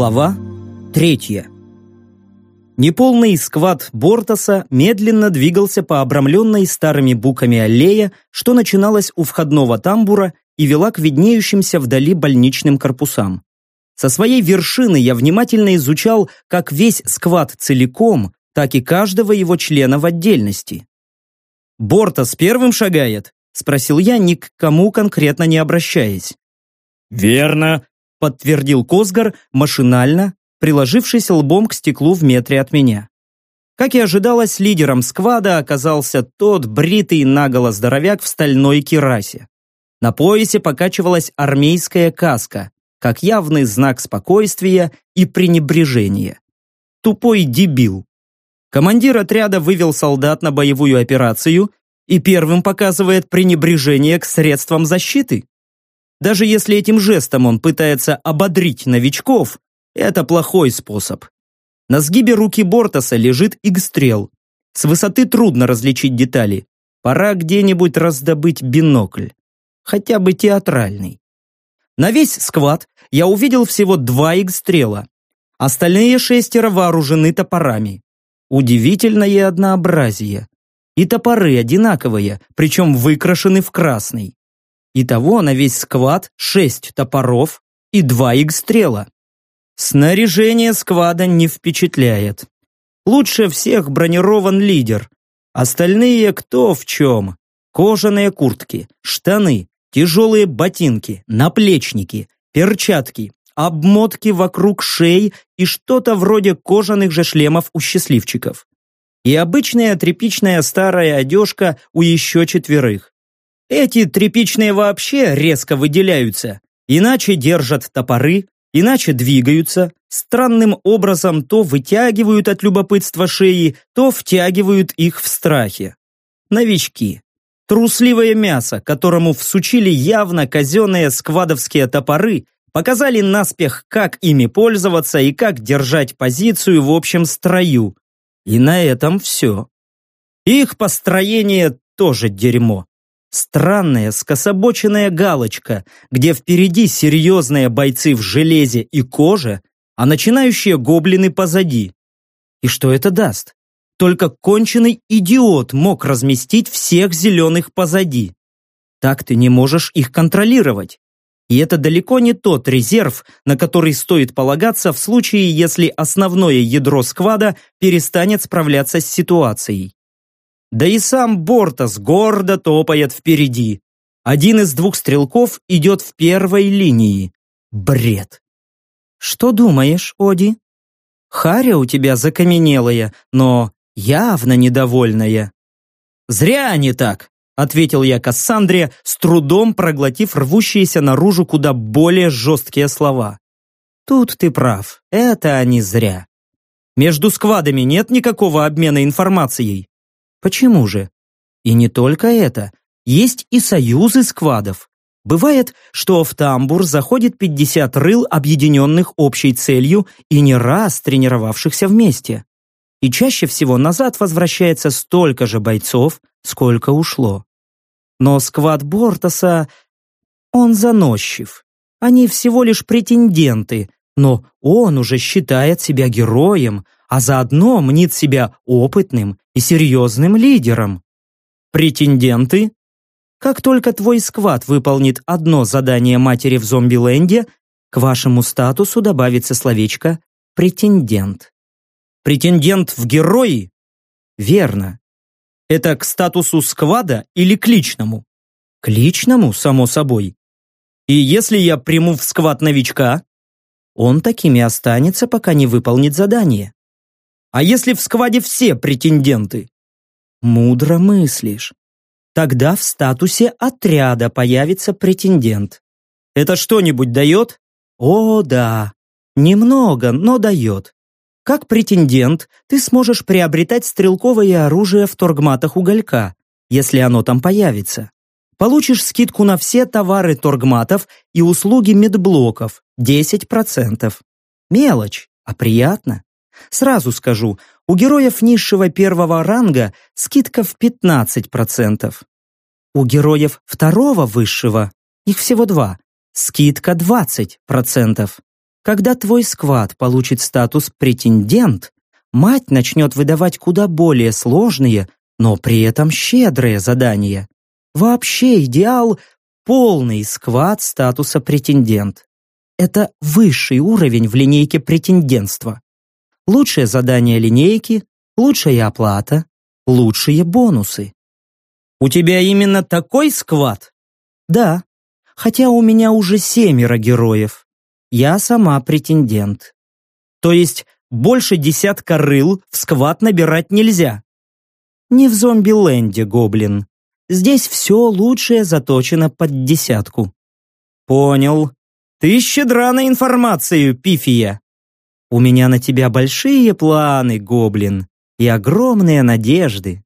Глава третья. Неполный сквад Бортоса медленно двигался по обрамленной старыми буками аллея, что начиналась у входного тамбура и вела к виднеющимся вдали больничным корпусам. Со своей вершины я внимательно изучал как весь сквад целиком, так и каждого его члена в отдельности. «Бортос первым шагает?» – спросил я, ни к кому конкретно не обращаясь. «Верно», подтвердил Косгар машинально, приложившись лбом к стеклу в метре от меня. Как и ожидалось, лидером сквада оказался тот бритый наголо здоровяк в стальной кирасе. На поясе покачивалась армейская каска, как явный знак спокойствия и пренебрежения. Тупой дебил. Командир отряда вывел солдат на боевую операцию и первым показывает пренебрежение к средствам защиты. Даже если этим жестом он пытается ободрить новичков, это плохой способ. На сгибе руки Бортоса лежит игстрел. С высоты трудно различить детали. Пора где-нибудь раздобыть бинокль. Хотя бы театральный. На весь сквад я увидел всего два игстрела. Остальные шестеро вооружены топорами. Удивительное однообразие. И топоры одинаковые, причем выкрашены в красный. Итого на весь сквад шесть топоров и два игстрела. Снаряжение сквада не впечатляет. Лучше всех бронирован лидер. Остальные кто в чем. Кожаные куртки, штаны, тяжелые ботинки, наплечники, перчатки, обмотки вокруг шеи и что-то вроде кожаных же шлемов у счастливчиков. И обычная тряпичная старая одежка у еще четверых. Эти тряпичные вообще резко выделяются, иначе держат топоры, иначе двигаются, странным образом то вытягивают от любопытства шеи, то втягивают их в страхе. Новички. Трусливое мясо, которому всучили явно казенные сквадовские топоры, показали наспех, как ими пользоваться и как держать позицию в общем строю. И на этом все. Их построение тоже дерьмо. Странная скособоченная галочка, где впереди серьезные бойцы в железе и коже, а начинающие гоблины позади. И что это даст? Только конченый идиот мог разместить всех зеленых позади. Так ты не можешь их контролировать. И это далеко не тот резерв, на который стоит полагаться в случае, если основное ядро сквада перестанет справляться с ситуацией. Да и сам Бортос гордо топает впереди. Один из двух стрелков идет в первой линии. Бред. Что думаешь, Оди? Харя у тебя закаменелая, но явно недовольная. Зря они так, ответил я Кассандре, с трудом проглотив рвущиеся наружу куда более жесткие слова. Тут ты прав, это они зря. Между сквадами нет никакого обмена информацией. Почему же? И не только это. Есть и союзы сквадов. Бывает, что в тамбур заходит 50 рыл, объединенных общей целью и не раз тренировавшихся вместе. И чаще всего назад возвращается столько же бойцов, сколько ушло. Но сквад Бортоса, он заносчив. Они всего лишь претенденты, но он уже считает себя героем, а заодно мнит себя опытным и серьезным лидером. Претенденты? Как только твой сквад выполнит одно задание матери в зомби-ленде, к вашему статусу добавится словечко «претендент». Претендент в герои? Верно. Это к статусу сквада или к личному? К личному, само собой. И если я приму в сквад новичка, он такими останется, пока не выполнит задание. А если в скваде все претенденты? Мудро мыслишь. Тогда в статусе отряда появится претендент. Это что-нибудь дает? О, да. Немного, но дает. Как претендент ты сможешь приобретать стрелковое оружие в торгматах уголька, если оно там появится. Получишь скидку на все товары торгматов и услуги медблоков 10%. Мелочь, а приятно. Сразу скажу, у героев низшего первого ранга скидка в 15%. У героев второго высшего, их всего два, скидка 20%. Когда твой сквад получит статус претендент, мать начнет выдавать куда более сложные, но при этом щедрые задания. Вообще идеал – полный сквад статуса претендент. Это высший уровень в линейке претендентства. Лучшее задание линейки, лучшая оплата, лучшие бонусы. У тебя именно такой сквад? Да, хотя у меня уже семеро героев. Я сама претендент. То есть больше десятка рыл в сквад набирать нельзя. Не в зомби-ленде, гоблин. Здесь все лучшее заточено под десятку. Понял. Ты щедра на информацию, Пифия. У меня на тебя большие планы, гоблин, и огромные надежды.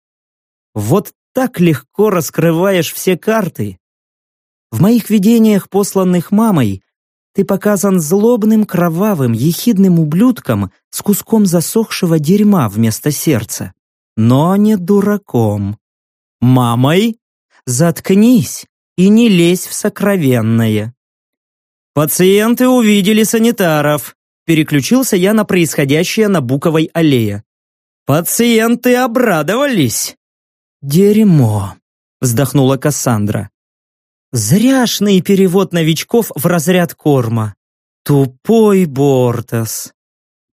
Вот так легко раскрываешь все карты. В моих видениях, посланных мамой, ты показан злобным, кровавым, ехидным ублюдком с куском засохшего дерьма вместо сердца. Но не дураком. Мамой? Заткнись и не лезь в сокровенное. Пациенты увидели санитаров. Переключился я на происходящее на Буковой аллее. Пациенты обрадовались. Дерьмо, вздохнула Кассандра. Зряшный перевод новичков в разряд корма. Тупой Бортас.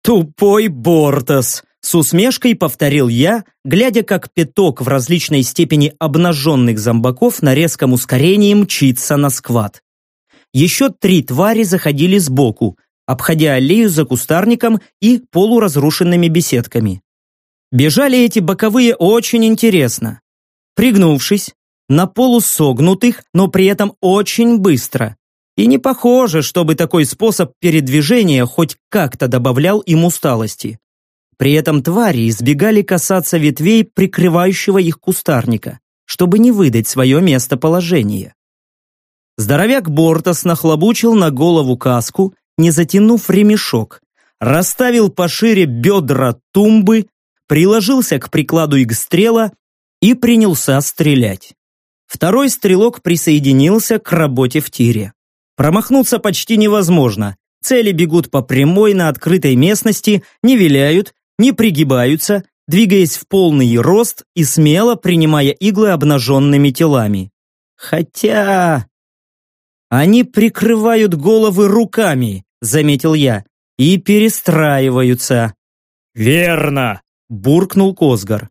Тупой Бортас, с усмешкой повторил я, глядя, как пяток в различной степени обнаженных зомбаков на резком ускорении мчится на сквад. Еще три твари заходили сбоку, обходя аллею за кустарником и полуразрушенными беседками. Бежали эти боковые очень интересно. Пригнувшись, на полусогнутых, но при этом очень быстро. И не похоже, чтобы такой способ передвижения хоть как-то добавлял им усталости. При этом твари избегали касаться ветвей прикрывающего их кустарника, чтобы не выдать свое местоположение. Здоровяк Бортос нахлобучил на голову каску, не затянув ремешок, расставил пошире бедра тумбы, приложился к прикладу игстрела и принялся стрелять. Второй стрелок присоединился к работе в тире. Промахнуться почти невозможно. Цели бегут по прямой на открытой местности, не виляют, не пригибаются, двигаясь в полный рост и смело принимая иглы обнаженными телами. Хотя... Они прикрывают головы руками, заметил я, и перестраиваются. Верно, буркнул Козгар.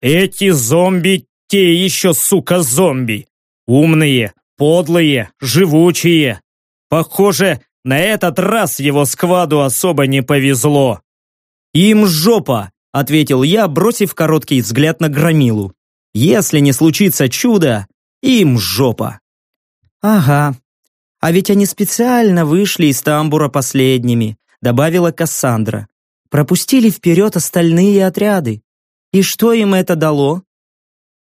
Эти зомби те еще, сука, зомби. Умные, подлые, живучие. Похоже, на этот раз его скваду особо не повезло. «Им жопа!» — ответил я, бросив короткий взгляд на Громилу. «Если не случится чудо, им жопа!» «Ага, а ведь они специально вышли из тамбура последними», добавила Кассандра. «Пропустили вперед остальные отряды. И что им это дало?»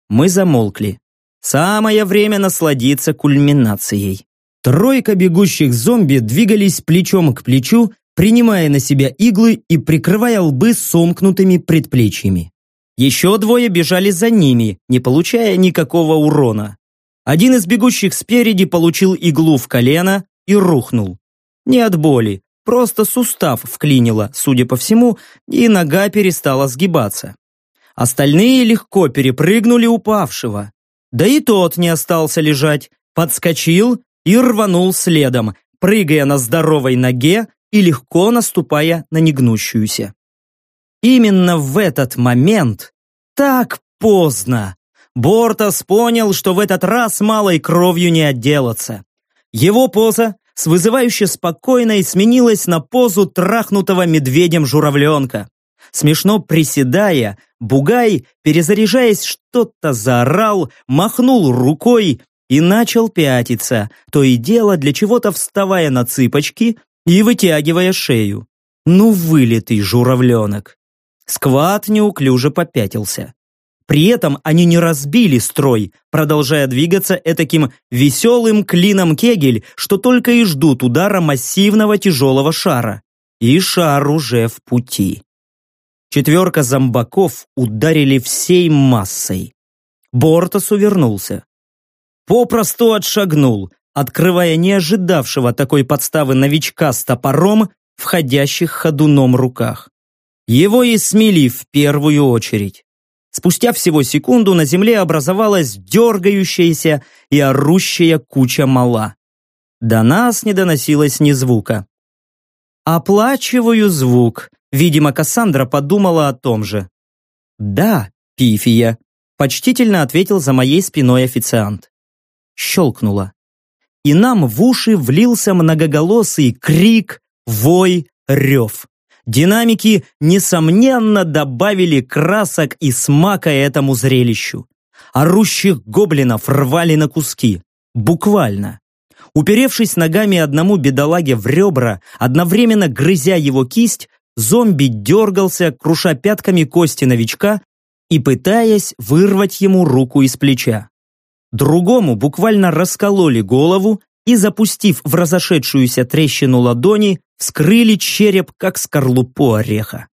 Мы замолкли. Самое время насладиться кульминацией. Тройка бегущих зомби двигались плечом к плечу, принимая на себя иглы и прикрывая лбы сомкнутыми предплечьями. Еще двое бежали за ними, не получая никакого урона. Один из бегущих спереди получил иглу в колено и рухнул. Не от боли, просто сустав вклинило, судя по всему, и нога перестала сгибаться. Остальные легко перепрыгнули упавшего. Да и тот не остался лежать, подскочил и рванул следом, прыгая на здоровой ноге и легко наступая на негнущуюся. Именно в этот момент, так поздно, Бортос понял, что в этот раз малой кровью не отделаться. Его поза с вызывающе спокойной сменилась на позу трахнутого медведем журавленка. Смешно приседая, Бугай, перезаряжаясь, что-то заорал, махнул рукой и начал пятиться, то и дело для чего-то вставая на цыпочки и вытягивая шею. Ну, вылитый журавленок. Скват неуклюже попятился. При этом они не разбили строй, продолжая двигаться этаким веселым клином кегель, что только и ждут удара массивного тяжелого шара. И шар уже в пути. Четверка зомбаков ударили всей массой. Бортос увернулся. Попросту отшагнул, открывая не ожидавшего такой подставы новичка с топором, входящих ходуном руках. Его и смели в первую очередь. Спустя всего секунду на земле образовалась дергающаяся и орущая куча мала. До нас не доносилось ни звука. «Оплачиваю звук», видимо, Кассандра подумала о том же. «Да, Пифия», – почтительно ответил за моей спиной официант. Щелкнуло. И нам в уши влился многоголосый крик, вой, рев. Динамики, несомненно, добавили красок и смака этому зрелищу. Орущих гоблинов рвали на куски. Буквально. Уперевшись ногами одному бедолаге в ребра, одновременно грызя его кисть, зомби дергался, круша пятками кости новичка и пытаясь вырвать ему руку из плеча. Другому буквально раскололи голову и, запустив в разошедшуюся трещину ладони, вскрыли череп, как скорлупу ореха.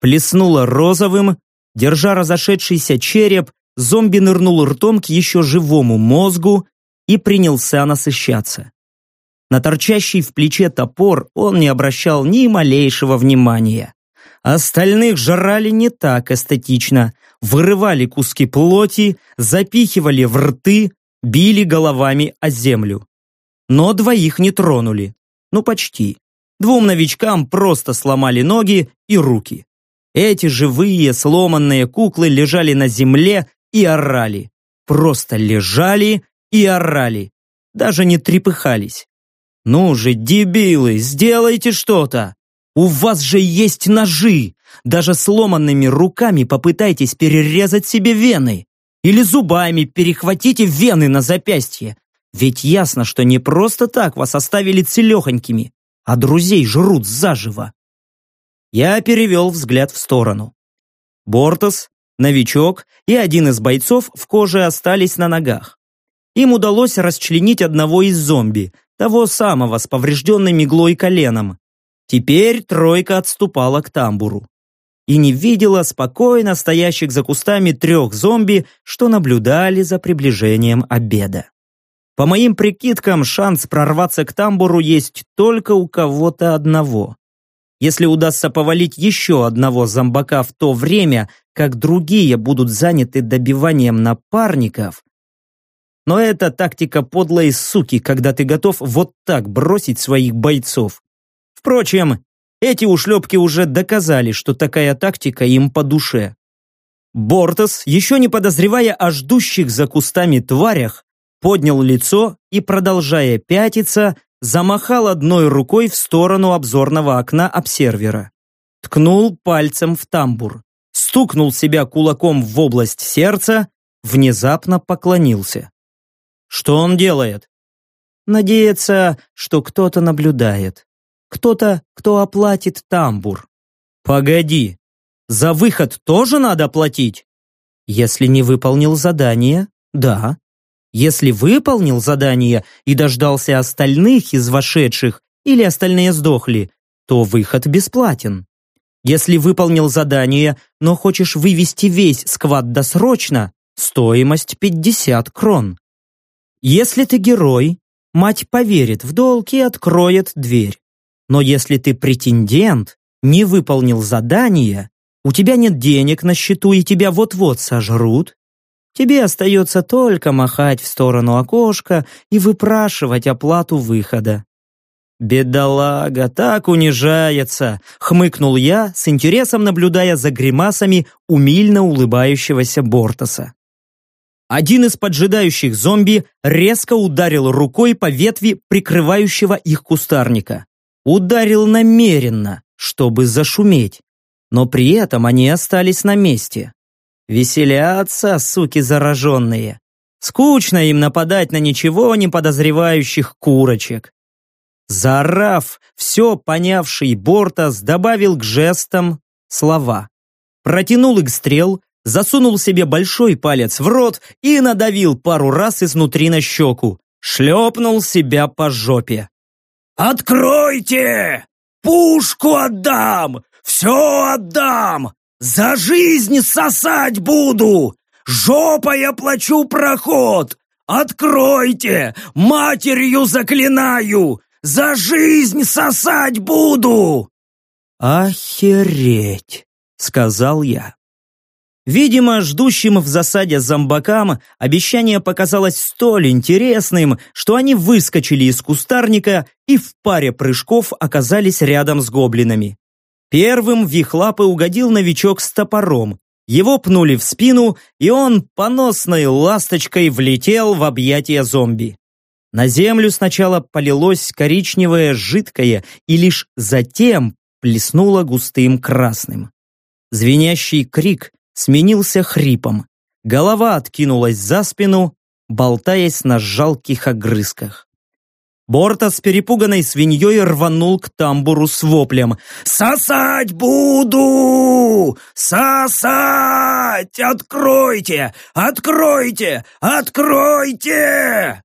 Плеснуло розовым, держа разошедшийся череп, зомби нырнул ртом к еще живому мозгу и принялся насыщаться. На торчащий в плече топор он не обращал ни малейшего внимания. Остальных жрали не так эстетично, вырывали куски плоти, запихивали в рты, били головами о землю. Но двоих не тронули. Ну, почти. Двум новичкам просто сломали ноги и руки. Эти живые сломанные куклы лежали на земле и орали. Просто лежали и орали. Даже не трепыхались. «Ну же, дебилы, сделайте что-то! У вас же есть ножи! Даже сломанными руками попытайтесь перерезать себе вены! Или зубами перехватите вены на запястье! Ведь ясно, что не просто так вас оставили целехонькими, а друзей жрут заживо!» Я перевел взгляд в сторону. Бортос, новичок и один из бойцов в коже остались на ногах. Им удалось расчленить одного из зомби, того самого с поврежденной миглой коленом. Теперь тройка отступала к тамбуру. И не видела спокойно стоящих за кустами трех зомби, что наблюдали за приближением обеда. По моим прикидкам, шанс прорваться к тамбуру есть только у кого-то одного. Если удастся повалить еще одного зомбака в то время, как другие будут заняты добиванием напарников, но это тактика подлой суки, когда ты готов вот так бросить своих бойцов. Впрочем, эти ушлепки уже доказали, что такая тактика им по душе. Бортос, еще не подозревая о ждущих за кустами тварях, поднял лицо и, продолжая пятиться, замахал одной рукой в сторону обзорного окна обсервера. Ткнул пальцем в тамбур, стукнул себя кулаком в область сердца, внезапно поклонился. Что он делает? Надеется, что кто-то наблюдает. Кто-то, кто оплатит тамбур. Погоди, за выход тоже надо платить? Если не выполнил задание, да. Если выполнил задание и дождался остальных из вошедших, или остальные сдохли, то выход бесплатен. Если выполнил задание, но хочешь вывести весь сквад досрочно, стоимость 50 крон. Если ты герой, мать поверит в долг и откроет дверь. Но если ты претендент, не выполнил задание, у тебя нет денег на счету и тебя вот-вот сожрут, тебе остается только махать в сторону окошка и выпрашивать оплату выхода. «Бедолага, так унижается!» — хмыкнул я, с интересом наблюдая за гримасами умильно улыбающегося Бортоса. Один из поджидающих зомби резко ударил рукой по ветви прикрывающего их кустарника. Ударил намеренно, чтобы зашуметь. Но при этом они остались на месте. Веселятся, суки зараженные. Скучно им нападать на ничего не подозревающих курочек. Заорав, все понявший Бортас добавил к жестам слова. Протянул их стрел, засунул себе большой палец в рот и надавил пару раз изнутри на щеку. Шлепнул себя по жопе. «Откройте! Пушку отдам! Все отдам! За жизнь сосать буду! Жопой оплачу проход! Откройте! Матерью заклинаю! За жизнь сосать буду!» «Охереть!» — сказал я. Видимо, ждущим в засаде зомбакам обещание показалось столь интересным, что они выскочили из кустарника и в паре прыжков оказались рядом с гоблинами. Первым в их лапы угодил новичок с топором. Его пнули в спину, и он поносной ласточкой влетел в объятия зомби. На землю сначала полилось коричневое жидкое и лишь затем плеснуло густым красным. Звенящий крик сменился хрипом. Голова откинулась за спину, болтаясь на жалких огрызках. Борта с перепуганной свиньей рванул к тамбуру с воплем. «Сосать буду! Сосать! Откройте! Откройте! Откройте!»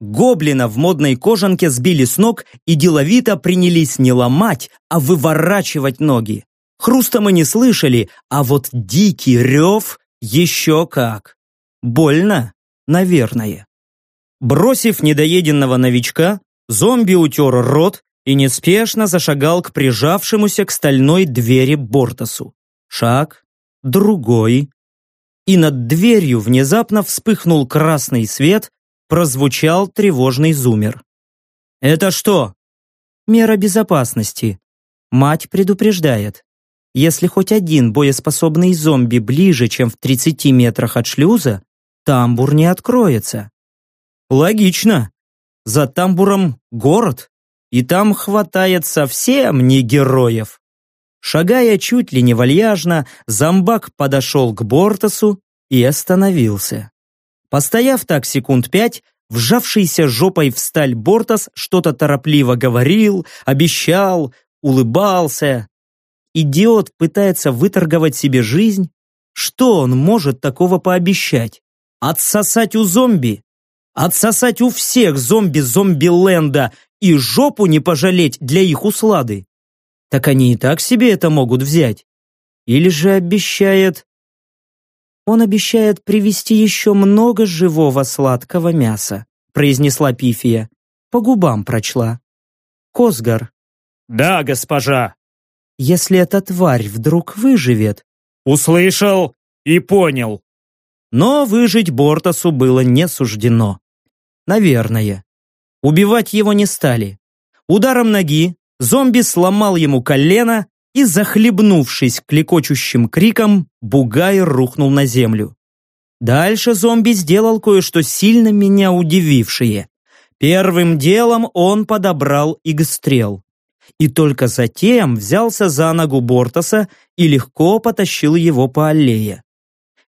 Гоблина в модной кожанке сбили с ног и деловито принялись не ломать, а выворачивать ноги. Хруста мы не слышали, а вот дикий рев еще как. Больно, наверное. Бросив недоеденного новичка, зомби утер рот и неспешно зашагал к прижавшемуся к стальной двери Бортасу. Шаг, другой. И над дверью внезапно вспыхнул красный свет, прозвучал тревожный зумер. «Это что?» «Мера безопасности. Мать предупреждает. Если хоть один боеспособный зомби ближе, чем в 30 метрах от шлюза, тамбур не откроется. Логично. За тамбуром город, и там хватает совсем не героев. Шагая чуть ли не вальяжно, зомбак подошел к Бортасу и остановился. Постояв так секунд пять, вжавшийся жопой в сталь Бортас что-то торопливо говорил, обещал, улыбался, Идиот пытается выторговать себе жизнь? Что он может такого пообещать? Отсосать у зомби? Отсосать у всех зомби зомби-ленда и жопу не пожалеть для их услады? Так они и так себе это могут взять. Или же обещает... Он обещает привезти еще много живого сладкого мяса, произнесла Пифия. По губам прочла. Косгар. Да, госпожа если эта тварь вдруг выживет. Услышал и понял. Но выжить Бортасу было не суждено. Наверное. Убивать его не стали. Ударом ноги зомби сломал ему колено и, захлебнувшись клекочущим криком, бугай рухнул на землю. Дальше зомби сделал кое-что сильно меня удивившее. Первым делом он подобрал игстрел и только затем взялся за ногу Бортоса и легко потащил его по аллее.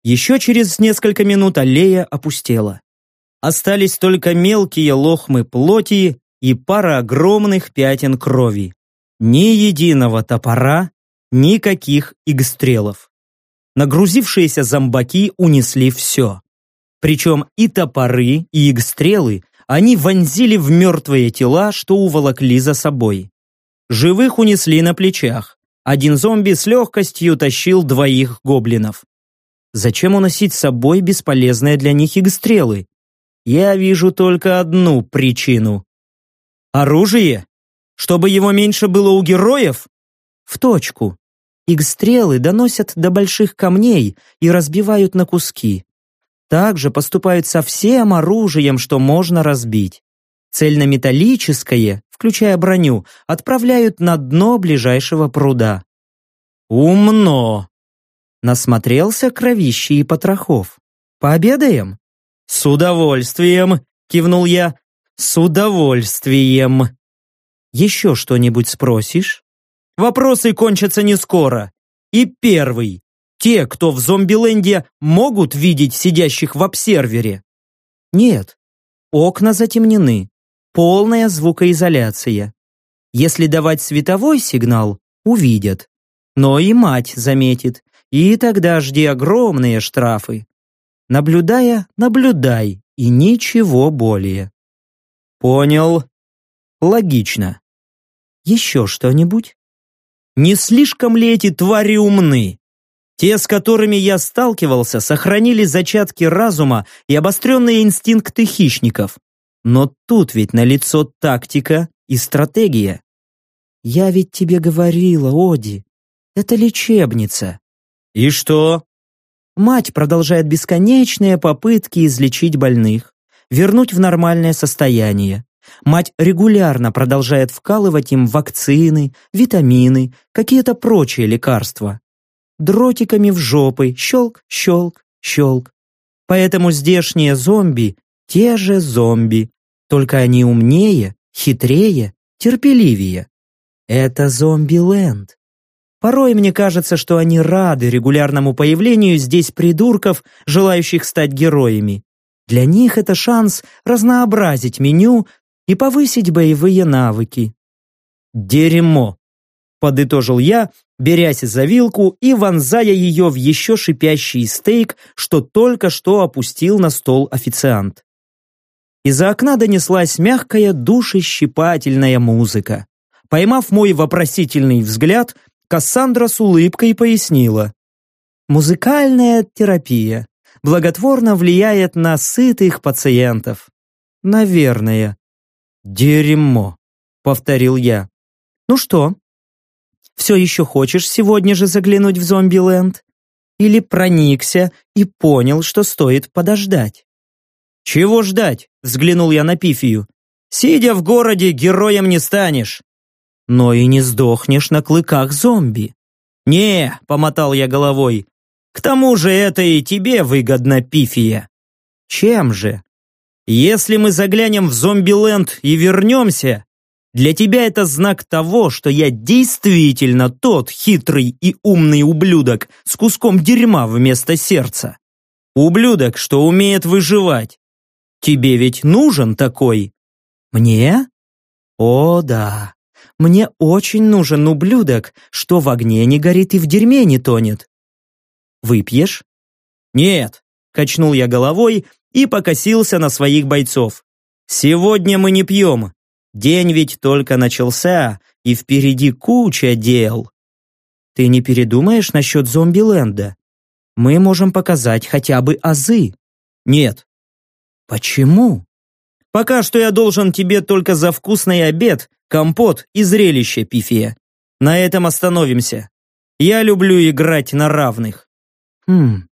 Еще через несколько минут аллея опустела. Остались только мелкие лохмы плоти и пара огромных пятен крови. Ни единого топора, никаких игстрелов. Нагрузившиеся зомбаки унесли все. Причем и топоры, и игстрелы они вонзили в мертвые тела, что уволокли за собой. Живых унесли на плечах. Один зомби с легкостью тащил двоих гоблинов. Зачем уносить с собой бесполезные для них игстрелы? Я вижу только одну причину. Оружие? Чтобы его меньше было у героев? В точку. Игстрелы доносят до больших камней и разбивают на куски. Так же поступают со всем оружием, что можно разбить. Цельнометаллическое, включая броню, отправляют на дно ближайшего пруда. Умно. Насмотрелся кровищи и потрохов. Пообедаем? С удовольствием, кивнул я. С удовольствием. Еще что-нибудь спросишь? Вопросы кончатся не скоро. И первый. Те, кто в зомбиленде, могут видеть сидящих в обсервере? Нет. Окна затемнены полная звукоизоляция. Если давать световой сигнал, увидят. Но и мать заметит, и тогда жди огромные штрафы. Наблюдая, наблюдай, и ничего более. Понял. Логично. Еще что-нибудь? Не слишком ли эти твари умны? Те, с которыми я сталкивался, сохранили зачатки разума и обостренные инстинкты хищников. Но тут ведь налицо тактика и стратегия. Я ведь тебе говорила, Оди, это лечебница. И что? Мать продолжает бесконечные попытки излечить больных, вернуть в нормальное состояние. Мать регулярно продолжает вкалывать им вакцины, витамины, какие-то прочие лекарства. Дротиками в жопы, щелк, щелк, щелк. Поэтому здешние зомби – те же зомби, только они умнее, хитрее, терпеливее. Это зомби-ленд. Порой мне кажется, что они рады регулярному появлению здесь придурков, желающих стать героями. Для них это шанс разнообразить меню и повысить боевые навыки. «Дерьмо!» – подытожил я, берясь за вилку и вонзая ее в еще шипящий стейк, что только что опустил на стол официант. Из-за окна донеслась мягкая, душещипательная музыка. Поймав мой вопросительный взгляд, Кассандра с улыбкой пояснила. Музыкальная терапия благотворно влияет на сытых пациентов. Наверное. Дерьмо, повторил я. Ну что, все еще хочешь сегодня же заглянуть в зомби-ленд? Или проникся и понял, что стоит подождать? «Чего ждать?» – взглянул я на Пифию. «Сидя в городе, героем не станешь но и не сдохнешь на клыках зомби. «Не», — помотал я головой, — «к тому же это и тебе выгодно, Пифия». «Чем же?» «Если мы заглянем в зомби-ленд и вернемся, для тебя это знак того, что я действительно тот хитрый и умный ублюдок с куском дерьма вместо сердца. Ублюдок, что умеет выживать. Тебе ведь нужен такой?» «Мне?» «О, да. Мне очень нужен ублюдок, что в огне не горит и в дерьме не тонет. Выпьешь? Нет, качнул я головой и покосился на своих бойцов. Сегодня мы не пьем. День ведь только начался, и впереди куча дел. Ты не передумаешь насчет зомби-ленда? Мы можем показать хотя бы азы. Нет. Почему? Пока что я должен тебе только за вкусный обед компот и зрелище, Пифия. На этом остановимся. Я люблю играть на равных. Хм,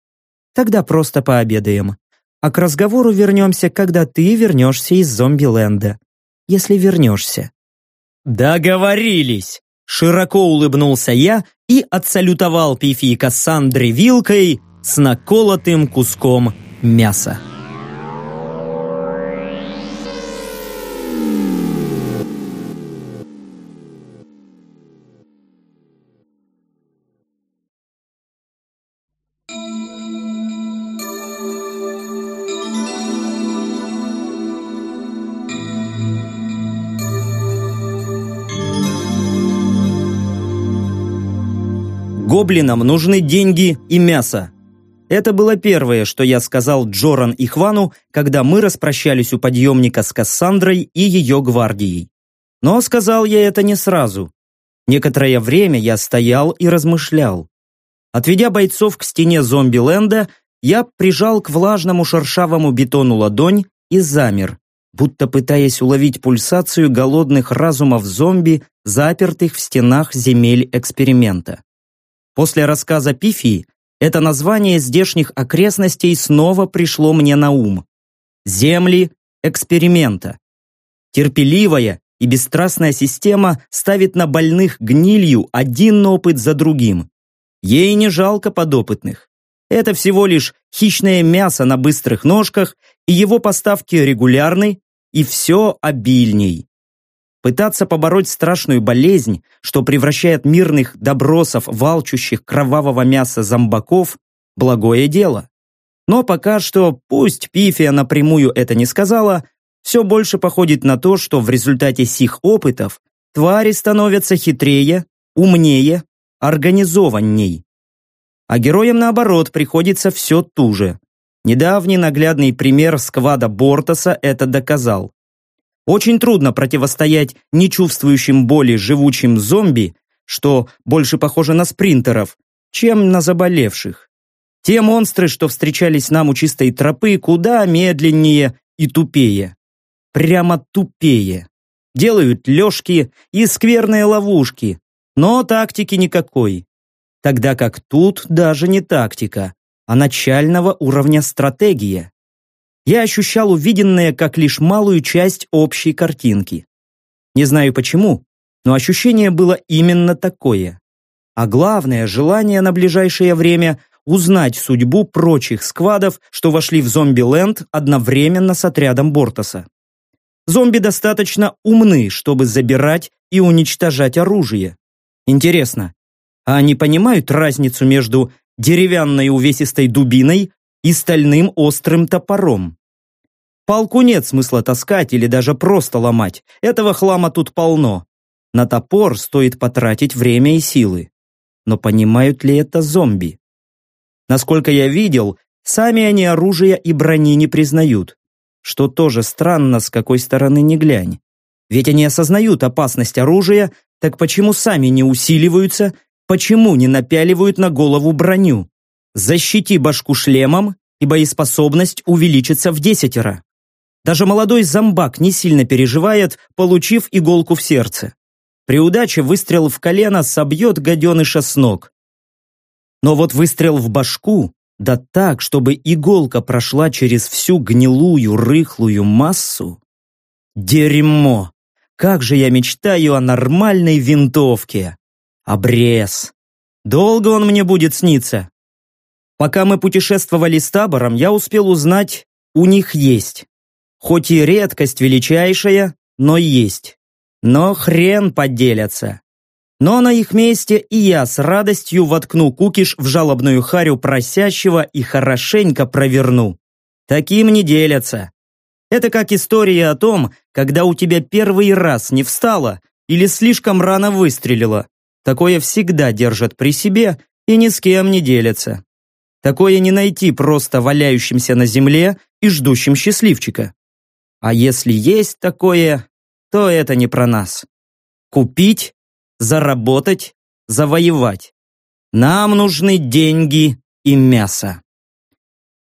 тогда просто пообедаем. А к разговору вернемся, когда ты вернешься из зомби-ленда. Если вернешься. Договорились! Широко улыбнулся я и отсалютовал Пифи Кассандре вилкой с наколотым куском мяса. Гоблинам нужны деньги и мясо. Это было первое, что я сказал Джоран и Хвану, когда мы распрощались у подъемника с Кассандрой и ее гвардией. Но сказал я это не сразу. Некоторое время я стоял и размышлял. Отведя бойцов к стене зомби-ленда, я прижал к влажному шершавому бетону ладонь и замер, будто пытаясь уловить пульсацию голодных разумов зомби, запертых в стенах земель эксперимента. После рассказа Пифии это название здешних окрестностей снова пришло мне на ум. Земли эксперимента. Терпеливая и бесстрастная система ставит на больных гнилью один опыт за другим. Ей не жалко подопытных. Это всего лишь хищное мясо на быстрых ножках, и его поставки регулярны, и все обильней. Пытаться побороть страшную болезнь, что превращает мирных добросов в алчущих кровавого мяса зомбаков, благое дело. Но пока что, пусть Пифия напрямую это не сказала, все больше походит на то, что в результате сих опытов твари становятся хитрее, умнее, организованней. А героям, наоборот, приходится все туже. Недавний наглядный пример сквада Бортоса это доказал. Очень трудно противостоять нечувствующим боли живучим зомби, что больше похоже на спринтеров, чем на заболевших. Те монстры, что встречались нам у чистой тропы, куда медленнее и тупее. Прямо тупее. Делают лёжки и скверные ловушки, но тактики никакой. Тогда как тут даже не тактика, а начального уровня стратегия. Я ощущал увиденное как лишь малую часть общей картинки. Не знаю почему, но ощущение было именно такое. А главное, желание на ближайшее время узнать судьбу прочих сквадов, что вошли в зомби-ленд одновременно с отрядом Бортоса. Зомби достаточно умны, чтобы забирать и уничтожать оружие. Интересно, а они понимают разницу между деревянной увесистой дубиной и стальным острым топором? Палку нет смысла таскать или даже просто ломать. Этого хлама тут полно. На топор стоит потратить время и силы. Но понимают ли это зомби? Насколько я видел, сами они оружия и брони не признают. Что тоже странно, с какой стороны не глянь. Ведь они осознают опасность оружия, так почему сами не усиливаются, почему не напяливают на голову броню? Защити башку шлемом, и боеспособность увеличится в десятеро. Даже молодой зомбак не сильно переживает, получив иголку в сердце. При удаче выстрел в колено собьет гаденыша с ног. Но вот выстрел в башку, да так, чтобы иголка прошла через всю гнилую, рыхлую массу. Дерьмо! Как же я мечтаю о нормальной винтовке! Обрез! Долго он мне будет сниться? Пока мы путешествовали с табором, я успел узнать, у них есть. Хоть и редкость величайшая, но есть. Но хрен поделятся. Но на их месте и я с радостью воткну кукиш в жалобную харю просящего и хорошенько проверну. Таким не делятся. Это как история о том, когда у тебя первый раз не встала или слишком рано выстрелила. Такое всегда держат при себе и ни с кем не делятся. Такое не найти просто валяющимся на земле и ждущим счастливчика. А если есть такое, то это не про нас. Купить заработать, завоевать. Нам нужны деньги и мясо.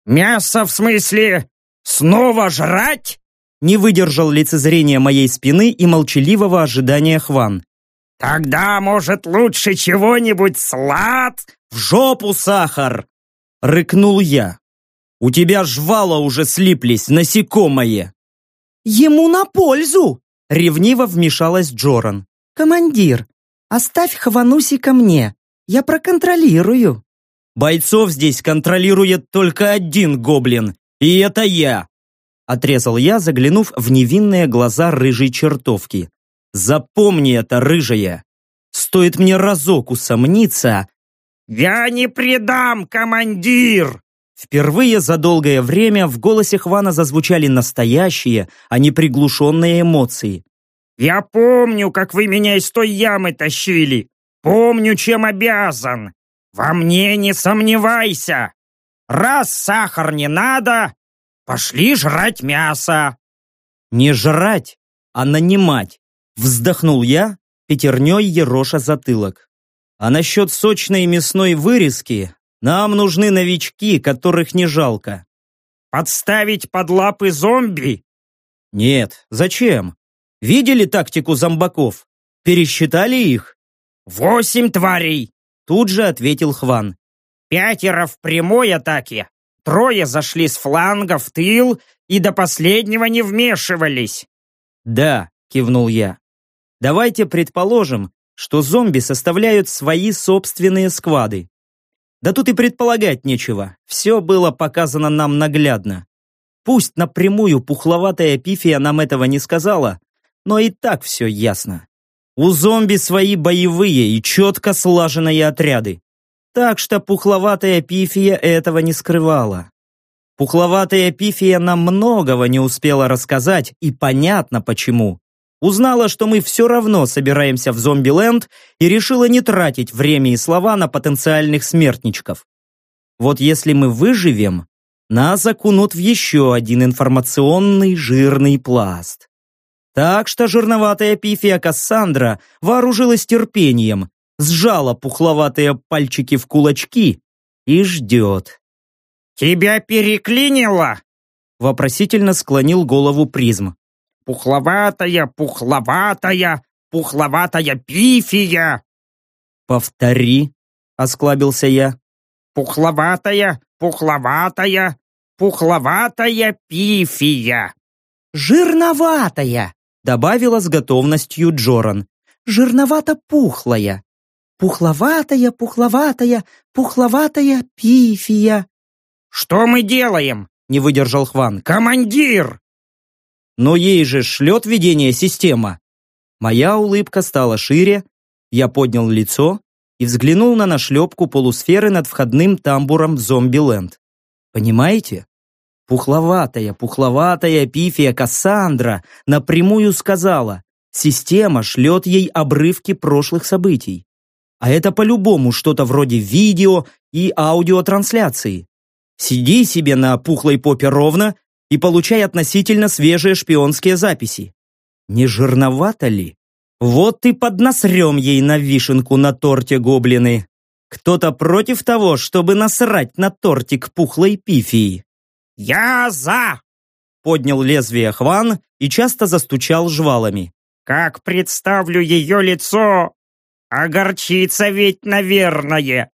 «Мясо в смысле снова жрать?» Не выдержал лицезрения моей спины и молчаливого ожидания Хван. «Тогда, может, лучше чего-нибудь слад?» «В жопу сахар!» — рыкнул я. «У тебя жвала уже слиплись, насекомое!» «Ему на пользу!» — ревниво вмешалась Джоран. «Командир, Оставь Хавануси ко мне, я проконтролирую». «Бойцов здесь контролирует только один гоблин, и это я!» Отрезал я, заглянув в невинные глаза рыжей чертовки. «Запомни это, рыжая! Стоит мне разок усомниться...» «Я не предам, командир!» Впервые за долгое время в голосе Хвана зазвучали настоящие, а не приглушенные эмоции. Я помню, как вы меня из той ямы тащили. Помню, чем обязан. Во мне не сомневайся. Раз сахар не надо, пошли жрать мясо. Не жрать, а нанимать. Вздохнул я, пятерней ероша затылок. А насчет сочной мясной вырезки нам нужны новички, которых не жалко. Подставить под лапы зомби? Нет, зачем? Видели тактику зомбаков? Пересчитали их? Восемь тварей! Тут же ответил Хван. Пятеро в прямой атаке. Трое зашли с фланга в тыл и до последнего не вмешивались. Да, кивнул я. Давайте предположим, что зомби составляют свои собственные сквады. Да тут и предполагать нечего. Все было показано нам наглядно. Пусть напрямую пухловатая пифия нам этого не сказала, но и так все ясно. У зомби свои боевые и четко слаженные отряды. Так что пухловатая пифия этого не скрывала. Пухловатая пифия нам многого не успела рассказать, и понятно почему. Узнала, что мы все равно собираемся в зомби-ленд и решила не тратить время и слова на потенциальных смертничков. Вот если мы выживем, нас окунут в еще один информационный жирный пласт. Так что жирноватая пифия Кассандра вооружилась терпением сжала пухловатые пальчики в кулачки и ждет. «Тебя переклинило?» Вопросительно склонил голову призм. «Пухловатая, пухловатая, пухловатая пифия!» «Повтори», — осклабился я. «Пухловатая, пухловатая, пухловатая пифия!» «Жирноватая!» — добавила с готовностью Джоран. «Жирновато-пухлая! Пухловатая, пухловатая, пухловатая пифия!» «Что мы делаем?» — не выдержал Хван. «Командир!» «Но ей же шлет видение система!» Моя улыбка стала шире, я поднял лицо и взглянул на нашлепку полусферы над входным тамбуром в Зомбиленд. Понимаете? Пухловатая, пухловатая пифия Кассандра напрямую сказала, система шлет ей обрывки прошлых событий. А это по-любому что-то вроде видео и аудиотрансляции. Сиди себе на пухлой попе ровно и получай относительно свежие шпионские записи. Не жирновато ли? Вот и поднасрем ей на вишенку на торте гоблины. Кто-то против того, чтобы насрать на тортик пухлой пифии. «Я за!» Поднял лезвие Хван и часто застучал жвалами. «Как представлю ее лицо! Огорчится ведь, наверное!»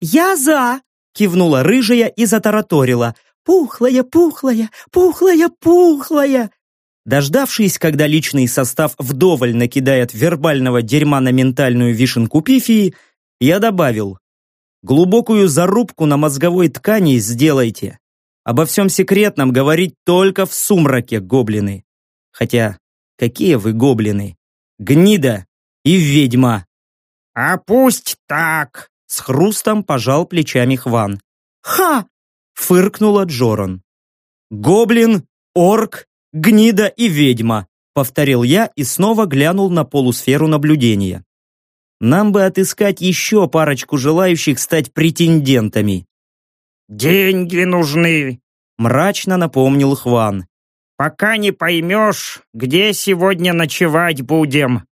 «Я за!» — кивнула рыжая и затараторила. «Пухлая, пухлая, пухлая, пухлая!» Дождавшись, когда личный состав вдоволь накидает вербального дерьма на ментальную вишенку пифии, я добавил «Глубокую зарубку на мозговой ткани сделайте. Обо всем секретном говорить только в сумраке, гоблины. Хотя, какие вы гоблины? Гнида и ведьма!» «А пусть так!» С хрустом пожал плечами Хван. «Ха!» — фыркнула Джоран. «Гоблин, орк, гнида и ведьма», — повторил я и снова глянул на полусферу наблюдения. «Нам бы отыскать еще парочку желающих стать претендентами». «Деньги нужны», — мрачно напомнил Хван. «Пока не поймешь, где сегодня ночевать будем».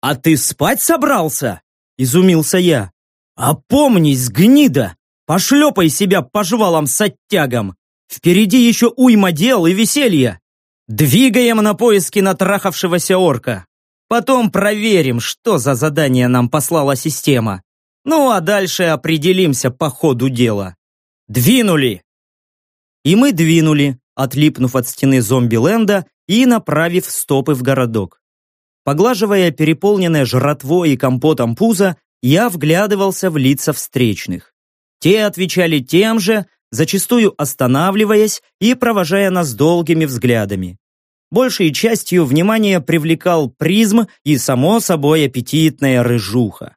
«А ты спать собрался?» — изумился я. «Опомнись, гнида! Пошлепай себя по жвалам с оттягом! Впереди еще уйма дел и веселья! Двигаем на поиски натрахавшегося орка! Потом проверим, что за задание нам послала система. Ну а дальше определимся по ходу дела. Двинули!» И мы двинули, отлипнув от стены зомби-ленда и направив стопы в городок. Поглаживая переполненное жратвой и компотом пузо, я вглядывался в лица встречных. Те отвечали тем же, зачастую останавливаясь и провожая нас долгими взглядами. Большей частью внимание привлекал призм и, само собой, аппетитная рыжуха.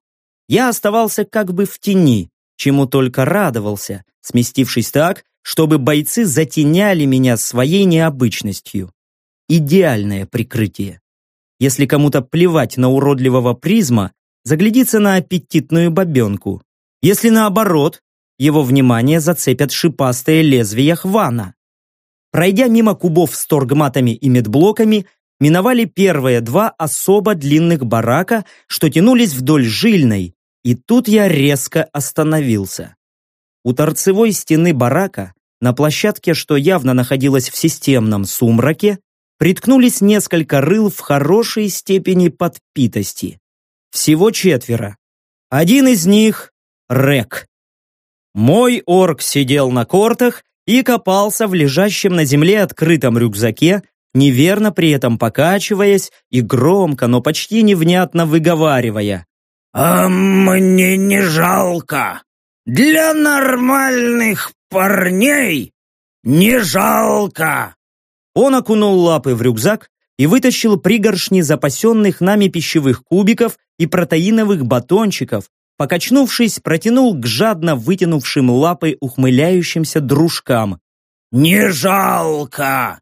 Я оставался как бы в тени, чему только радовался, сместившись так, чтобы бойцы затеняли меня своей необычностью. Идеальное прикрытие. Если кому-то плевать на уродливого призма, заглядится на аппетитную бабенку. Если наоборот, его внимание зацепят шипастые лезвия хвана. Пройдя мимо кубов с торгматами и медблоками, миновали первые два особо длинных барака, что тянулись вдоль жильной, и тут я резко остановился. У торцевой стены барака, на площадке, что явно находилась в системном сумраке, приткнулись несколько рыл в хорошей степени подпитости. Всего четверо. Один из них — Рек. Мой орк сидел на кортах и копался в лежащем на земле открытом рюкзаке, неверно при этом покачиваясь и громко, но почти невнятно выговаривая. «А мне не жалко. Для нормальных парней не жалко». Он окунул лапы в рюкзак и вытащил пригоршни запасенных нами пищевых кубиков и протеиновых батончиков, покачнувшись, протянул к жадно вытянувшим лапы ухмыляющимся дружкам. «Не жалко!»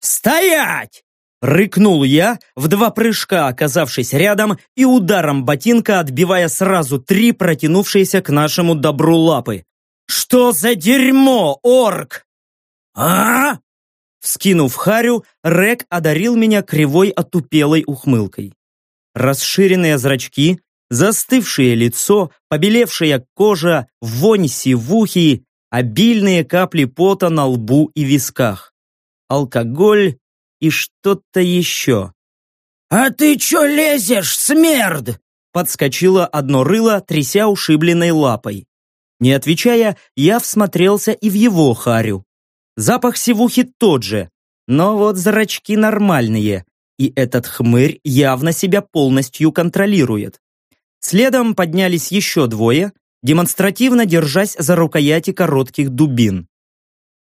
«Стоять!» Рыкнул я, в два прыжка оказавшись рядом и ударом ботинка отбивая сразу три протянувшиеся к нашему добру лапы. «Что за дерьмо, орк?» «А?» Вскинув харю, Рек одарил меня кривой отупелой ухмылкой. Расширенные зрачки, Застывшее лицо, побелевшая кожа, вонь сивухи, обильные капли пота на лбу и висках. Алкоголь и что-то еще. «А ты чё лезешь, смерд?» Подскочило одно рыло, тряся ушибленной лапой. Не отвечая, я всмотрелся и в его харю. Запах сивухи тот же, но вот зрачки нормальные, и этот хмырь явно себя полностью контролирует. Следом поднялись еще двое, демонстративно держась за рукояти коротких дубин.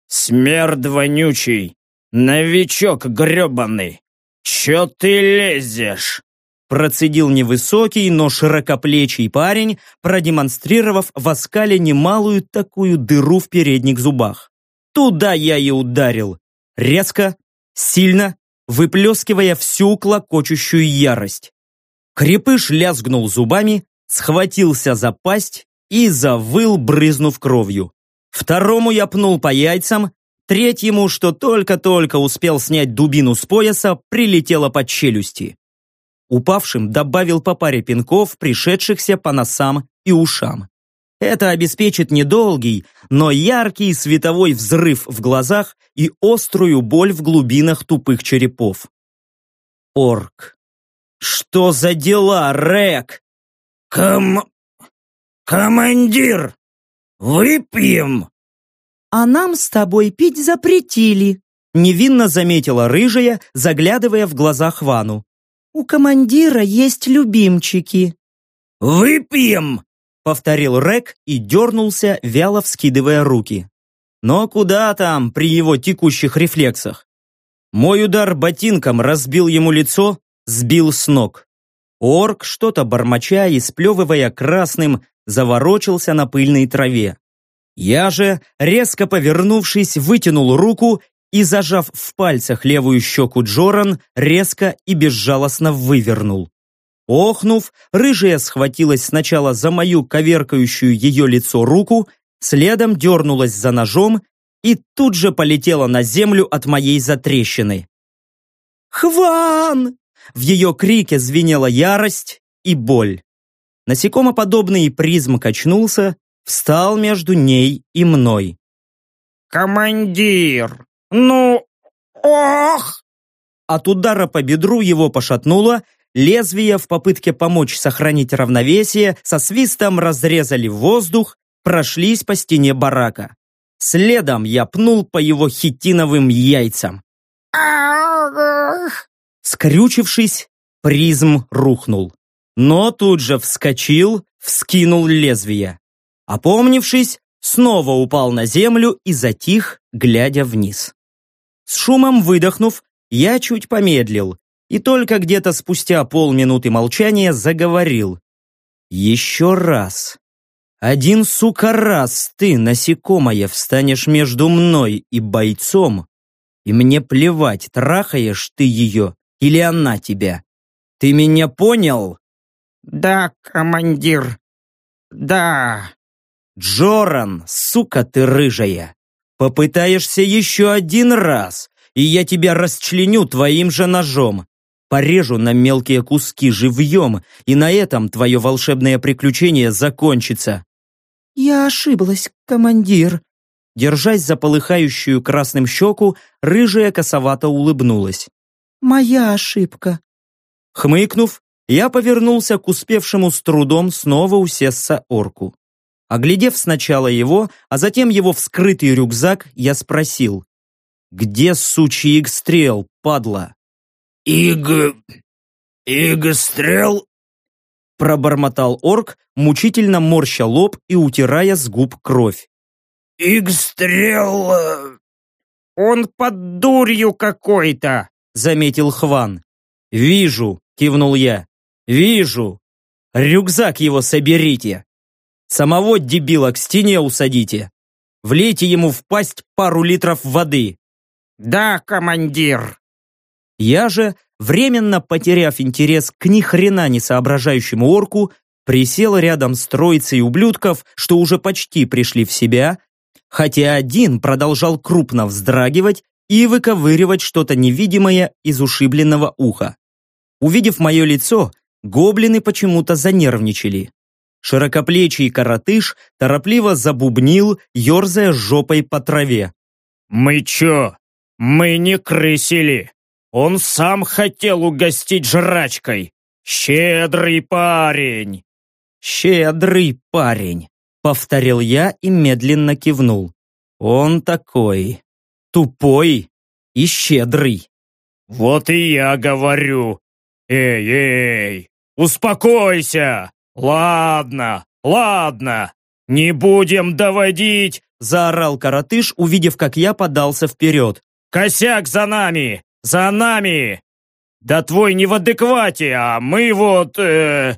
«Смерд вонючий! Новичок гребаный! Че ты лезешь?» Процедил невысокий, но широкоплечий парень, продемонстрировав в оскале немалую такую дыру в передних зубах. Туда я и ударил. Резко, сильно, выплескивая всю клокочущую ярость. Крепыш лязгнул зубами, схватился за пасть и завыл, брызнув кровью. Второму я пнул по яйцам, третьему, что только-только успел снять дубину с пояса, прилетело под челюсти. Упавшим добавил по паре пинков, пришедшихся по носам и ушам. Это обеспечит недолгий, но яркий световой взрыв в глазах и острую боль в глубинах тупых черепов. Орк. Что за дела, Рек? Ком... Командир! Выпьем! А нам с тобой пить запретили, невинно заметила рыжая, заглядывая в глаза Хвану. У командира есть любимчики. «Выпьем!» — повторил Рек и дернулся, вяло вскидывая руки. Но куда там при его текущих рефлексах? Мой удар ботинком разбил ему лицо, сбил с ног. Орк, что-то бормоча и сплевывая красным, заворочился на пыльной траве. Я же, резко повернувшись, вытянул руку и, зажав в пальцах левую щеку Джоран, резко и безжалостно вывернул. Охнув, рыжая схватилась сначала за мою коверкающую ее лицо руку, следом дернулась за ножом и тут же полетела на землю от моей затрещины. «Хван!» В ее крике звенела ярость и боль. Насекомоподобный призм качнулся, встал между ней и мной. «Командир!» «Ну, ох!» От удара по бедру его пошатнуло, лезвия в попытке помочь сохранить равновесие со свистом разрезали воздух, прошлись по стене барака. Следом я пнул по его хитиновым яйцам. Скрючившись, призм рухнул. Но тут же вскочил, вскинул лезвие. Опомнившись, снова упал на землю и затих, глядя вниз. С шумом выдохнув, я чуть помедлил и только где-то спустя полминуты молчания заговорил. «Еще раз. Один, сука, раз ты, насекомое, встанешь между мной и бойцом, и мне плевать, трахаешь ты ее или она тебя. Ты меня понял?» «Да, командир, да». «Джоран, сука ты рыжая, Попытаешься еще один раз, и я тебя расчленю твоим же ножом. Порежу на мелкие куски живьем, и на этом твое волшебное приключение закончится». «Я ошиблась, командир». Держась за полыхающую красным щеку, рыжая косовато улыбнулась. «Моя ошибка». Хмыкнув, я повернулся к успевшему с трудом снова усесться орку. Оглядев сначала его, а затем его вскрытый рюкзак, я спросил. «Где сучий игстрел, падла?» «Иг... игстрел?» Пробормотал орк, мучительно морща лоб и утирая с губ кровь. «Игстрел...» э, «Он под дурью какой-то!» Заметил Хван. «Вижу!» — кивнул я. «Вижу! Рюкзак его соберите!» Самого дебила к стене усадите. Влейте ему в пасть пару литров воды. Да, командир. Я же, временно потеряв интерес к ни хрена не соображающему орку, присел рядом с троицей ублюдков, что уже почти пришли в себя, хотя один продолжал крупно вздрагивать и выковыривать что-то невидимое из ушибленного уха. Увидев мое лицо, Гоблины почему-то занервничали. Широкоплечий коротыш торопливо забубнил, ерзая жопой по траве. «Мы чё? Мы не крысили! Он сам хотел угостить жрачкой! Щедрый парень!» «Щедрый парень!» — повторил я и медленно кивнул. «Он такой, тупой и щедрый». «Вот и я говорю! Эй, эй, успокойся! Ладно, ладно, не будем доводить!» Заорал коротыш, увидев, как я подался вперед. «Косяк за нами! За нами! Да твой не в адеквате, а мы вот... Э...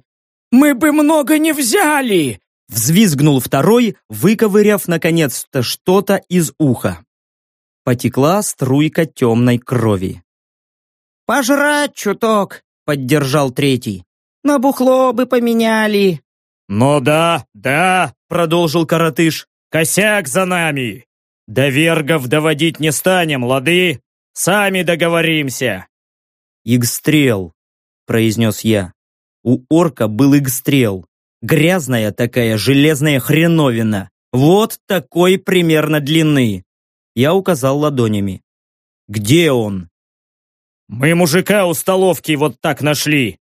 Мы бы много не взяли!» Взвизгнул второй, выковыряв наконец-то что-то из уха. Потекла струйка темной крови. «Пожрать чуток!» — поддержал третий. «На бухло бы поменяли!» «Ну да, да!» — продолжил коротыш. «Косяк за нами! До вергов доводить не станем, лады? Сами договоримся!» «Игстрел», — произнес я. У орка был игстрел. Грязная такая железная хреновина. Вот такой примерно длины. Я указал ладонями. «Где он?» «Мы мужика у столовки вот так нашли.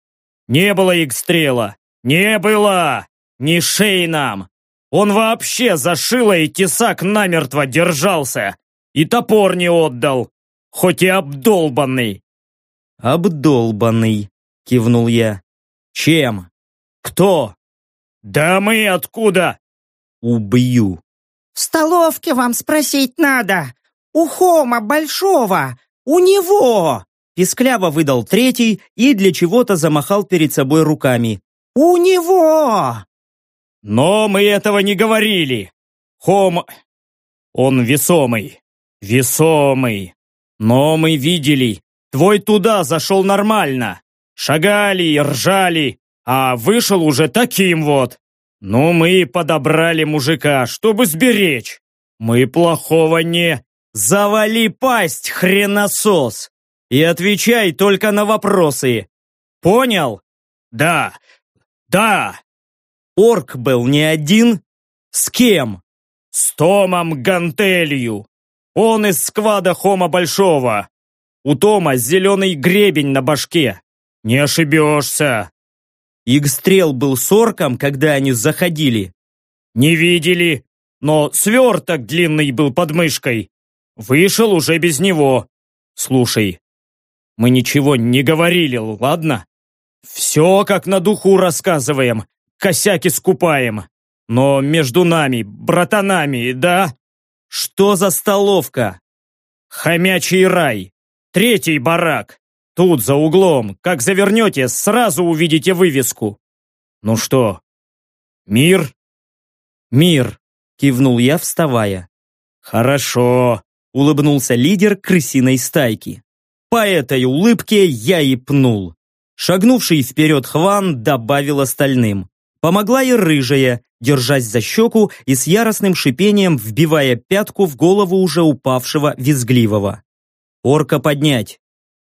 Не было игстрела. Не было! Ни шеи нам! Он вообще за шило и тесак намертво держался. И топор не отдал. Хоть и обдолбанный. «Обдолбанный», — кивнул я. «Чем? Кто?» «Да мы откуда?» «Убью». «В столовке вам спросить надо. У Хома Большого. У него!» Пискляво выдал третий и для чего-то замахал перед собой руками. «У него!» «Но мы этого не говорили. Хом... Он весомый. Весомый. Но мы видели, Твой туда зашел нормально. Шагали и ржали, а вышел уже таким вот. Ну, мы подобрали мужика, чтобы сберечь. Мы плохого не... Завали пасть, хреносос! И отвечай только на вопросы. Понял? Да. Да. Орк был не один. С кем? С Томом Гантелью. Он из сквада Хома Большого. У Тома зеленый гребень на башке. Не ошибешься. Игстрел был с орком, когда они заходили. Не видели, но сверток длинный был под мышкой. Вышел уже без него. Слушай, мы ничего не говорили, ладно? Все как на духу рассказываем, косяки скупаем. Но между нами, братанами, да? Что за столовка? Хомячий рай. Третий барак. Тут, за углом. Как завернете, сразу увидите вывеску. Ну что, мир? Мир, кивнул я, вставая. Хорошо, улыбнулся лидер крысиной стайки. По этой улыбке я и пнул. Шагнувший вперед Хван добавил остальным. Помогла и рыжая, держась за щеку и с яростным шипением вбивая пятку в голову уже упавшего визгливого. Орка поднять!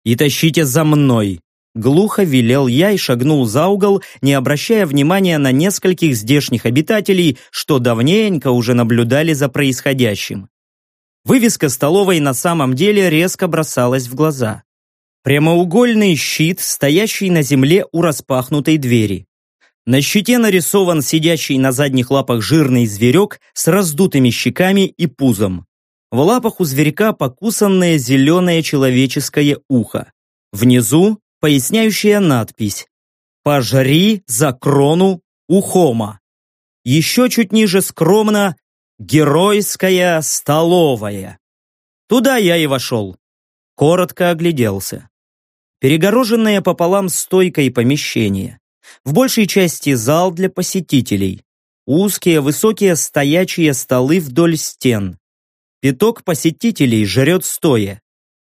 И тащите за мной!» Глухо велел я и шагнул за угол, не обращая внимания на нескольких здешних обитателей, что давненько уже наблюдали за происходящим. Вывеска столовой на самом деле резко бросалась в глаза. Прямоугольный щит, стоящий на земле у распахнутой двери. На щите нарисован сидящий на задних лапах жирный зверек с раздутыми щеками и пузом. В лапах у зверька покусанное зеленое человеческое ухо. Внизу поясняющая надпись «Пожри за крону ухома». Еще чуть ниже скромно «Геройская столовая». Туда я и вошел. Коротко огляделся. Перегороженное пополам стойкой помещение. В большей части зал для посетителей. Узкие, высокие стоячие столы вдоль стен. Пяток посетителей жрет стоя.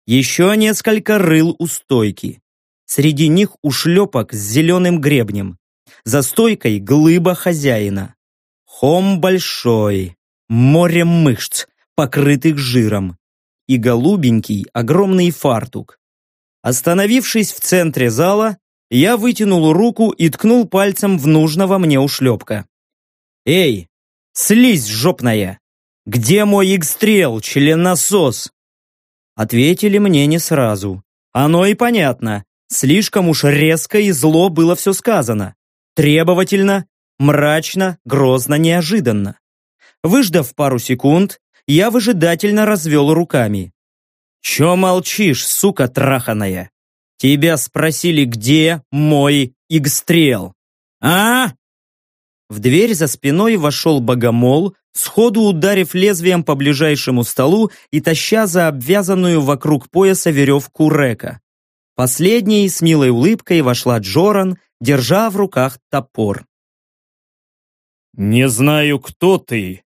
Еще несколько рыл у стойки. Среди них ушлепок с зеленым гребнем. За стойкой глыба хозяина. Хом большой, море мышц, покрытых жиром. И голубенький огромный фартук. Остановившись в центре зала, Я вытянул руку и ткнул пальцем в нужного мне ушлепка. «Эй, слизь жопная! Где мой игстрел, членосос?» Ответили мне не сразу. Оно и понятно. Слишком уж резко и зло было все сказано. Требовательно, мрачно, грозно, неожиданно. Выждав пару секунд, я выжидательно развел руками. «Че молчишь, сука траханая? Тебя спросили, где мой игстрел? А?» В дверь за спиной вошел богомол, сходу ударив лезвием по ближайшему столу и таща за обвязанную вокруг пояса веревку река. Последней с милой улыбкой вошла Джоран, держа в руках топор. «Не знаю, кто ты».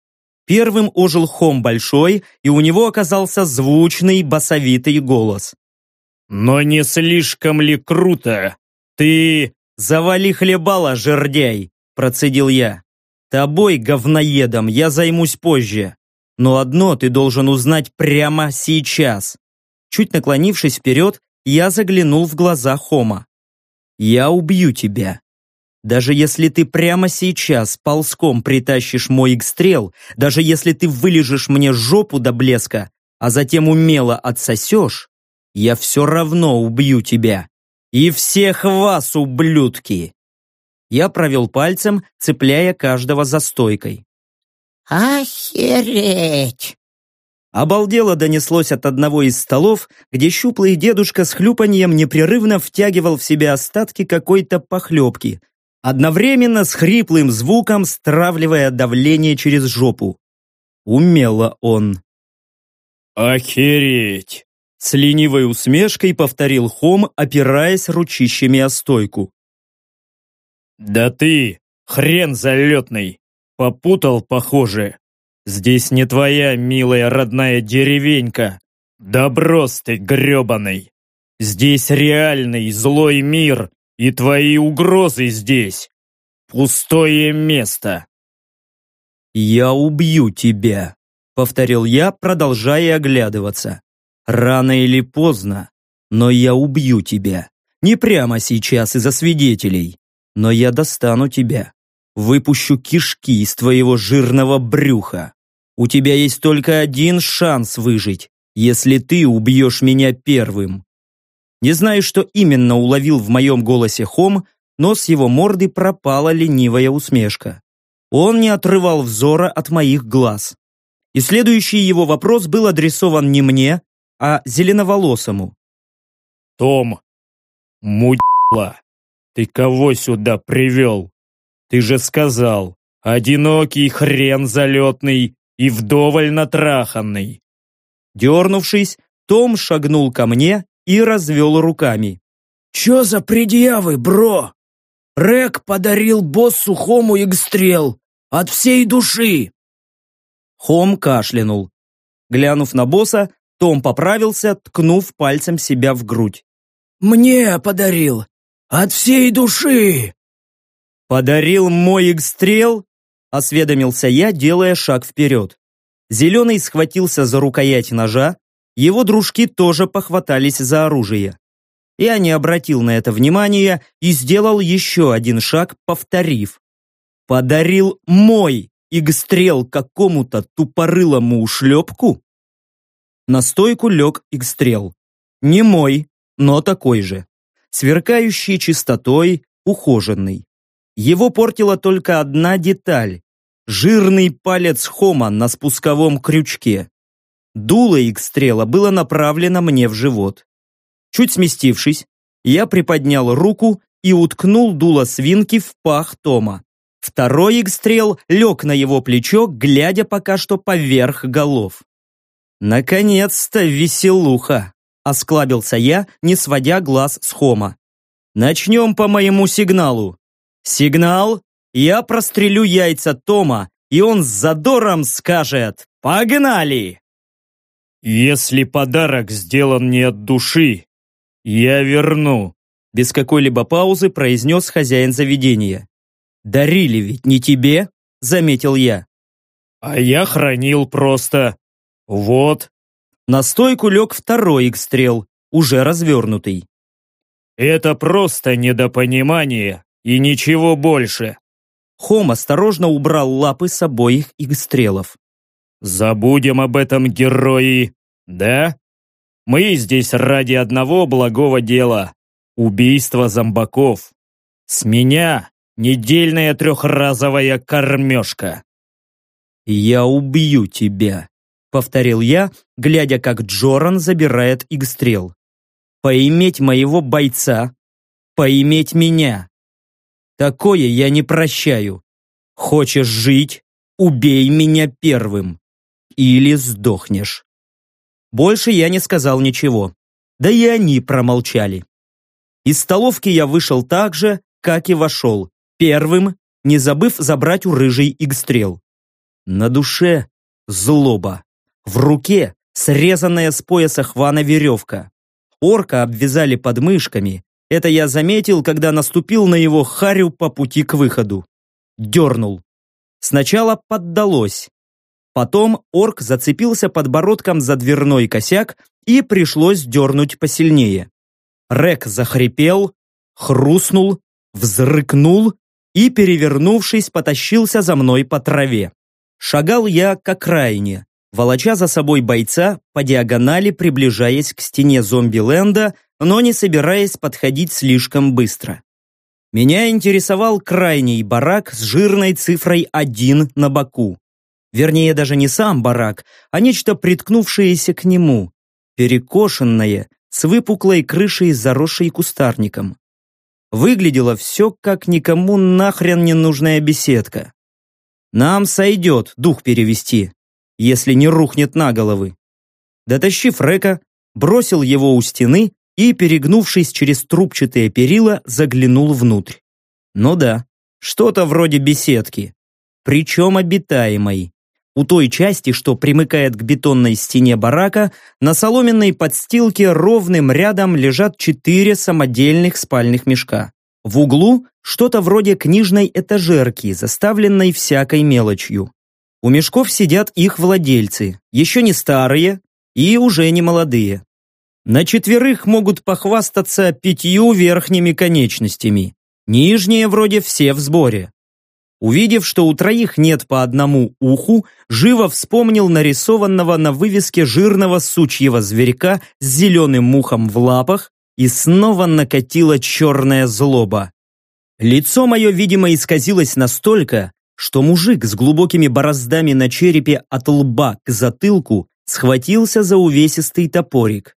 Первым ожил Хом Большой, и у него оказался звучный басовитый голос. «Но не слишком ли круто? Ты...» «Завали хлебала, жердяй!» – процедил я. «Тобой, говноедом, я займусь позже. Но одно ты должен узнать прямо сейчас». Чуть наклонившись вперед, я заглянул в глаза Хома. «Я убью тебя. Даже если ты прямо сейчас ползком притащишь мой игстрел, даже если ты вылежешь мне жопу до блеска, а затем умело отсосешь, я все равно убью тебя. И всех вас, ублюдки!» Я провел пальцем, цепляя каждого за стойкой. «Охереть!» Обалдело донеслось от одного из столов, где щуплый дедушка с хлюпаньем непрерывно втягивал в себя остатки какой-то похлебки, одновременно с хриплым звуком стравливая давление через жопу. Умело он. «Охереть!» С ленивой усмешкой повторил Хом, опираясь ручищами о стойку. «Да ты, хрен залетный, попутал, похоже. Здесь не твоя милая родная деревенька. Доброс ты гребаный. Здесь реальный злой мир, и твои угрозы здесь. Пустое место. «Я убью тебя», — повторил я, продолжая оглядываться. «Рано или поздно, но я убью тебя. Не прямо сейчас из-за свидетелей, но я достану тебя выпущу кишки из твоего жирного брюха. У тебя есть только один шанс выжить, если ты убьешь меня первым. Не знаю, что именно уловил в моем голосе Хом, но с его морды пропала ленивая усмешка. Он не отрывал взора от моих глаз. И следующий его вопрос был адресован не мне, а зеленоволосому. «Том, мудила, ты кого сюда привел?» Ты же сказал, одинокий хрен залетный и вдоволь натраханный. Дернувшись, Том шагнул ко мне и развел руками. «Чё за предъявы, бро? Рек подарил боссу Хому игстрел от всей души!» Хом кашлянул. Глянув на босса, Том поправился, ткнув пальцем себя в грудь. «Мне подарил! От всей души!» «Подарил мой игстрел?» – осведомился я, делая шаг вперед. Зеленый схватился за рукоять ножа, его дружки тоже похватались за оружие. Я не обратил на это внимания и сделал еще один шаг, повторив. «Подарил мой игстрел какому-то тупорылому ушлепку?» На стойку лег игстрел. Не мой, но такой же. Сверкающий чистотой, ухоженный. Его портила только одна деталь – жирный палец Хома на спусковом крючке. Дуло Икстрела было направлено мне в живот. Чуть сместившись, я приподнял руку и уткнул дуло свинки в пах Тома. Второй Икстрел лег на его плечо, глядя пока что поверх голов. «Наконец-то веселуха!» – осклабился я, не сводя глаз с Хома. «Начнем по моему сигналу. Сигнал, я прострелю яйца Тома, и он с задором скажет «Погнали!» «Если подарок сделан не от души, я верну», без какой-либо паузы произнес хозяин заведения. «Дарили ведь не тебе?» – заметил я. «А я хранил просто. Вот». На стойку лег второй экстрел, уже развернутый. Это просто недопонимание и ничего больше. Хом осторожно убрал лапы с обоих игстрелов. Забудем об этом, герои, да? Мы здесь ради одного благого дела – убийства зомбаков. С меня недельная трехразовая кормежка. «Я убью тебя», — повторил я, глядя, как Джоран забирает игстрел. «Поиметь моего бойца, поиметь меня. Такое я не прощаю. Хочешь жить — убей меня первым. Или сдохнешь». Больше я не сказал ничего. Да и они промолчали. Из столовки я вышел так же, как и вошел, первым, не забыв забрать у рыжий игстрел. На душе злоба. В руке срезанная с пояса хвана веревка. Орка обвязали подмышками. Это я заметил, когда наступил на его харю по пути к выходу. Дернул. Сначала поддалось, Потом орк зацепился подбородком за дверной косяк и пришлось дернуть посильнее. Рек захрипел, хрустнул, взрыкнул и, перевернувшись, потащился за мной по траве. Шагал я к окраине, волоча за собой бойца, по диагонали приближаясь к стене зомби-ленда, но не собираясь подходить слишком быстро. Меня интересовал крайний барак с жирной цифрой 1 на боку. Вернее, даже не сам барак, а нечто приткнувшееся к нему, перекошенное, с выпуклой крышей, заросшей кустарником. Выглядело все как никому нахрен не нужная беседка. Нам сойдет дух перевести, если не рухнет на головы. Дотащив Река, бросил его у стены и, перегнувшись через трубчатые перила, заглянул внутрь. Ну да, что-то вроде беседки, причем обитаемой. У той части, что примыкает к бетонной стене барака, на соломенной подстилке ровным рядом лежат четыре самодельных спальных мешка. В углу что-то вроде книжной этажерки, заставленной всякой мелочью. У мешков сидят их владельцы, еще не старые и уже не молодые. На четверых могут похвастаться пятью верхними конечностями. Нижние вроде все в сборе. Увидев, что у троих нет по одному уху, живо вспомнил нарисованного на вывеске жирного сучьего зверька с зеленым мухом в лапах и снова накатила черная злоба. Лицо мое, видимо, исказилось настолько, что мужик с глубокими бороздами на черепе от лба к затылку схватился за увесистый топорик.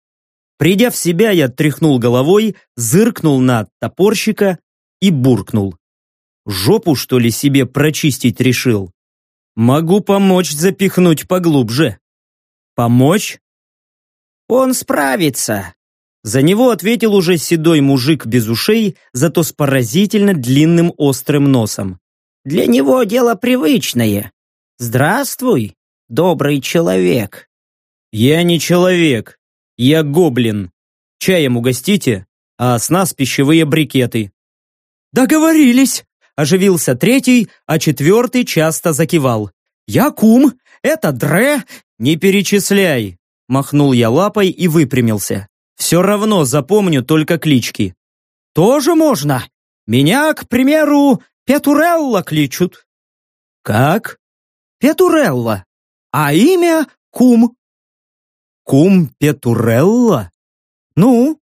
Придя в себя, я тряхнул головой, зыркнул на топорщика и буркнул. Жопу, что ли, себе прочистить решил? Могу помочь запихнуть поглубже. Помочь? Он справится. За него ответил уже седой мужик без ушей, зато с поразительно длинным острым носом. Для него дело привычное. Здравствуй, добрый человек. Я не человек, я гоблин. Чаем угостите, а с нас пищевые брикеты. Договорились, Оживился третий, а четвертый часто закивал. «Я кум, это Дре, не перечисляй!» Махнул я лапой и выпрямился. «Все равно запомню только клички». «Тоже можно. Меня, к примеру, Петурелла кличут». «Как?» «Петурелла. А имя Кум». «Кум Петурелла? Ну?»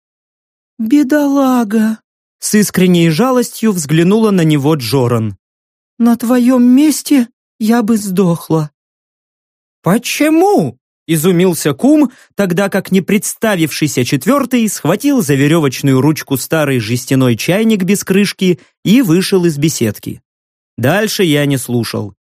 «Бедолага», с искренней жалостью взглянула на него Джоран. «На твоем месте я бы сдохла». «Почему?» – изумился кум, тогда как не представившийся четвертый схватил за веревочную ручку старый жестяной чайник без крышки и вышел из беседки. Дальше я не слушал.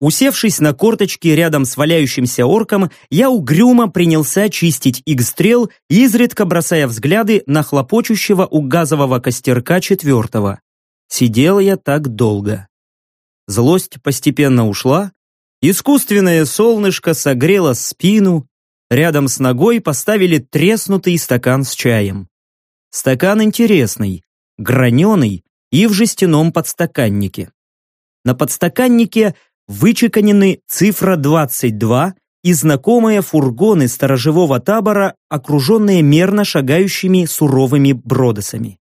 Усевшись на корточки рядом с валяющимся орком, я угрюмо принялся чистить игстрел, изредка бросая взгляды на хлопочущего у газового костерка четвертого. Сидел я так долго. Злость постепенно ушла, искусственное солнышко согрело спину, рядом с ногой поставили треснутый стакан с чаем. Стакан интересный, граненый и в жестяном подстаканнике. На подстаканнике вычеканены цифра 22 и знакомые фургоны сторожевого табора, окруженные мерно шагающими суровыми бродосами.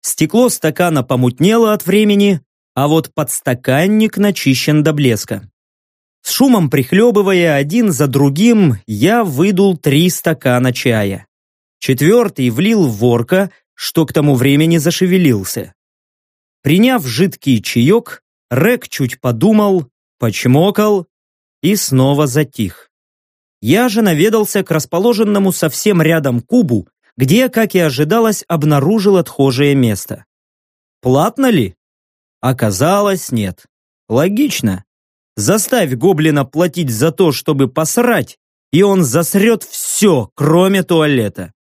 Стекло стакана помутнело от времени, а вот подстаканник начищен до блеска. С шумом прихлебывая один за другим, я выдул три стакана чая. Четвертый влил в ворка, что к тому времени зашевелился. Приняв жидкий чаек, Рек чуть подумал, почмокал и снова затих. Я же наведался к расположенному совсем рядом кубу, где, как и ожидалось, обнаружил отхожее место. Платно ли? Оказалось, нет. Логично. Заставь гоблина платить за то, чтобы посрать, и он засрет все, кроме туалета.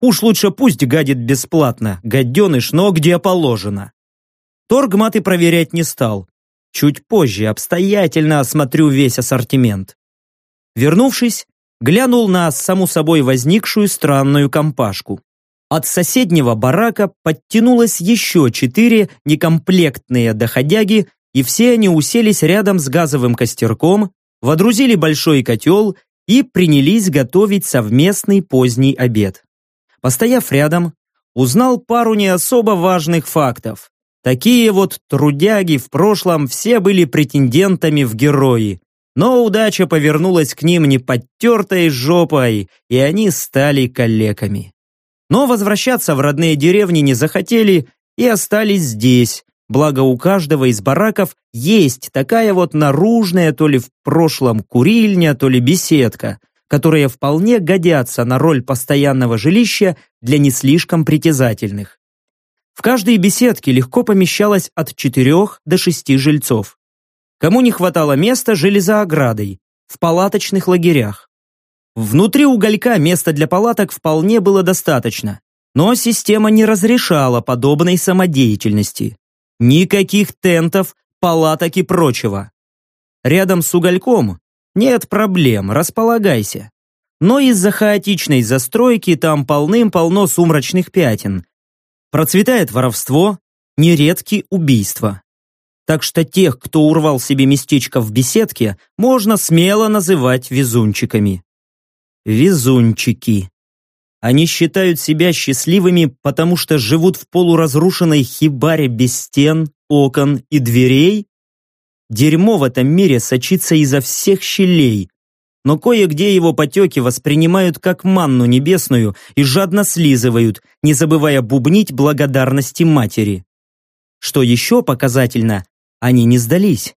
Уж лучше пусть гадит бесплатно, гаденыш, но где положено. Торгмат и проверять не стал. Чуть позже обстоятельно осмотрю весь ассортимент. Вернувшись, глянул на саму собой возникшую странную компашку. От соседнего барака подтянулось еще четыре некомплектные доходяги, и все они уселись рядом с газовым костерком, водрузили большой котел и принялись готовить совместный поздний обед. Постояв рядом, узнал пару не особо важных фактов. Такие вот трудяги в прошлом все были претендентами в герои, но удача повернулась к ним не подтертой жопой, и они стали калеками. Но возвращаться в родные деревни не захотели и остались здесь, благо у каждого из бараков есть такая вот наружная то ли в прошлом курильня, то ли беседка, которые вполне годятся на роль постоянного жилища для не слишком притязательных. В каждой беседке легко помещалось от четырех до шести жильцов. Кому не хватало места, жили за оградой, в палаточных лагерях. Внутри уголька места для палаток вполне было достаточно, но система не разрешала подобной самодеятельности. Никаких тентов, палаток и прочего. Рядом с угольком нет проблем, располагайся. Но из-за хаотичной застройки там полным-полно сумрачных пятен. Процветает воровство, нередки убийства. Так что тех, кто урвал себе местечко в беседке, можно смело называть везунчиками. Везунчики. Они считают себя счастливыми, потому что живут в полуразрушенной хибаре без стен, окон и дверей? Дерьмо в этом мире сочится изо всех щелей, но кое-где его потеки воспринимают как манну небесную и жадно слизывают, не забывая бубнить благодарности матери. Что еще показательно, они не сдались.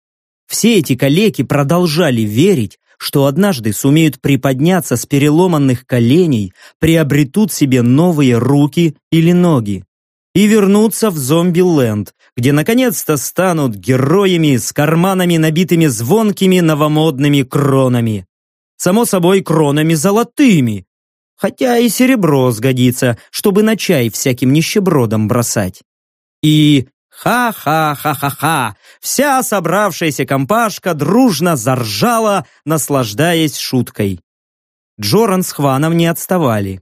Все эти калеки продолжали верить, что однажды сумеют приподняться с переломанных коленей, приобретут себе новые руки или ноги и вернуться в зомби-ленд, где наконец-то станут героями с карманами, набитыми звонкими новомодными кронами. Само собой, кронами золотыми. Хотя и серебро сгодится, чтобы на чай всяким нищебродом бросать. И Ха-ха-ха-ха-ха! Вся собравшаяся компашка дружно заржала, наслаждаясь шуткой. Джоран с Хваном не отставали.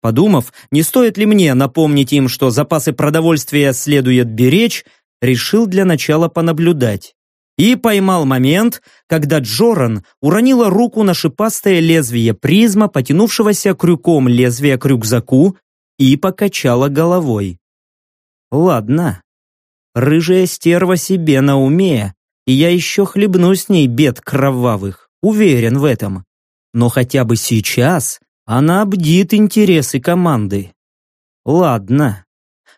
Подумав, не стоит ли мне напомнить им, что запасы продовольствия следует беречь, решил для начала понаблюдать. И поймал момент, когда Джоран уронила руку на шипастое лезвие призма, потянувшегося крюком лезвия к рюкзаку, и покачала головой. Ладно, Рыжая стерва себе на уме, и я еще хлебну с ней бед кровавых, уверен в этом. Но хотя бы сейчас она бдит интересы команды. Ладно.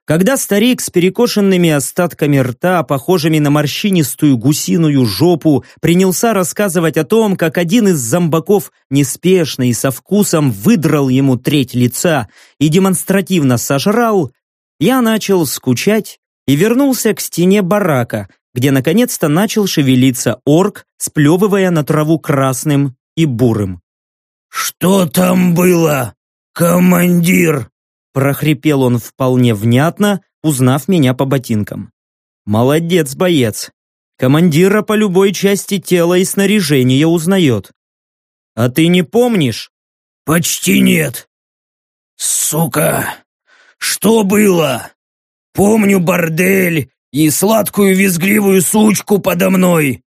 Когда старик с перекошенными остатками рта, похожими на морщинистую гусиную жопу, принялся рассказывать о том, как один из зомбаков неспешно и со вкусом выдрал ему треть лица и демонстративно сожрал, я начал скучать и вернулся к стене барака, где наконец-то начал шевелиться орк, сплевывая на траву красным и бурым. «Что там было, командир?» прохрипел он вполне внятно, узнав меня по ботинкам. «Молодец, боец! Командира по любой части тела и снаряжения узнает. А ты не помнишь?» «Почти нет». «Сука! Что было?» Помню бордель и сладкую визгливую сучку подо мной.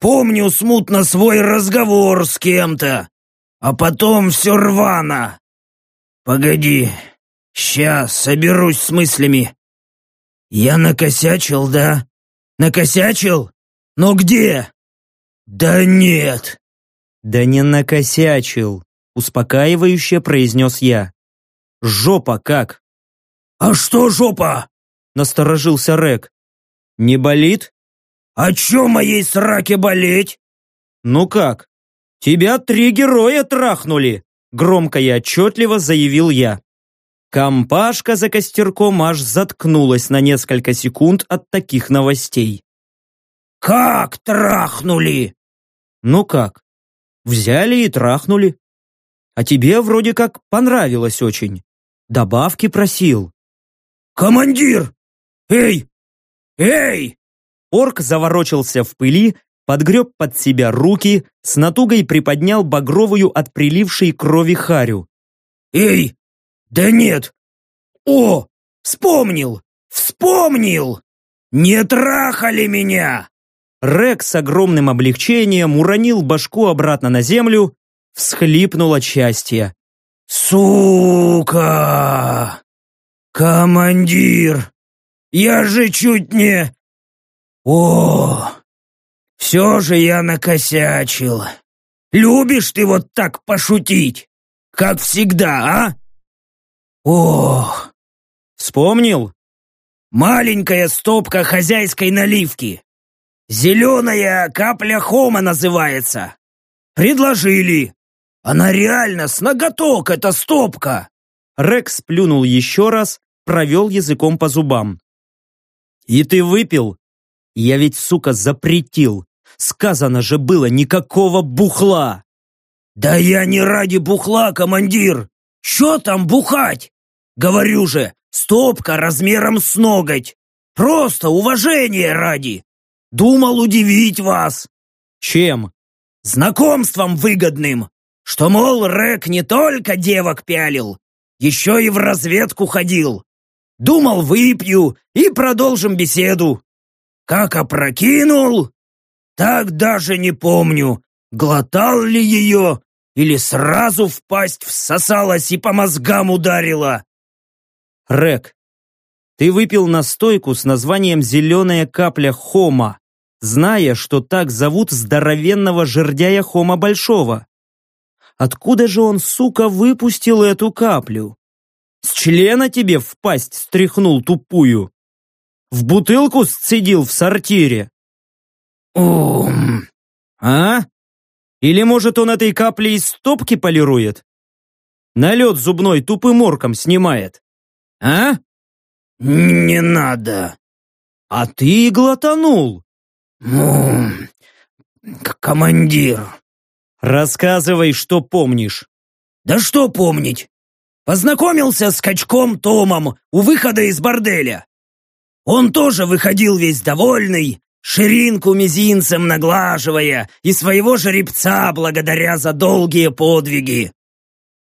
Помню смутно свой разговор с кем-то. А потом все рвано. Погоди, сейчас соберусь с мыслями. Я накосячил, да? Накосячил? Но где? Да нет. Да не накосячил, успокаивающе произнес я. Жопа как? А что жопа? Насторожился Рек. Не болит? А чё моей сраке болеть? Ну как? Тебя три героя трахнули, громко и отчетливо заявил я. Компашка за костерком аж заткнулась на несколько секунд от таких новостей. «Как трахнули?» «Ну как? Взяли и трахнули. А тебе вроде как понравилось очень. Добавки просил». «Командир! Эй! Эй!» Орк заворочился в пыли, подгреб под себя руки, с натугой приподнял багровую от прилившей крови харю. «Эй! Да нет! О! Вспомнил! Вспомнил! Не трахали меня!» Рек с огромным облегчением уронил башку обратно на землю, всхлипнул от счастья. «Сука! Командир! Я же чуть не... О! Все же я накосячил. Любишь ты вот так пошутить? Как всегда, а? Ох! Вспомнил? Маленькая стопка хозяйской наливки. Зеленая капля хома называется. Предложили. Она реально с ноготок, эта стопка. Рекс плюнул еще раз, провел языком по зубам. «И ты выпил? Я ведь, сука, запретил. Сказано же было, никакого бухла!» «Да я не ради бухла, командир! Что там бухать? Говорю же, стопка размером с ноготь. Просто уважение ради. Думал удивить вас. Чем? Знакомством выгодным. Что, мол, Рэк не только девок пялил, еще и в разведку ходил. Думал, выпью и продолжим беседу. Как опрокинул, так даже не помню, глотал ли ее или сразу в пасть всосалась и по мозгам ударила. Рэк, ты выпил настойку с названием «Зеленая капля Хома», зная, что так зовут здоровенного жердяя Хома Большого. Откуда же он, сука, выпустил эту каплю? С члена тебе в пасть стряхнул тупую? В бутылку сцедил в сортире? Ум. А? Или, может, он этой каплей из стопки полирует? Налет зубной тупым орком снимает? А? Не надо. А ты и глотанул. Ну, командир. Рассказывай, что помнишь. Да что помнить? Познакомился с качком Томом у выхода из борделя. Он тоже выходил весь довольный, ширинку мизинцем наглаживая и своего жеребца благодаря за долгие подвиги.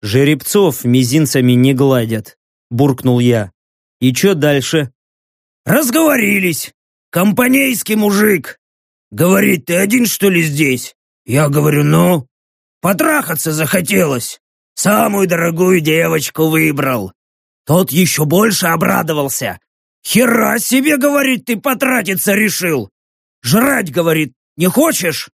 «Жеребцов мизинцами не гладят», — буркнул я. «И что дальше?» «Разговорились. Компанейский мужик. Говорит, ты один, что ли, здесь?» Я говорю, ну? Потрахаться захотелось. Самую дорогую девочку выбрал. Тот еще больше обрадовался. «Хера себе, — говорит, — ты потратиться решил! Жрать, — говорит, — не хочешь?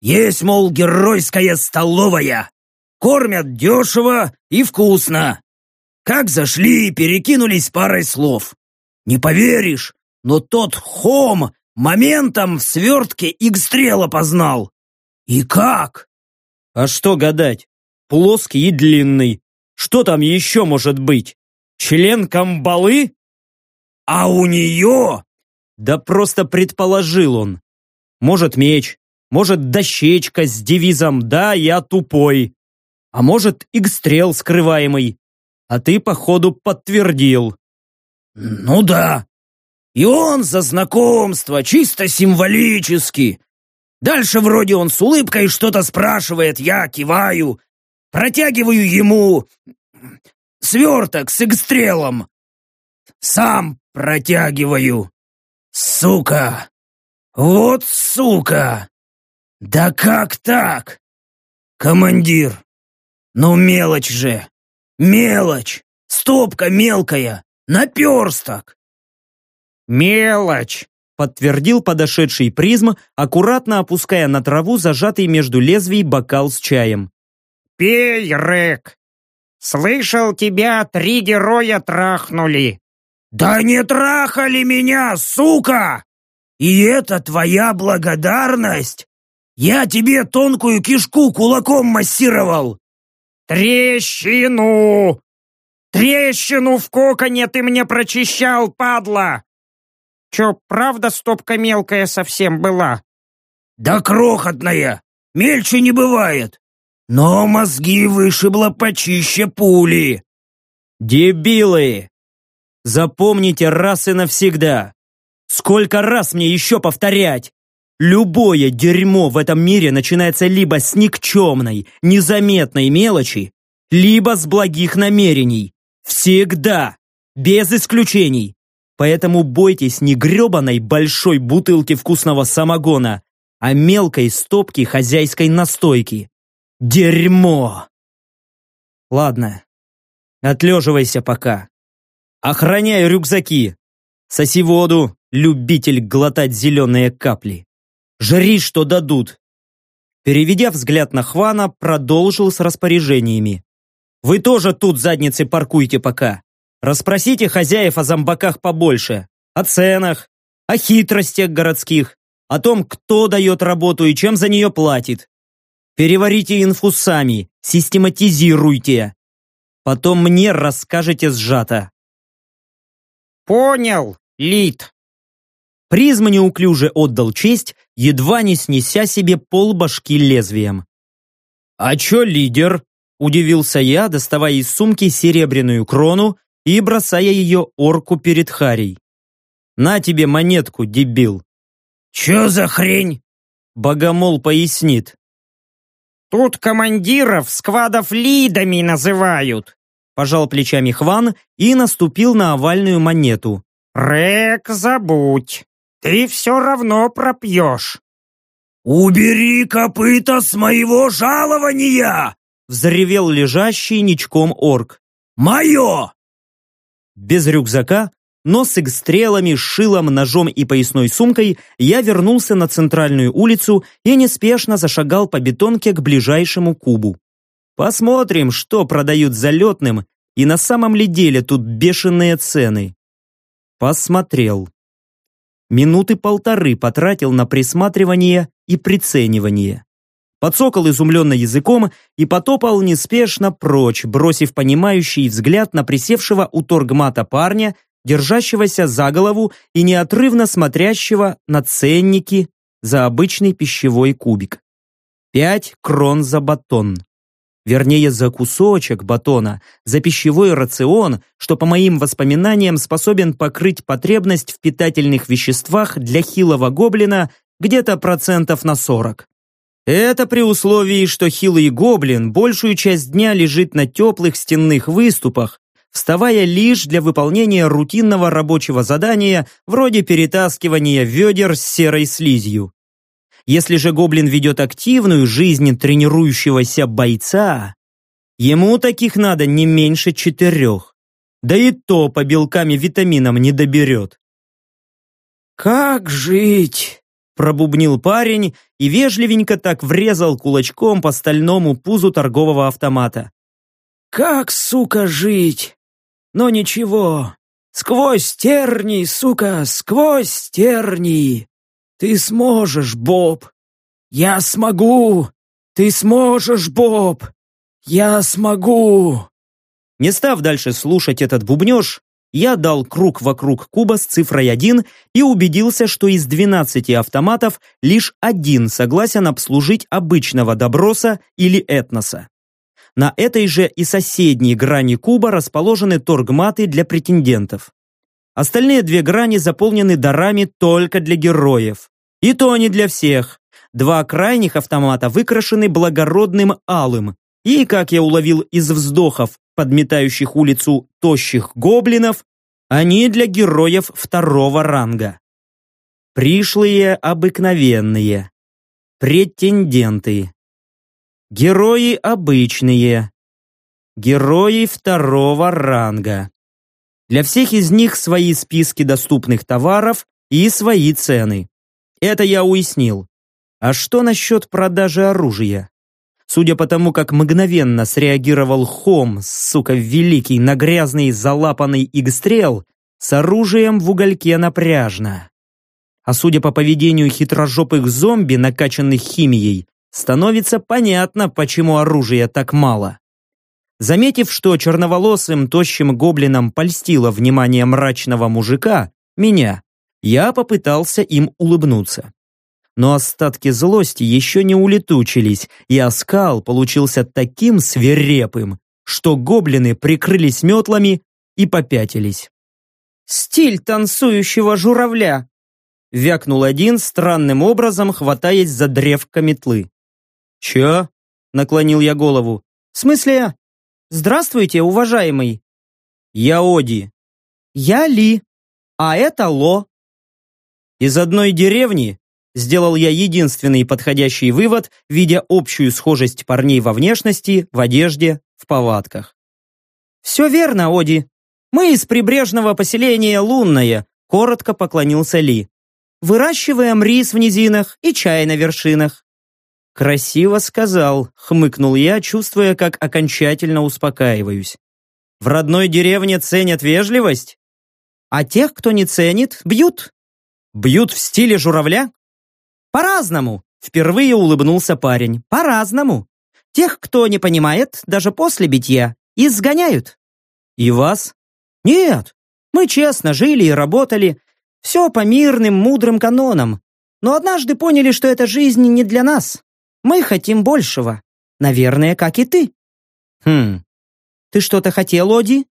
Есть, мол, геройская столовая. Кормят дешево и вкусно. Как зашли, перекинулись парой слов. Не поверишь, но тот хом моментом в свертке игстрела познал. И как? А что гадать? Плоский и длинный. Что там еще может быть? Член камбалы? А у нее? Да просто предположил он. Может меч, может дощечка с девизом «Да, я тупой». А может игстрел скрываемый. А ты, походу, подтвердил. Ну да. И он за знакомство, чисто символически. Дальше вроде он с улыбкой что-то спрашивает, я киваю, протягиваю ему сверток с экстрелом. Сам протягиваю. Сука! Вот сука! Да как так? Командир, ну мелочь же! Мелочь! Стопка мелкая! Наперсток! «Мелочь!» подтвердил подошедший призм, аккуратно опуская на траву зажатый между лезвий бокал с чаем. «Пей, Рек! Слышал, тебя три героя трахнули!» «Да не трахали меня, сука! И это твоя благодарность? Я тебе тонкую кишку кулаком массировал!» «Трещину! Трещину в коконе ты мне прочищал, падла! Че, правда стопка мелкая совсем была?» «Да крохотная! Мельче не бывает! Но мозги вышибло почище пули!» «Дебилы! Запомните раз и навсегда! Сколько раз мне еще повторять? Любое дерьмо в этом мире начинается либо с никчемной, незаметной мелочи, либо с благих намерений. Всегда! Без исключений! Поэтому бойтесь не гребаной большой бутылки вкусного самогона, а мелкой стопки хозяйской настойки. Дерьмо! Ладно, отлеживайся пока. Охраняй рюкзаки. Соси воду, любитель глотать зеленые капли. Жри, что дадут. Переведя взгляд на Хвана, продолжил с распоряжениями. Вы тоже тут задницы паркуйте пока. Расспросите хозяев о зомбаках побольше, о ценах, о хитростях городских, о том, кто дает работу и чем за нее платит. Переварите инфу сами, систематизируйте. Потом мне расскажете сжато. Понял, Лид. Призм неуклюже отдал честь, едва не снеся себе полбашки лезвием. «А чё лидер?» – удивился я, доставая из сумки серебряную крону и бросая ее орку перед Харей. «На тебе монетку, дебил!» «Чё за хрень?» Богомол пояснит. «Тут командиров сквадов лидами называют!» Пожал плечами Хван и наступил на овальную монету. «Рек, забудь! Ты все равно пропьешь!» «Убери копыта с моего жалования!» Взревел лежащий ничком орк. «Мое!» Без рюкзака, но с стрелами, шилом, ножом и поясной сумкой я вернулся на центральную улицу и неспешно зашагал по бетонке к ближайшему кубу. Посмотрим, что продают залетным, и на самом ли деле тут бешеные цены. Посмотрел. Минуты полторы потратил на присматривание и приценивание подсокал изумленно языком и потопал неспешно прочь, бросив понимающий взгляд на присевшего у торгмата парня, держащегося за голову и неотрывно смотрящего на ценники за обычный пищевой кубик. Пять крон за батон. Вернее, за кусочек батона, за пищевой рацион, что, по моим воспоминаниям, способен покрыть потребность в питательных веществах для хилого гоблина где-то процентов на 40. Это при условии, что хилый гоблин большую часть дня лежит на теплых стенных выступах, вставая лишь для выполнения рутинного рабочего задания вроде перетаскивания ведер с серой слизью. Если же гоблин ведет активную жизнь тренирующегося бойца, ему таких надо не меньше четырех. Да и то по белкам и витаминам не доберет. «Как жить?» Пробубнил парень и вежливенько так врезал кулачком по стальному пузу торгового автомата. «Как, сука, жить? Но ничего, сквозь тернии, сука, сквозь тернии. Ты сможешь, Боб. Я смогу. Ты сможешь, Боб. Я смогу». Не став дальше слушать этот бубнеж, я дал круг вокруг куба с цифрой 1 и убедился, что из 12 автоматов лишь один согласен обслужить обычного доброса или этноса. На этой же и соседней грани куба расположены торгматы для претендентов. Остальные две грани заполнены дарами только для героев. И то не для всех. Два крайних автомата выкрашены благородным алым. И, как я уловил из вздохов подметающих улицу тощих гоблинов, они для героев второго ранга. Пришлые обыкновенные. Претенденты. Герои обычные. Герои второго ранга. Для всех из них свои списки доступных товаров и свои цены. Это я уяснил. А что насчет продажи оружия? Судя по тому, как мгновенно среагировал Хом, сука, великий, на грязный залапанный игстрел, с оружием в угольке напряжно. А судя по поведению хитрожопых зомби, накачанных химией, становится понятно, почему оружия так мало. Заметив, что черноволосым тощим гоблинам польстило внимание мрачного мужика, меня, я попытался им улыбнуться. Но остатки злости еще не улетучились, и оскал получился таким свирепым, что гоблины прикрылись метлами и попятились. «Стиль танцующего журавля!» Вякнул один странным образом, хватаясь за древко метлы. «Чё?» — наклонил я голову. «В смысле? Здравствуйте, уважаемый!» «Я Оди». «Я Ли. А это Ло». Из одной деревни сделал я единственный подходящий вывод, видя общую схожесть парней во внешности, в одежде, в повадках. «Все верно, Оди. Мы из прибрежного поселения Лунное», коротко поклонился Ли. «Выращиваем рис в низинах и чай на вершинах». «Красиво сказал», — хмыкнул я, чувствуя, как окончательно успокаиваюсь. «В родной деревне ценят вежливость?» «А тех, кто не ценит, бьют». «Бьют в стиле журавля?» «По-разному», — впервые улыбнулся парень. «По-разному. Тех, кто не понимает, даже после битья, изгоняют». «И вас?» «Нет, мы честно жили и работали. Все по мирным, мудрым канонам. Но однажды поняли, что эта жизнь не для нас. Мы хотим большего. Наверное, как и ты». «Хм. Ты что-то хотел, Оди?»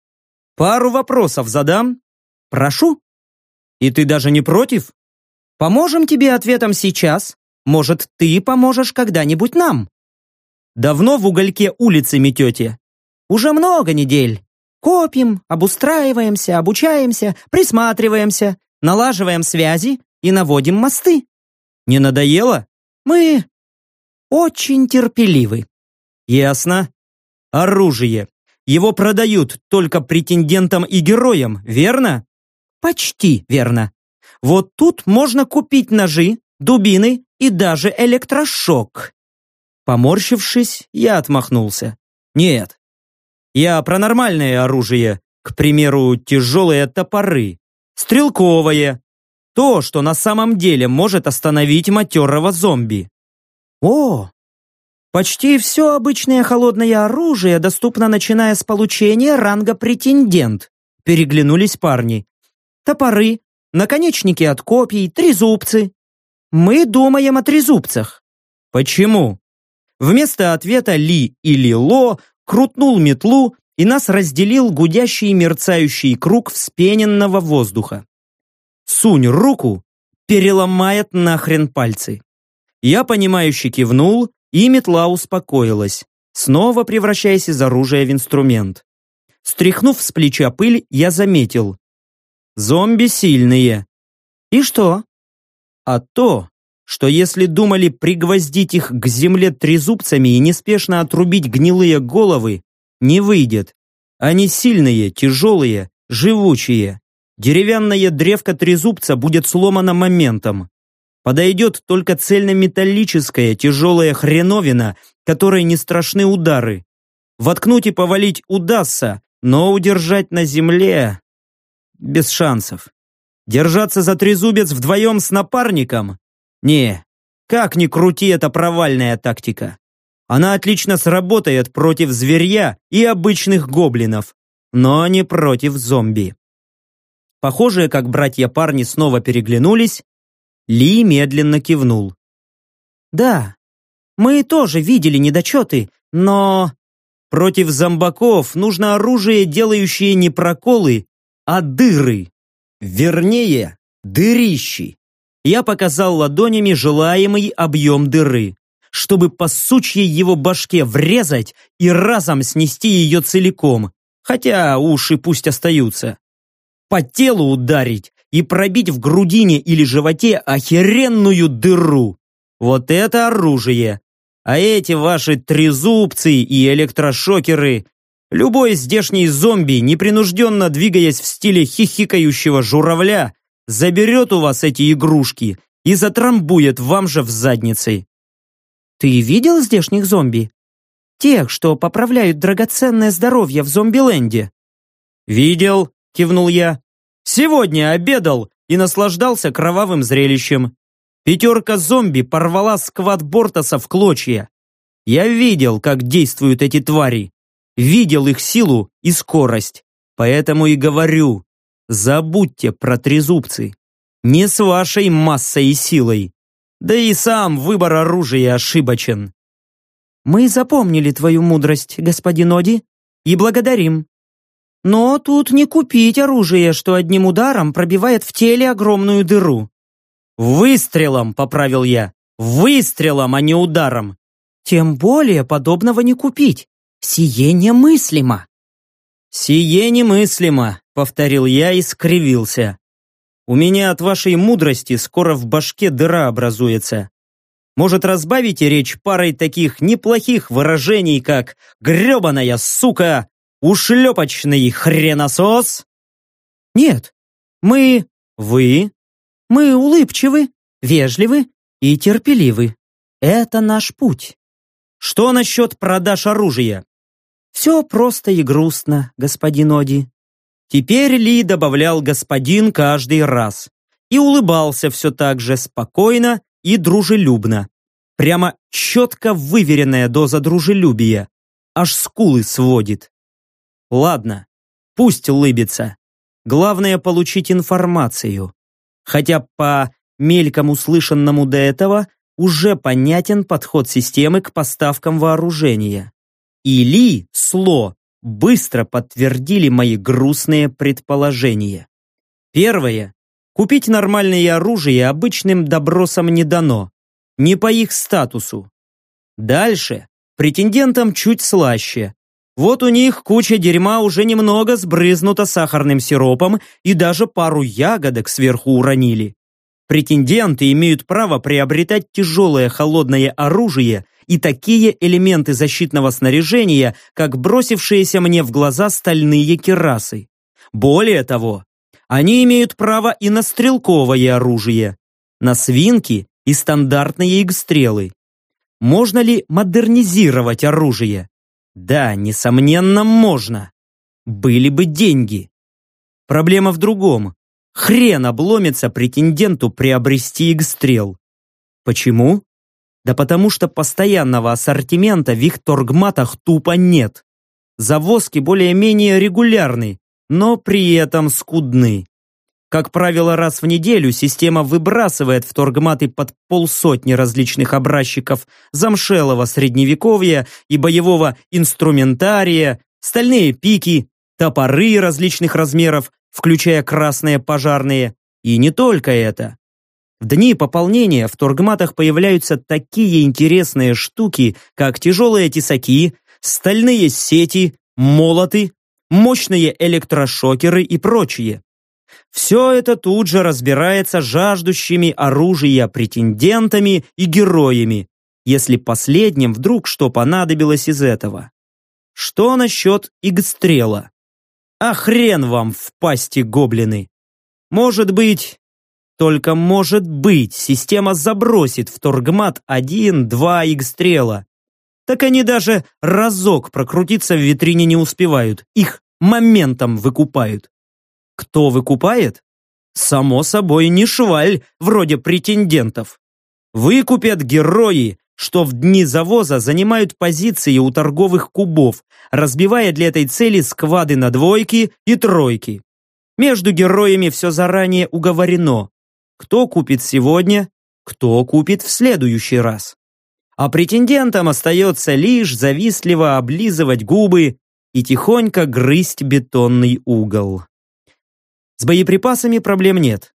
«Пару вопросов задам». «Прошу». «И ты даже не против?» «Поможем тебе ответом сейчас. Может, ты поможешь когда-нибудь нам?» «Давно в угольке улицы метете?» «Уже много недель. Копим, обустраиваемся, обучаемся, присматриваемся, налаживаем связи и наводим мосты». «Не надоело?» «Мы очень терпеливы». «Ясно. Оружие. Его продают только претендентам и героям, верно?» «Почти верно. Вот тут можно купить ножи, дубины и даже электрошок». Поморщившись, я отмахнулся. «Нет. Я про нормальное оружие, к примеру, тяжелые топоры, стрелковое, то, что на самом деле может остановить матерого зомби». «О, почти все обычное холодное оружие доступно, начиная с получения ранга претендент», переглянулись парни. «Топоры, наконечники от копий, трезубцы. Мы думаем о трезубцах. Почему? Вместо ответа Ли или Ло крутнул метлу и нас разделил гудящий мерцающий круг вспененного воздуха. Сунь руку, переломает нахрен пальцы. Я понимающе кивнул, и метла успокоилась, снова превращаясь из оружия в инструмент. Стряхнув с плеча пыль, я заметил. Зомби сильные. И что? А то, что если думали пригвоздить их к земле трезубцами и неспешно отрубить гнилые головы, не выйдет. Они сильные, тяжелые, живучие. Деревянная древко трезубца будет сломана моментом. Подойдет только цельнометаллическая тяжелая хреновина, которой не страшны удары. Воткнуть и повалить удастся, но удержать на земле без шансов. Держаться за трезубец вдвоем с напарником? Не, как ни крути, это провальная тактика. Она отлично сработает против зверья и обычных гоблинов, но не против зомби. Похожие, как братья-парни снова переглянулись, Ли медленно кивнул. «Да, мы тоже видели недочеты, но...» «Против зомбаков нужно оружие, делающее не проколы, а дыры. Вернее, дырищи. Я показал ладонями желаемый объем дыры, чтобы по сучьей его башке врезать и разом снести ее целиком, хотя уши пусть остаются. По телу ударить и пробить в грудине или животе охеренную дыру. Вот это оружие. А эти ваши трезубцы и электрошокеры Любой здешний зомби, непринужденно двигаясь в стиле хихикающего журавля, заберет у вас эти игрушки и затрамбует вам же в задницей. Ты видел здешних зомби? Тех, что поправляют драгоценное здоровье в зомбиленде. Видел, кивнул я. Сегодня обедал и наслаждался кровавым зрелищем. Пятерка зомби порвала сквад Бортаса в клочья. Я видел, как действуют эти твари. Видел их силу и скорость. Поэтому и говорю, забудьте про трезубцы. Не с вашей массой и силой. Да и сам выбор оружия ошибочен. Мы запомнили твою мудрость, господин Оди, и благодарим. Но тут не купить оружие, что одним ударом пробивает в теле огромную дыру. «Выстрелом!» — поправил я. «Выстрелом, а не ударом!» «Тем более подобного не купить. Сие немыслимо!» «Сие немыслимо!» — повторил я и скривился. «У меня от вашей мудрости скоро в башке дыра образуется. Может, разбавите речь парой таких неплохих выражений, как «гребаная сука», Ушлепочный хреносос? Нет, мы... Вы? Мы улыбчивы, вежливы и терпеливы. Это наш путь. Что насчет продаж оружия? Все просто и грустно, господин Оди. Теперь Ли добавлял господин каждый раз и улыбался все так же спокойно и дружелюбно. Прямо четко выверенная доза дружелюбия. Аж скулы сводит. Ладно, пусть улыбится. Главное получить информацию. Хотя по мельком услышанному до этого уже понятен подход системы к поставкам вооружения. И Ли, Сло быстро подтвердили мои грустные предположения. Первое. Купить нормальное оружие обычным добросам не дано. Не по их статусу. Дальше. Претендентам чуть слаще. Вот у них куча дерьма уже немного сбрызнута сахарным сиропом и даже пару ягодок сверху уронили. Претенденты имеют право приобретать тяжелое холодное оружие и такие элементы защитного снаряжения, как бросившиеся мне в глаза стальные керасы. Более того, они имеют право и на стрелковое оружие, на свинки и стандартные игстрелы. Можно ли модернизировать оружие? Да, несомненно, можно. Были бы деньги. Проблема в другом. Хрен обломится претенденту приобрести игстрел. Почему? Да потому что постоянного ассортимента в их торгматах тупо нет. Завозки более-менее регулярны, но при этом скудны. Как правило, раз в неделю система выбрасывает в торгматы под полсотни различных образчиков замшелого средневековья и боевого инструментария, стальные пики, топоры различных размеров, включая красные пожарные. И не только это. В дни пополнения в торгматах появляются такие интересные штуки, как тяжелые тесаки, стальные сети, молоты, мощные электрошокеры и прочее. Все это тут же разбирается жаждущими оружия претендентами и героями, если последним вдруг что понадобилось из этого. Что насчет игстрела? А хрен вам в пасти гоблины! Может быть, только может быть, система забросит в торгмат один-два игстрела. Так они даже разок прокрутиться в витрине не успевают, их моментом выкупают. Кто выкупает? Само собой, не шваль, вроде претендентов. Выкупят герои, что в дни завоза занимают позиции у торговых кубов, разбивая для этой цели сквады на двойки и тройки. Между героями все заранее уговорено. Кто купит сегодня, кто купит в следующий раз. А претендентам остается лишь завистливо облизывать губы и тихонько грызть бетонный угол. С боеприпасами проблем нет.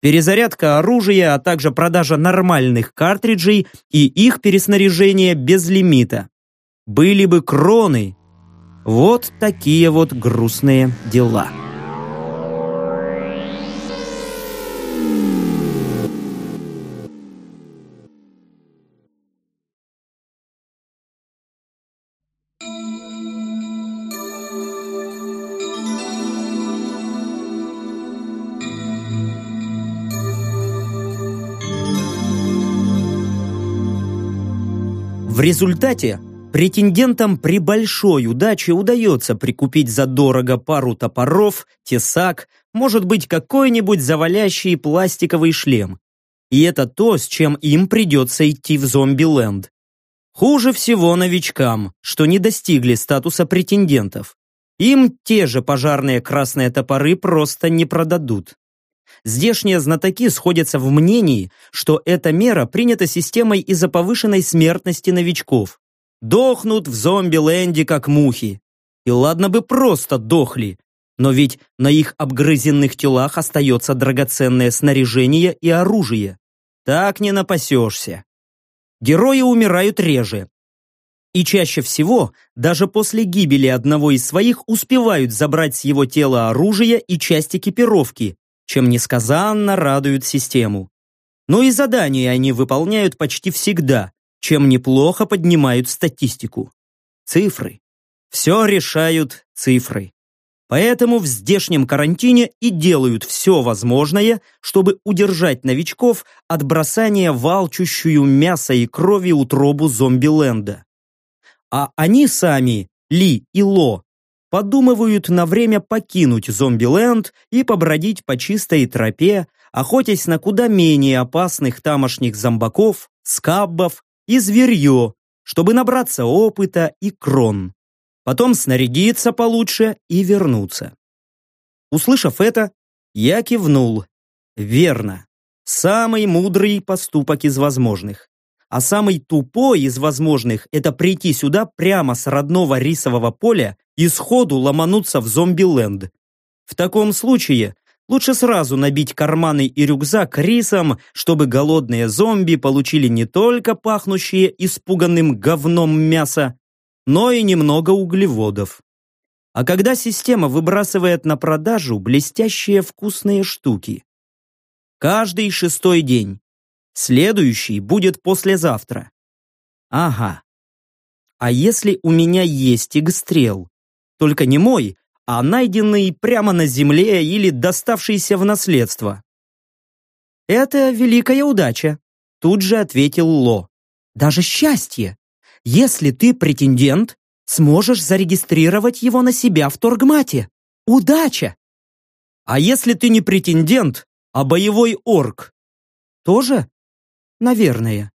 Перезарядка оружия, а также продажа нормальных картриджей и их переснаряжение без лимита. Были бы кроны. Вот такие вот грустные дела. В результате претендентам при большой удаче удается прикупить задорого пару топоров, тесак, может быть какой-нибудь завалящий пластиковый шлем. И это то, с чем им придется идти в зомби-ленд. Хуже всего новичкам, что не достигли статуса претендентов. Им те же пожарные красные топоры просто не продадут. Здешние знатоки сходятся в мнении, что эта мера принята системой из-за повышенной смертности новичков. Дохнут в зомби-ленде как мухи. И ладно бы просто дохли, но ведь на их обгрызенных телах остается драгоценное снаряжение и оружие. Так не напасешься. Герои умирают реже. И чаще всего, даже после гибели одного из своих, успевают забрать с его тела оружие и часть экипировки, чем несказанно радуют систему. Но и задания они выполняют почти всегда, чем неплохо поднимают статистику. Цифры. Все решают цифры. Поэтому в здешнем карантине и делают все возможное, чтобы удержать новичков от бросания в алчущую мясо и крови утробу зомби-ленда. А они сами, Ли и Ло, подумывают на время покинуть зомби-ленд и побродить по чистой тропе, охотясь на куда менее опасных тамошних зомбаков, скаббов и зверье, чтобы набраться опыта и крон потом снарядиться получше и вернуться. Услышав это, я кивнул. Верно. Самый мудрый поступок из возможных. А самый тупой из возможных – это прийти сюда прямо с родного рисового поля и сходу ломануться в зомби-ленд. В таком случае лучше сразу набить карманы и рюкзак рисом, чтобы голодные зомби получили не только пахнущее испуганным говном мясо, но и немного углеводов. А когда система выбрасывает на продажу блестящие вкусные штуки? Каждый шестой день. Следующий будет послезавтра. Ага. А если у меня есть игстрел? Только не мой, а найденный прямо на земле или доставшийся в наследство. Это великая удача, тут же ответил Ло. Даже счастье если ты претендент, сможешь зарегистрировать его на себя в Торгмате. Удача! А если ты не претендент, а боевой орк? Тоже? Наверное.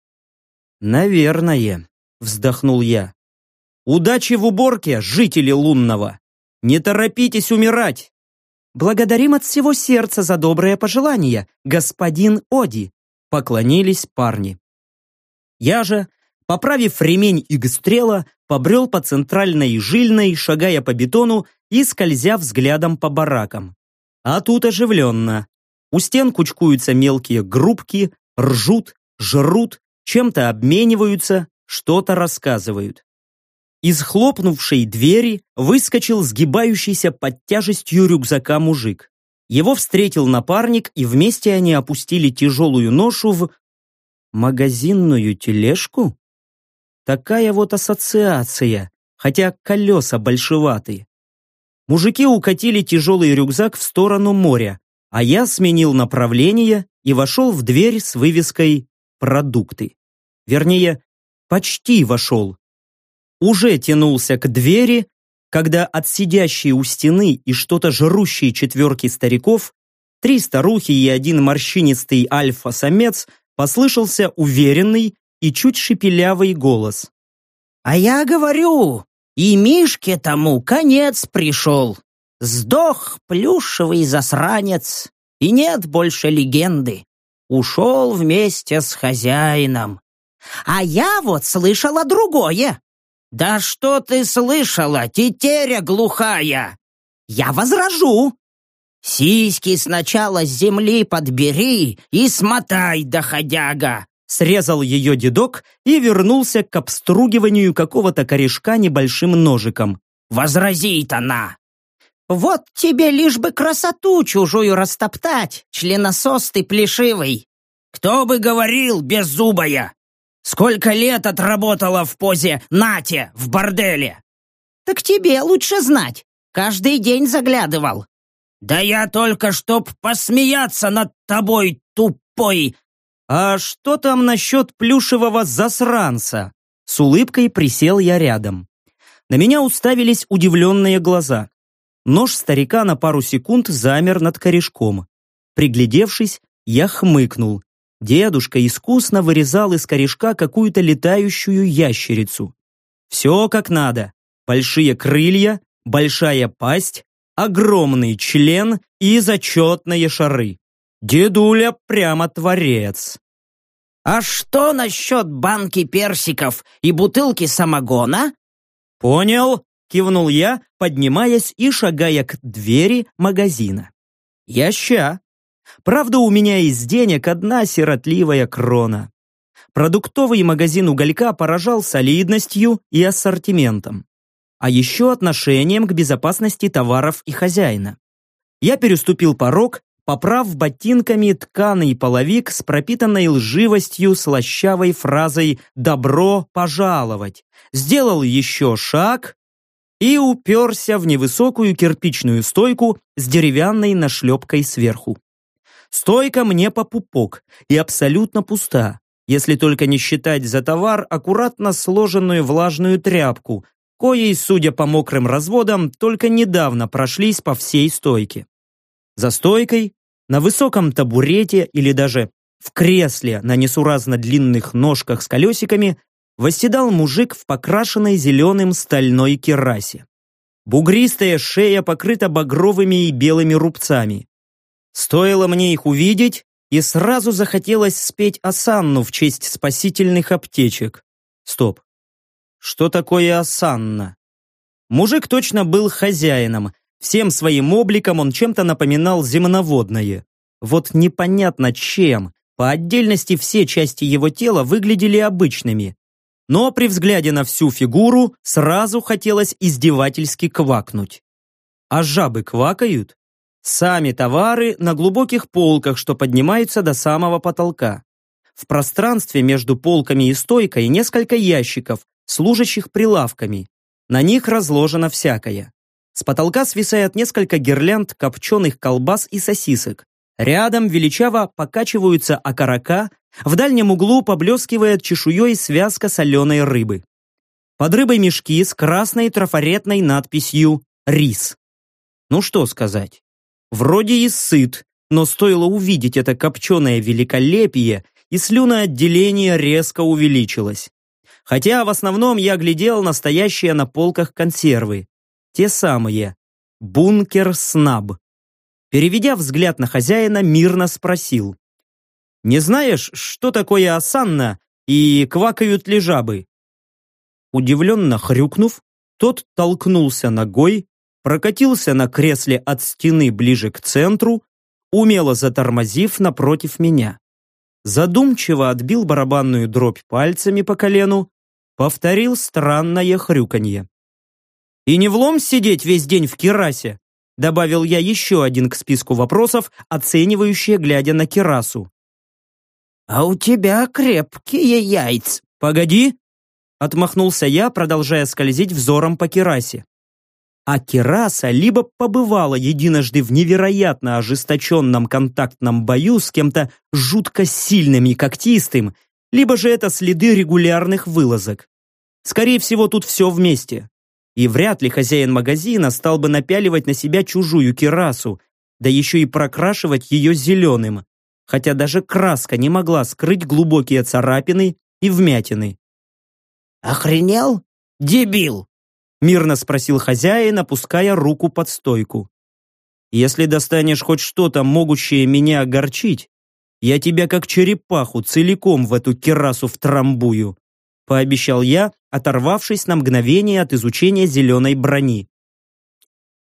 Наверное, вздохнул я. Удачи в уборке, жители лунного. Не торопитесь умирать. Благодарим от всего сердца за доброе пожелание, господин Оди, поклонились парни. Я же Поправив ремень игстрела, побрел по центральной жильной, шагая по бетону и скользя взглядом по баракам. А тут оживленно. У стен кучкуются мелкие группки, ржут, жрут, чем-то обмениваются, что-то рассказывают. Из хлопнувшей двери выскочил сгибающийся под тяжестью рюкзака мужик. Его встретил напарник, и вместе они опустили тяжелую ношу в... магазинную тележку? Такая вот ассоциация, хотя колеса большеватые. Мужики укатили тяжелый рюкзак в сторону моря, а я сменил направление и вошел в дверь с вывеской «Продукты». Вернее, почти вошел. Уже тянулся к двери, когда от сидящей у стены и что-то жрущей четверки стариков, три старухи и один морщинистый альфа-самец, послышался уверенный и чуть шепелявый голос. «А я говорю, и Мишке тому конец пришел. Сдох плюшевый засранец, и нет больше легенды. Ушел вместе с хозяином. А я вот слышала другое. Да что ты слышала, тетеря глухая? Я возражу. Сиськи сначала с земли подбери и смотай, доходяга, срезал ее дедок и вернулся к обстругиванию какого-то корешка небольшим ножиком. «Возразит она!» «Вот тебе лишь бы красоту чужую растоптать, членосос ты плешивый!» «Кто бы говорил, беззубая! Сколько лет отработала в позе «Нате» в борделе!» «Так тебе лучше знать, каждый день заглядывал!» «Да я только чтоб посмеяться над тобой, тупой!» «А что там насчет плюшевого засранца?» С улыбкой присел я рядом. На меня уставились удивленные глаза. Нож старика на пару секунд замер над корешком. Приглядевшись, я хмыкнул. Дедушка искусно вырезал из корешка какую-то летающую ящерицу. Все как надо. Большие крылья, большая пасть, огромный член и зачетные шары. Дедуля прямо творец. «А что насчет банки персиков и бутылки самогона?» «Понял», — кивнул я, поднимаясь и шагая к двери магазина. «Я ща. Правда, у меня из денег одна сиротливая крона. Продуктовый магазин уголька поражал солидностью и ассортиментом, а еще отношением к безопасности товаров и хозяина. Я переступил порог, поправ ботинками тканый половик с пропитанной лживостью слащавой фразой «добро пожаловать», сделал еще шаг и уперся в невысокую кирпичную стойку с деревянной нашлепкой сверху. Стойка мне по пупок и абсолютно пуста, если только не считать за товар аккуратно сложенную влажную тряпку, коей, судя по мокрым разводам, только недавно прошлись по всей стойке. За стойкой, на высоком табурете или даже в кресле на несуразно длинных ножках с колесиками восседал мужик в покрашенной зеленым стальной керасе. Бугристая шея покрыта багровыми и белыми рубцами. Стоило мне их увидеть, и сразу захотелось спеть осанну в честь спасительных аптечек. Стоп. Что такое осанна? Мужик точно был хозяином. Всем своим обликом он чем-то напоминал земноводное. Вот непонятно чем. По отдельности все части его тела выглядели обычными. Но при взгляде на всю фигуру сразу хотелось издевательски квакнуть. А жабы квакают? Сами товары на глубоких полках, что поднимаются до самого потолка. В пространстве между полками и стойкой несколько ящиков, служащих прилавками. На них разложено всякое. С потолка свисает несколько гирлянд копченых колбас и сосисок. Рядом величаво покачиваются окорока, в дальнем углу поблескивает чешуей связка соленой рыбы. Под рыбой мешки с красной трафаретной надписью «Рис». Ну что сказать. Вроде и сыт, но стоило увидеть это копченое великолепие, и слюноотделение резко увеличилось. Хотя в основном я глядел настоящие на полках консервы. Те самые. Бункер Снаб. Переведя взгляд на хозяина, мирно спросил. «Не знаешь, что такое осанна и квакают ли жабы?» Удивленно хрюкнув, тот толкнулся ногой, прокатился на кресле от стены ближе к центру, умело затормозив напротив меня. Задумчиво отбил барабанную дробь пальцами по колену, повторил странное хрюканье. «И не влом сидеть весь день в керасе?» Добавил я еще один к списку вопросов, оценивающие, глядя на керасу. «А у тебя крепкие яйца». «Погоди!» Отмахнулся я, продолжая скользить взором по керасе а Кераса либо побывала единожды в невероятно ожесточенном контактном бою с кем-то жутко сильным и когтистым, либо же это следы регулярных вылазок. Скорее всего, тут все вместе. И вряд ли хозяин магазина стал бы напяливать на себя чужую керасу, да еще и прокрашивать ее зеленым, хотя даже краска не могла скрыть глубокие царапины и вмятины. «Охренел? Дебил!» Мирно спросил хозяин, опуская руку под стойку. «Если достанешь хоть что-то, могущее меня огорчить, я тебя как черепаху целиком в эту керасу втрамбую», пообещал я, оторвавшись на мгновение от изучения зеленой брони.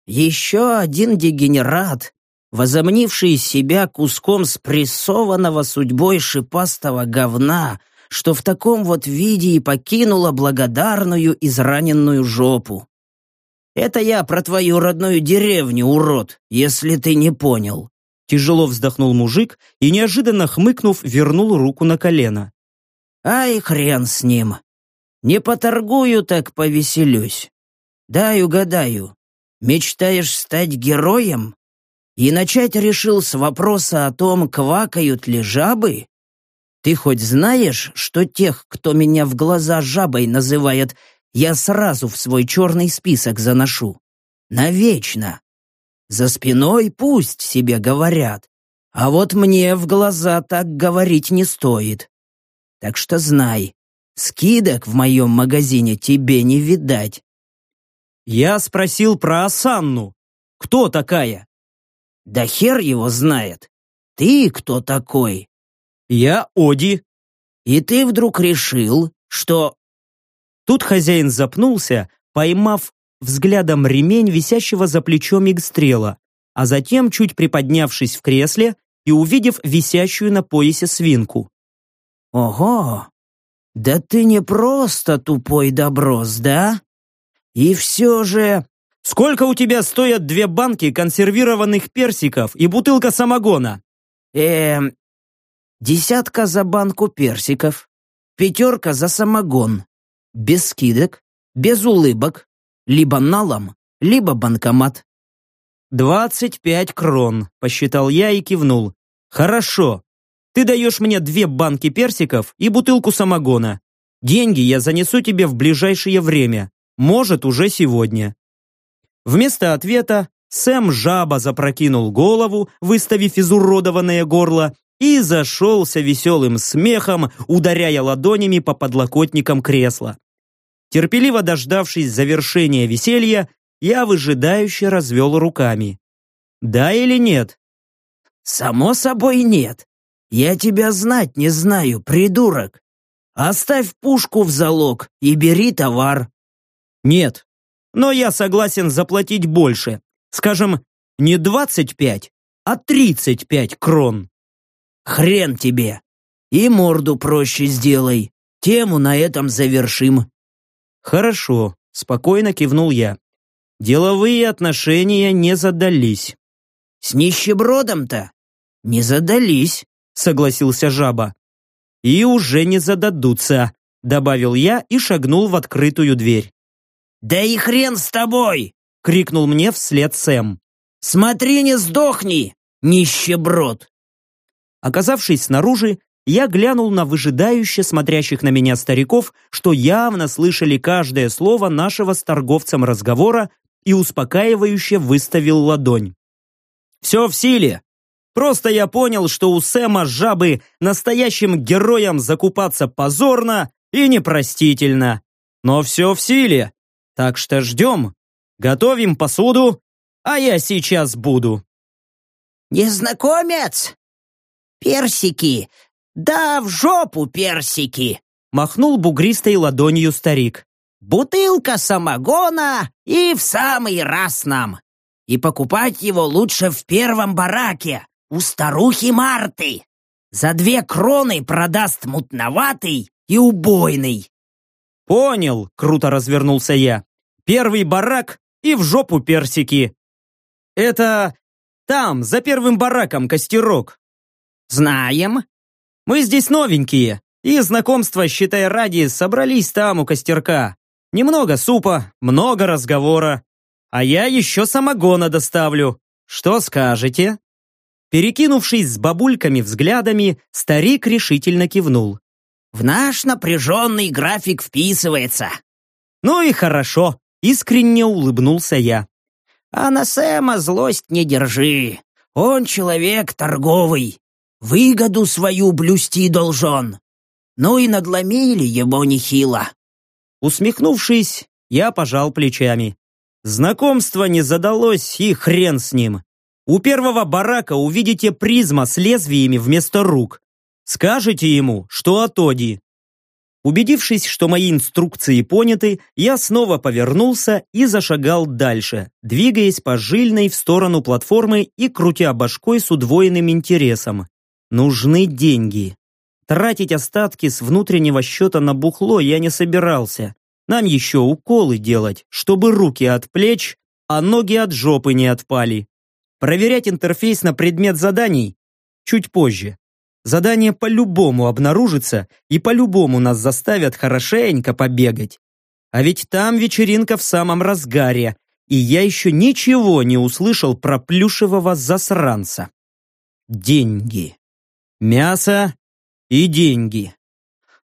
«Еще один дегенерат, возомнивший себя куском спрессованного судьбой шипастого говна, что в таком вот виде и покинула благодарную израненную жопу. Это я про твою родную деревню, урод, если ты не понял. Тяжело вздохнул мужик и, неожиданно хмыкнув, вернул руку на колено. Ай, хрен с ним. Не поторгую, так повеселюсь. Дай угадаю. Мечтаешь стать героем? И начать решил с вопроса о том, квакают ли жабы? Ты хоть знаешь, что тех, кто меня в глаза жабой называет, я сразу в свой черный список заношу? Навечно. За спиной пусть себе говорят, а вот мне в глаза так говорить не стоит. Так что знай, скидок в моем магазине тебе не видать. Я спросил про Асанну. Кто такая? Да хер его знает. Ты кто такой? Я Оди. И ты вдруг решил, что... Тут хозяин запнулся, поймав взглядом ремень, висящего за плечом игстрела, а затем, чуть приподнявшись в кресле и увидев висящую на поясе свинку. Ого! Да ты не просто тупой доброс, да? И все же... Сколько у тебя стоят две банки консервированных персиков и бутылка самогона? Эм... Десятка за банку персиков, пятерка за самогон. Без скидок, без улыбок, либо налом, либо банкомат. «Двадцать пять крон», — посчитал я и кивнул. «Хорошо. Ты даешь мне две банки персиков и бутылку самогона. Деньги я занесу тебе в ближайшее время. Может, уже сегодня». Вместо ответа Сэм жаба запрокинул голову, выставив изуродованное горло, и зашелся веселым смехом, ударяя ладонями по подлокотникам кресла. Терпеливо дождавшись завершения веселья, я выжидающе развел руками. «Да или нет?» «Само собой нет. Я тебя знать не знаю, придурок. Оставь пушку в залог и бери товар». «Нет, но я согласен заплатить больше. Скажем, не 25, а 35 крон». «Хрен тебе! И морду проще сделай. Тему на этом завершим». «Хорошо», — спокойно кивнул я. Деловые отношения не задались. «С нищебродом-то не задались», — согласился жаба. «И уже не зададутся», — добавил я и шагнул в открытую дверь. «Да и хрен с тобой!» — крикнул мне вслед Сэм. «Смотри, не сдохни, нищеброд!» Оказавшись снаружи, я глянул на выжидающе смотрящих на меня стариков, что явно слышали каждое слово нашего с торговцем разговора и успокаивающе выставил ладонь. «Все в силе. Просто я понял, что у Сэма жабы настоящим героям закупаться позорно и непростительно. Но все в силе. Так что ждем. Готовим посуду, а я сейчас буду». «Незнакомец!» «Персики! Да в жопу персики!» Махнул бугристой ладонью старик. «Бутылка самогона и в самый раз нам! И покупать его лучше в первом бараке, у старухи Марты! За две кроны продаст мутноватый и убойный!» «Понял!» — круто развернулся я. «Первый барак и в жопу персики!» «Это там, за первым бараком, костерок!» «Знаем. Мы здесь новенькие, и знакомства, считай ради, собрались там у костерка. Немного супа, много разговора. А я еще самогона доставлю. Что скажете?» Перекинувшись с бабульками взглядами, старик решительно кивнул. «В наш напряженный график вписывается». «Ну и хорошо», — искренне улыбнулся я. «А на Сэма злость не держи. Он человек торговый выгоду свою блюсти должен. Ну и надломили его нехило. Усмехнувшись, я пожал плечами. Знакомство не задалось, и хрен с ним. У первого барака увидите призма с лезвиями вместо рук. Скажете ему, что от Оди. Убедившись, что мои инструкции поняты, я снова повернулся и зашагал дальше, двигаясь по жильной в сторону платформы и крутя башкой с удвоенным интересом. Нужны деньги. Тратить остатки с внутреннего счета на бухло я не собирался. Нам еще уколы делать, чтобы руки от плеч, а ноги от жопы не отпали. Проверять интерфейс на предмет заданий чуть позже. Задание по-любому обнаружится и по-любому нас заставят хорошенько побегать. А ведь там вечеринка в самом разгаре, и я еще ничего не услышал про плюшевого засранца. Деньги. Мясо И деньги.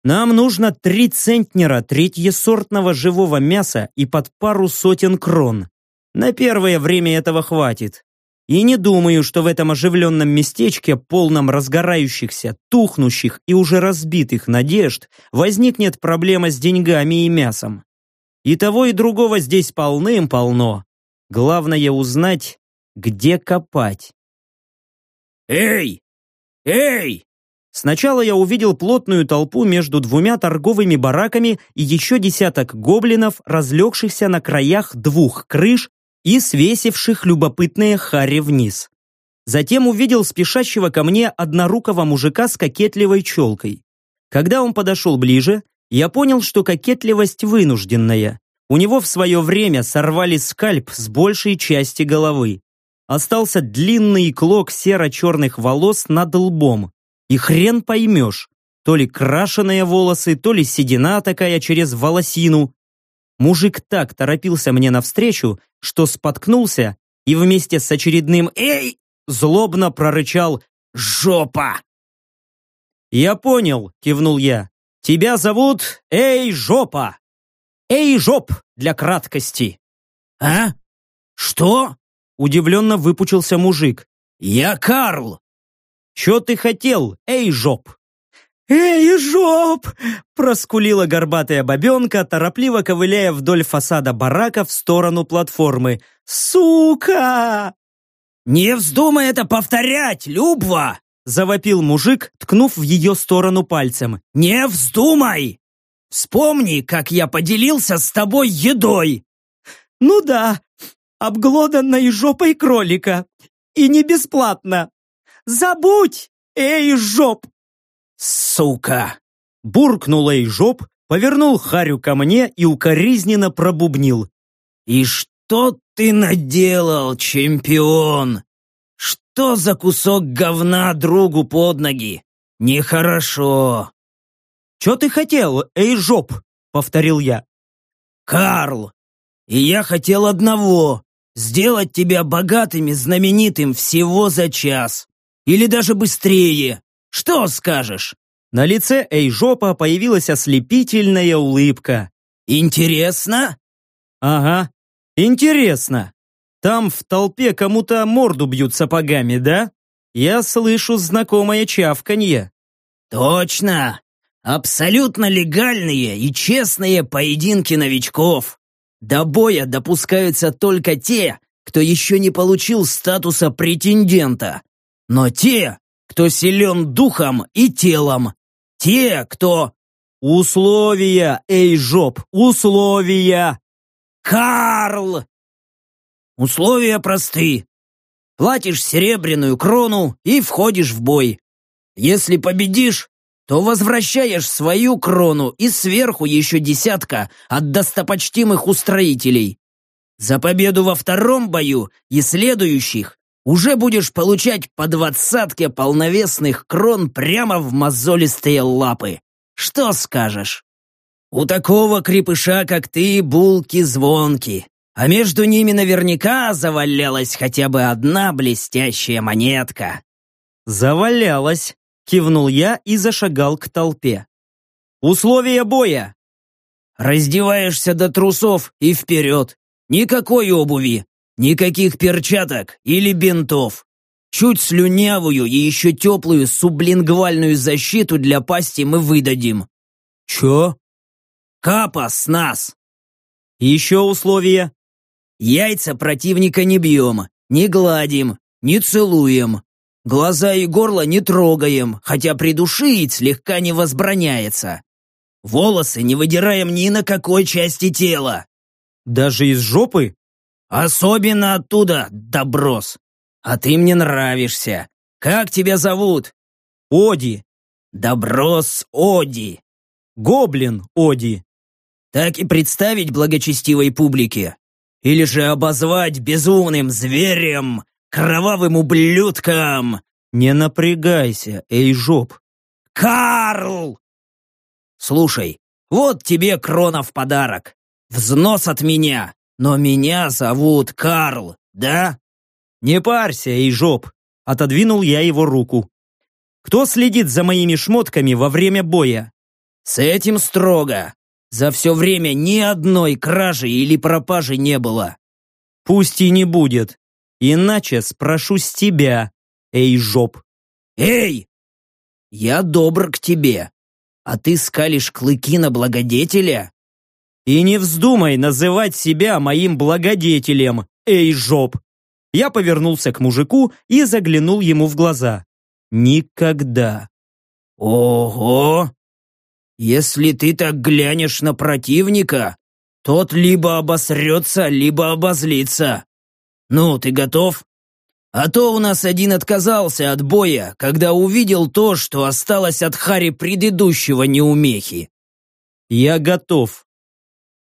Нам нужно три центнера третьесортного живого мяса и под пару сотен крон. На первое время этого хватит. И не думаю, что в этом оживленном местечке, полном разгорающихся, тухнущих и уже разбитых надежд, возникнет проблема с деньгами и мясом. И того, и другого здесь полным-полно. Главное узнать, где копать. «Эй! Эй!» Сначала я увидел плотную толпу между двумя торговыми бараками и еще десяток гоблинов, разлегшихся на краях двух крыш и свесивших любопытные хари вниз. Затем увидел спешащего ко мне однорукого мужика с кокетливой челкой. Когда он подошел ближе, я понял, что кокетливость вынужденная. У него в свое время сорвали скальп с большей части головы. Остался длинный клок серо-черных волос над лбом. И хрен поймешь, то ли крашеные волосы, то ли седина такая через волосину. Мужик так торопился мне навстречу, что споткнулся и вместе с очередным «Эй!» злобно прорычал «Жопа!». «Я понял», — кивнул я. «Тебя зовут Эй, Жопа!» «Эй, Жоп!» для краткости. «А? Что?» Удивленно выпучился мужик. «Я Карл!» «Чё ты хотел, эй, жоп?» «Эй, жоп!» – проскулила горбатая бабенка, торопливо ковыляя вдоль фасада барака в сторону платформы. «Сука!» «Не вздумай это повторять, Любва!» – завопил мужик, ткнув в ее сторону пальцем. «Не вздумай! Вспомни, как я поделился с тобой едой!» «Ну да, обглоданной жопой кролика. И не бесплатно. Забудь, эй, жоп!» «Сука!» Буркнул эй, жоп, повернул Харю ко мне и укоризненно пробубнил. «И что ты наделал, чемпион? Что за кусок говна другу под ноги? Нехорошо!» «Чё ты хотел, эй, жоп?» — повторил я. «Карл, и я хотел одного — сделать тебя богатым и знаменитым всего за час. Или даже быстрее. Что скажешь?» На лице Эйжопа появилась ослепительная улыбка. «Интересно?» «Ага, интересно. Там в толпе кому-то морду бьют сапогами, да? Я слышу знакомое чавканье». «Точно! Абсолютно легальные и честные поединки новичков. До боя допускаются только те, кто еще не получил статуса претендента. Но те, кто силен духом и телом. Те, кто... Условия, эй, жоп, условия! Карл! Условия просты. Платишь серебряную крону и входишь в бой. Если победишь, то возвращаешь свою крону и сверху еще десятка от достопочтимых устроителей. За победу во втором бою и следующих уже будешь получать по двадцатке полновесных крон прямо в мозолистые лапы. Что скажешь? У такого крепыша, как ты, булки звонки, а между ними наверняка завалялась хотя бы одна блестящая монетка. Завалялась, кивнул я и зашагал к толпе. Условия боя. Раздеваешься до трусов и вперед. Никакой обуви, Никаких перчаток или бинтов. Чуть слюнявую и еще теплую сублингвальную защиту для пасти мы выдадим. Чё? Капа с нас. Еще условия. Яйца противника не бьем, не гладим, не целуем. Глаза и горло не трогаем, хотя придушить слегка не возбраняется. Волосы не выдираем ни на какой части тела. Даже из жопы? Особенно оттуда, доброс. А ты мне нравишься. Как тебя зовут? Оди. Доброс Оди. Гоблин Оди. Так и представить благочестивой публике. Или же обозвать безумным зверем, кровавым ублюдком. Не напрягайся, эй, жоп. Карл! Слушай, вот тебе крона в подарок. Взнос от меня. Но меня зовут Карл, да? Не парься, эй, жоп. Отодвинул я его руку. Кто следит за моими шмотками во время боя? С этим строго. За все время ни одной кражи или пропажи не было. Пусть и не будет. Иначе спрошу с тебя, эй, жоп. Эй! Я добр к тебе, а ты скалишь клыки на благодетеля? И не вздумай называть себя моим благодетелем, эй, жоп. Я повернулся к мужику и заглянул ему в глаза. Никогда. Ого! Если ты так глянешь на противника, тот либо обосрется, либо обозлится. Ну, ты готов? А то у нас один отказался от боя, когда увидел то, что осталось от Хари предыдущего неумехи. Я готов.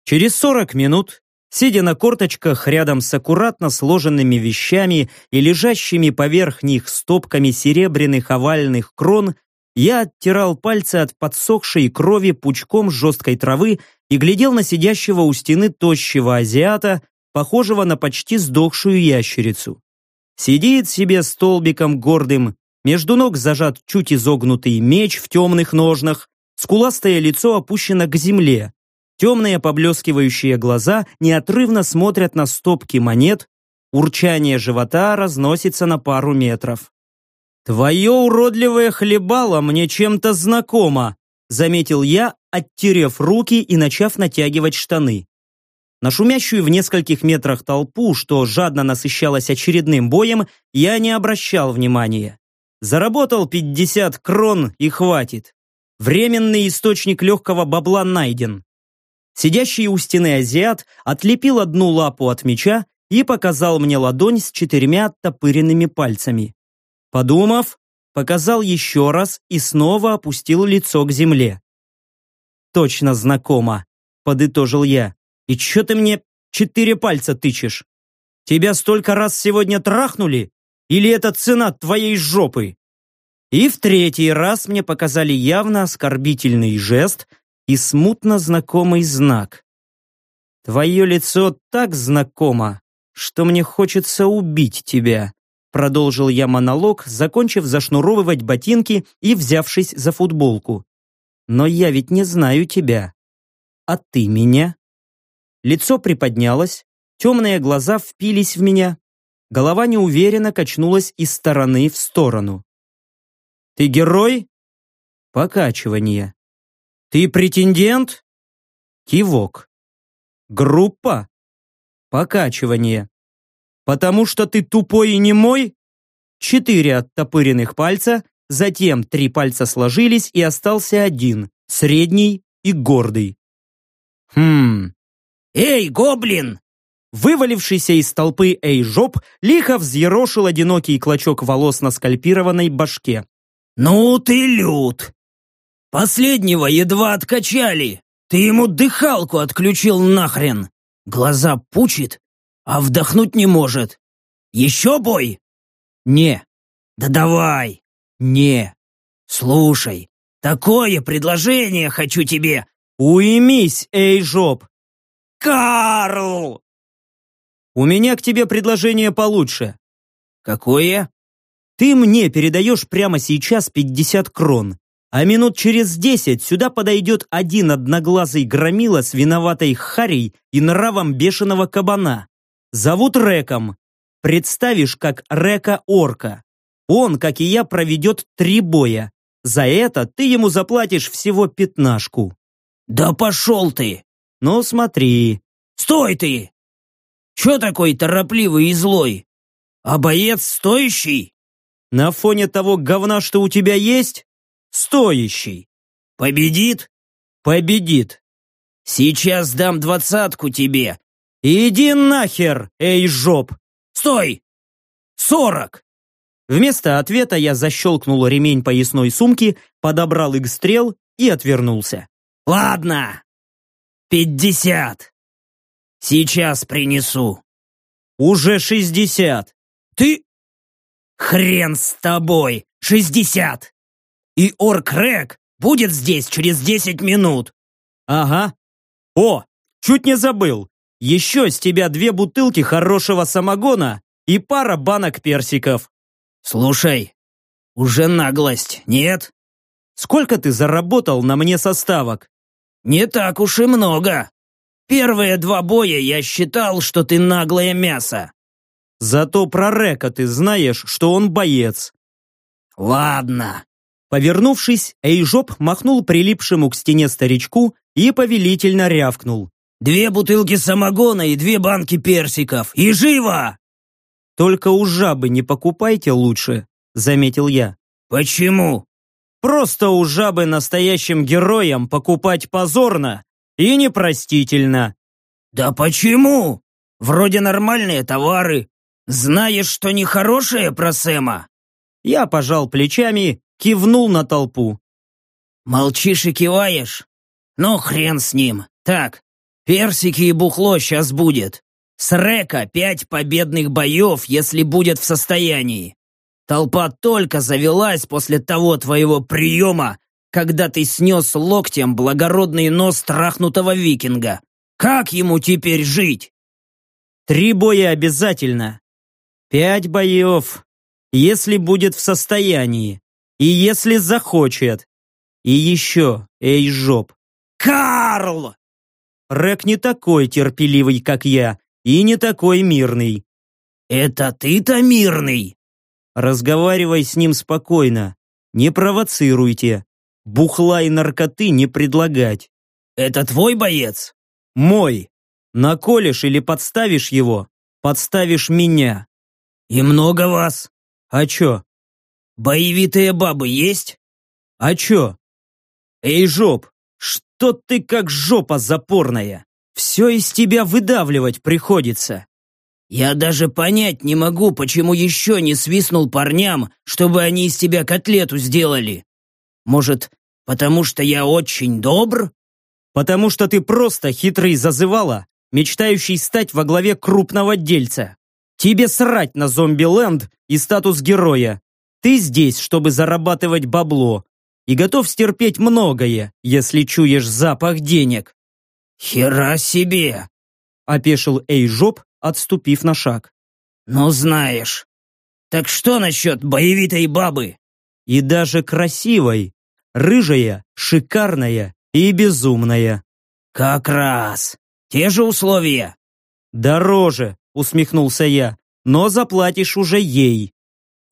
Через сорок минут, сидя на корточках рядом с аккуратно сложенными вещами и лежащими поверх них стопками серебряных овальных крон, я оттирал пальцы от подсохшей крови пучком жесткой травы и глядел на сидящего у стены тощего азиата, похожего на почти сдохшую ящерицу. Сидит себе столбиком гордым, между ног зажат чуть изогнутый меч в темных ножнах, скуластое лицо опущено к земле, Темные поблескивающие глаза неотрывно смотрят на стопки монет, урчание живота разносится на пару метров. «Твое уродливое хлебало мне чем-то знакомо», заметил я, оттерев руки и начав натягивать штаны. На шумящую в нескольких метрах толпу, что жадно насыщалась очередным боем, я не обращал внимания. Заработал 50 крон и хватит. Временный источник легкого бабла найден. Сидящий у стены азиат отлепил одну лапу от меча и показал мне ладонь с четырьмя оттопыренными пальцами. Подумав, показал еще раз и снова опустил лицо к земле. «Точно знакомо», — подытожил я. «И чё ты мне четыре пальца тычешь? Тебя столько раз сегодня трахнули? Или это цена твоей жопы?» И в третий раз мне показали явно оскорбительный жест — и смутно знакомый знак. «Твое лицо так знакомо, что мне хочется убить тебя», продолжил я монолог, закончив зашнуровывать ботинки и взявшись за футболку. «Но я ведь не знаю тебя. А ты меня?» Лицо приподнялось, темные глаза впились в меня, голова неуверенно качнулась из стороны в сторону. «Ты герой?» Покачивание. «Ты претендент?» Кивок. «Группа?» Покачивание. «Потому что ты тупой и немой?» Четыре оттопыренных пальца, затем три пальца сложились и остался один, средний и гордый. «Хм...» «Эй, гоблин!» Вывалившийся из толпы Эй-жоп лихо взъерошил одинокий клочок волос на скальпированной башке. «Ну ты лют! Последнего едва откачали. Ты ему дыхалку отключил нахрен. Глаза пучит, а вдохнуть не может. Еще бой? Не. Да давай. Не. Слушай, такое предложение хочу тебе. Уймись, эй, жоп. Карл! У меня к тебе предложение получше. Какое? Ты мне передаешь прямо сейчас 50 крон а минут через десять сюда подойдет один одноглазый громила с виноватой харей и нравом бешеного кабана. Зовут Реком. Представишь, как Река-орка. Он, как и я, проведет три боя. За это ты ему заплатишь всего пятнашку. Да пошел ты! Ну смотри. Стой ты! Че такой торопливый и злой? А боец стоящий? На фоне того говна, что у тебя есть, стоящий. Победит? Победит. Сейчас дам двадцатку тебе. Иди нахер, эй, жоп. Стой! Сорок! Вместо ответа я защелкнул ремень поясной сумки, подобрал игстрел и отвернулся. Ладно. Пятьдесят. Сейчас принесу. Уже шестьдесят. Ты... Хрен с тобой. Шестьдесят. И Орк-Рек будет здесь через десять минут. Ага. О, чуть не забыл. Еще с тебя две бутылки хорошего самогона и пара банок персиков. Слушай, Уже наглость, нет? Сколько ты заработал на мне составок? Не так уж и много. Первые два боя я считал, что ты наглое мясо. Зато про Река ты знаешь, что он боец. Ладно. Повернувшись, Эйжоп махнул прилипшему к стене старичку и повелительно рявкнул. Две бутылки самогона и две банки персиков. И живо! Только у жабы не покупайте лучше, заметил я. Почему? Просто у жабы настоящим героям покупать позорно и непростительно. Да почему? Вроде нормальные товары. Знаешь, что нехорошее про Сэма? Я пожал плечами, кивнул на толпу. Молчишь и киваешь? Ну, хрен с ним. Так, персики и бухло сейчас будет. С Река пять победных боев, если будет в состоянии. Толпа только завелась после того твоего приема, когда ты снес локтем благородный нос трахнутого викинга. Как ему теперь жить? Три боя обязательно. Пять боев, если будет в состоянии. И если захочет. И еще, эй, жоп. Карл! Рэк не такой терпеливый, как я, и не такой мирный. Это ты-то мирный? Разговаривай с ним спокойно. Не провоцируйте. Бухла и наркоты не предлагать. Это твой боец? Мой. Наколешь или подставишь его, подставишь меня. И много вас? А чё? Боевитые бабы есть? А чё? Эй, жоп, что ты как жопа запорная? Все из тебя выдавливать приходится. Я даже понять не могу, почему еще не свистнул парням, чтобы они из тебя котлету сделали. Может, потому что я очень добр? Потому что ты просто хитрый зазывала, мечтающий стать во главе крупного дельца. Тебе срать на зомби-ленд и статус героя. Ты здесь, чтобы зарабатывать бабло. И готов стерпеть многое, если чуешь запах денег. Хера себе! Опешил Эйжоп, отступив на шаг. «Ну знаешь. Так что насчет боевитой бабы?» «И даже красивой, рыжая, шикарная и безумная». «Как раз. Те же условия». «Дороже», — усмехнулся я, «но заплатишь уже ей.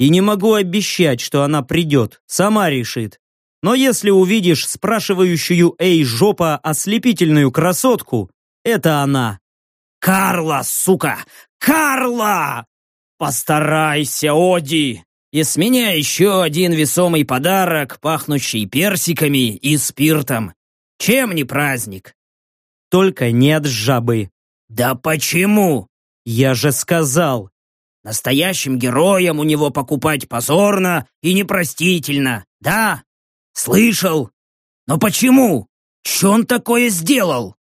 И не могу обещать, что она придет, сама решит. Но если увидишь спрашивающую «Эй, жопа!» ослепительную красотку, это она. «Карла, сука! Карла!» «Постарайся, Оди!» И с меня еще один весомый подарок, пахнущий персиками и спиртом. Чем не праздник? Только не от жабы. Да почему? Я же сказал. Настоящим героям у него покупать позорно и непростительно. Да, слышал. Но почему? Че он такое сделал?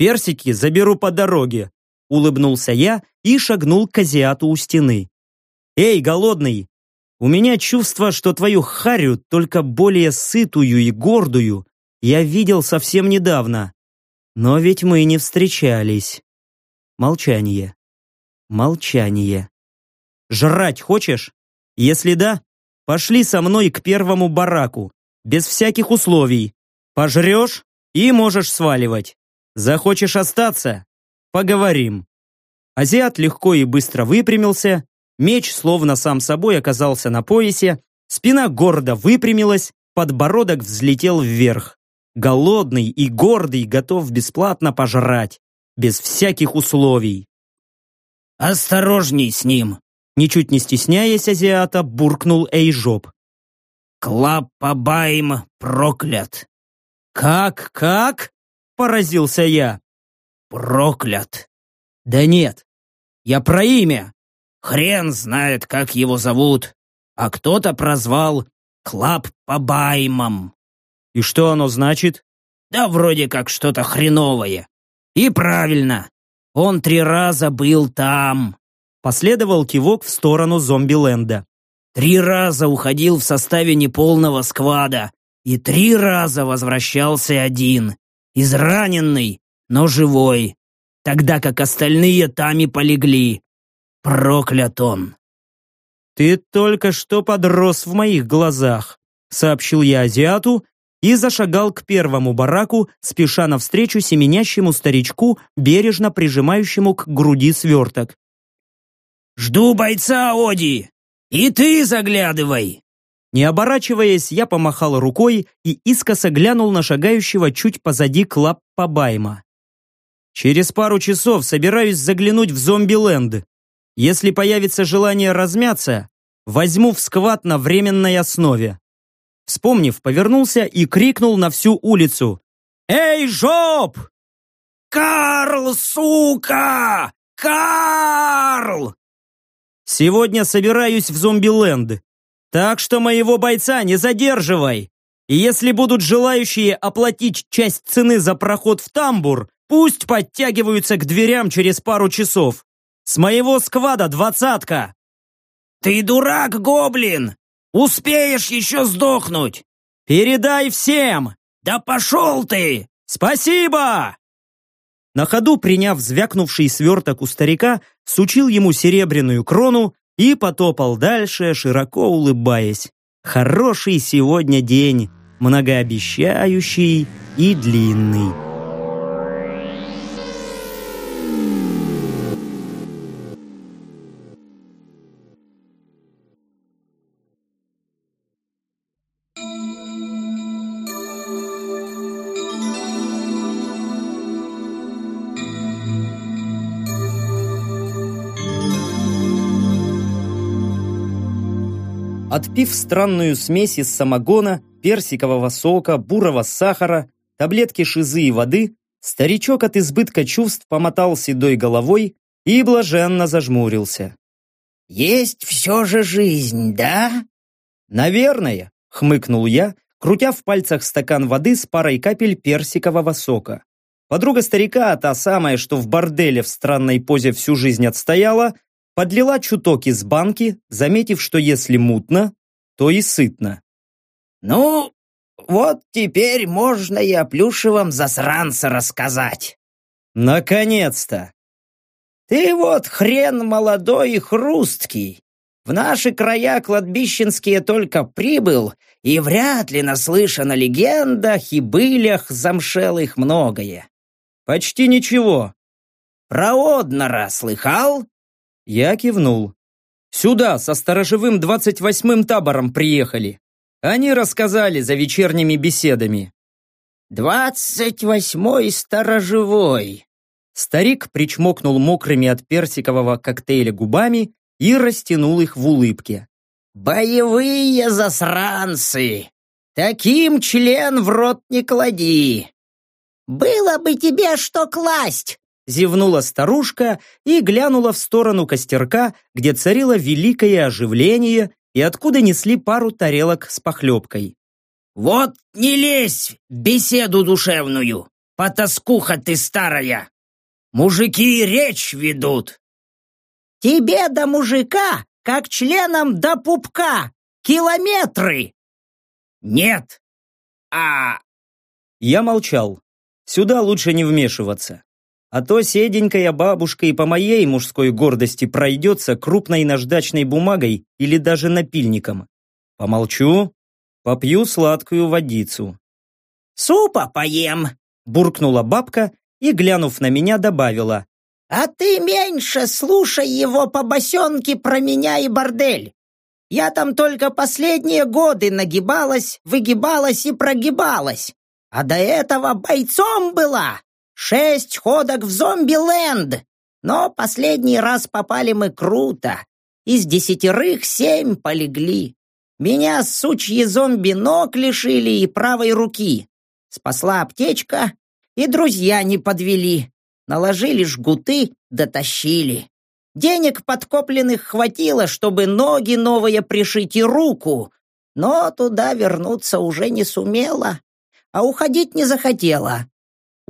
персики заберу по дороге», — улыбнулся я и шагнул к азиату у стены. «Эй, голодный, у меня чувство, что твою харю, только более сытую и гордую, я видел совсем недавно. Но ведь мы не встречались». Молчание. Молчание. «Жрать хочешь? Если да, пошли со мной к первому бараку, без всяких условий. Пожрешь и можешь сваливать. Захочешь остаться? Поговорим». Азиат легко и быстро выпрямился, меч словно сам собой оказался на поясе, спина гордо выпрямилась, подбородок взлетел вверх. Голодный и гордый готов бесплатно пожрать, без всяких условий. «Осторожней с ним!» Ничуть не стесняясь азиата, буркнул Эйжоп. «Клаппабайм проклят!» «Как, как?» Поразился я. Проклят. Да нет. Я про имя. Хрен знает, как его зовут. А кто-то прозвал Клап по баймам. И что оно значит? Да вроде как что-то хреновое. И правильно. Он три раза был там. Последовал кивок в сторону зомби-ленда. Три раза уходил в составе неполного сквада. И три раза возвращался один израненный, но живой, тогда как остальные там и полегли. Проклят он. «Ты только что подрос в моих глазах», сообщил я азиату и зашагал к первому бараку, спеша навстречу семенящему старичку, бережно прижимающему к груди сверток. «Жду бойца, Оди! И ты заглядывай!» Не оборачиваясь, я помахал рукой и искоса глянул на шагающего чуть позади Клаппа Байма. «Через пару часов собираюсь заглянуть в зомби-ленд. Если появится желание размяться, возьму в скват на временной основе». Вспомнив, повернулся и крикнул на всю улицу. «Эй, жоп!» «Карл, сука! Карл!» «Сегодня собираюсь в зомби-ленд. Так что моего бойца не задерживай. И если будут желающие оплатить часть цены за проход в тамбур, пусть подтягиваются к дверям через пару часов. С моего сквада двадцатка!» «Ты дурак, гоблин! Успеешь еще сдохнуть!» «Передай всем!» «Да пошел ты!» «Спасибо!» На ходу, приняв звякнувший сверток у старика, сучил ему серебряную крону и потопал дальше, широко улыбаясь. Хороший сегодня день, многообещающий и длинный. Отпив странную смесь из самогона, персикового сока, бурого сахара, таблетки шизы и воды, старичок от избытка чувств помотал седой головой и блаженно зажмурился. «Есть все же жизнь, да?» «Наверное», — хмыкнул я, крутя в пальцах стакан воды с парой капель персикового сока. Подруга старика, та самая, что в борделе в странной позе всю жизнь отстояла, подлила чуток из банки, заметив, что если мутно, то и сытно. «Ну, вот теперь можно и о плюшевом засранце рассказать». «Наконец-то!» «Ты вот хрен молодой и хрусткий. В наши края кладбищенские только прибыл, и вряд ли наслышана легендах и былях замшелых многое». «Почти ничего». «Про Однора слыхал?» Я кивнул. «Сюда со сторожевым двадцать восьмым табором приехали. Они рассказали за вечерними беседами». «Двадцать восьмой сторожевой!» Старик причмокнул мокрыми от персикового коктейля губами и растянул их в улыбке. «Боевые засранцы! Таким член в рот не клади! Было бы тебе что класть, Зевнула старушка и глянула в сторону костерка, где царило великое оживление и откуда несли пару тарелок с похлебкой. «Вот не лезь в беседу душевную, потаскуха ты старая! Мужики речь ведут!» «Тебе до мужика, как членам до пупка, километры!» «Нет! А...» Я молчал. Сюда лучше не вмешиваться. А то седенькая бабушка и по моей мужской гордости пройдется крупной наждачной бумагой или даже напильником. Помолчу, попью сладкую водицу. «Супа поем!» – буркнула бабка и, глянув на меня, добавила. «А ты меньше слушай его по босенке про меня и бордель. Я там только последние годы нагибалась, выгибалась и прогибалась, а до этого бойцом была. Шесть ходок в зомби-ленд! Но последний раз попали мы круто. Из десятерых семь полегли. Меня сучьи зомби ног лишили и правой руки. Спасла аптечка, и друзья не подвели. Наложили жгуты, дотащили. Денег подкопленных хватило, чтобы ноги новые пришить и руку, но туда вернуться уже не сумела, а уходить не захотела.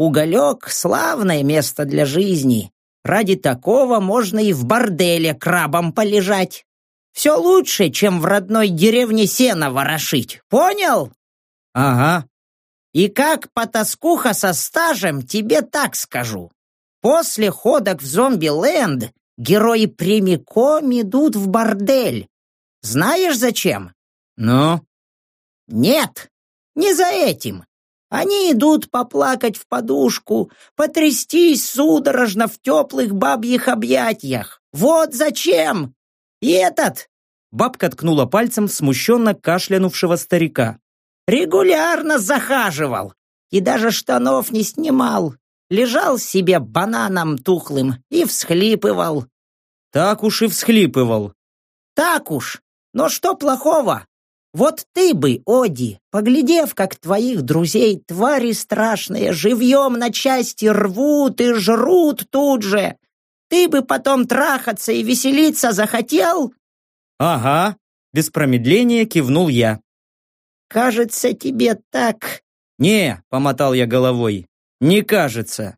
Уголек — славное место для жизни. Ради такого можно и в борделе крабом полежать. Все лучше, чем в родной деревне сено ворошить. Понял? Ага. И как потаскуха со стажем, тебе так скажу. После ходок в зомби-ленд герои прямиком идут в бордель. Знаешь зачем? Ну? Нет, не за этим. Они идут поплакать в подушку, потрястись судорожно в теплых бабьих объятиях. Вот зачем! И этот...» Бабка ткнула пальцем в смущенно кашлянувшего старика. «Регулярно захаживал и даже штанов не снимал. Лежал себе бананом тухлым и всхлипывал». «Так уж и всхлипывал». «Так уж. Но что плохого? Вот ты бы, Оди, поглядев, как твоих друзей твари страшные живьем на части рвут и жрут тут же, ты бы потом трахаться и веселиться захотел? Ага, без промедления кивнул я. Кажется, тебе так... Не, помотал я головой, не кажется.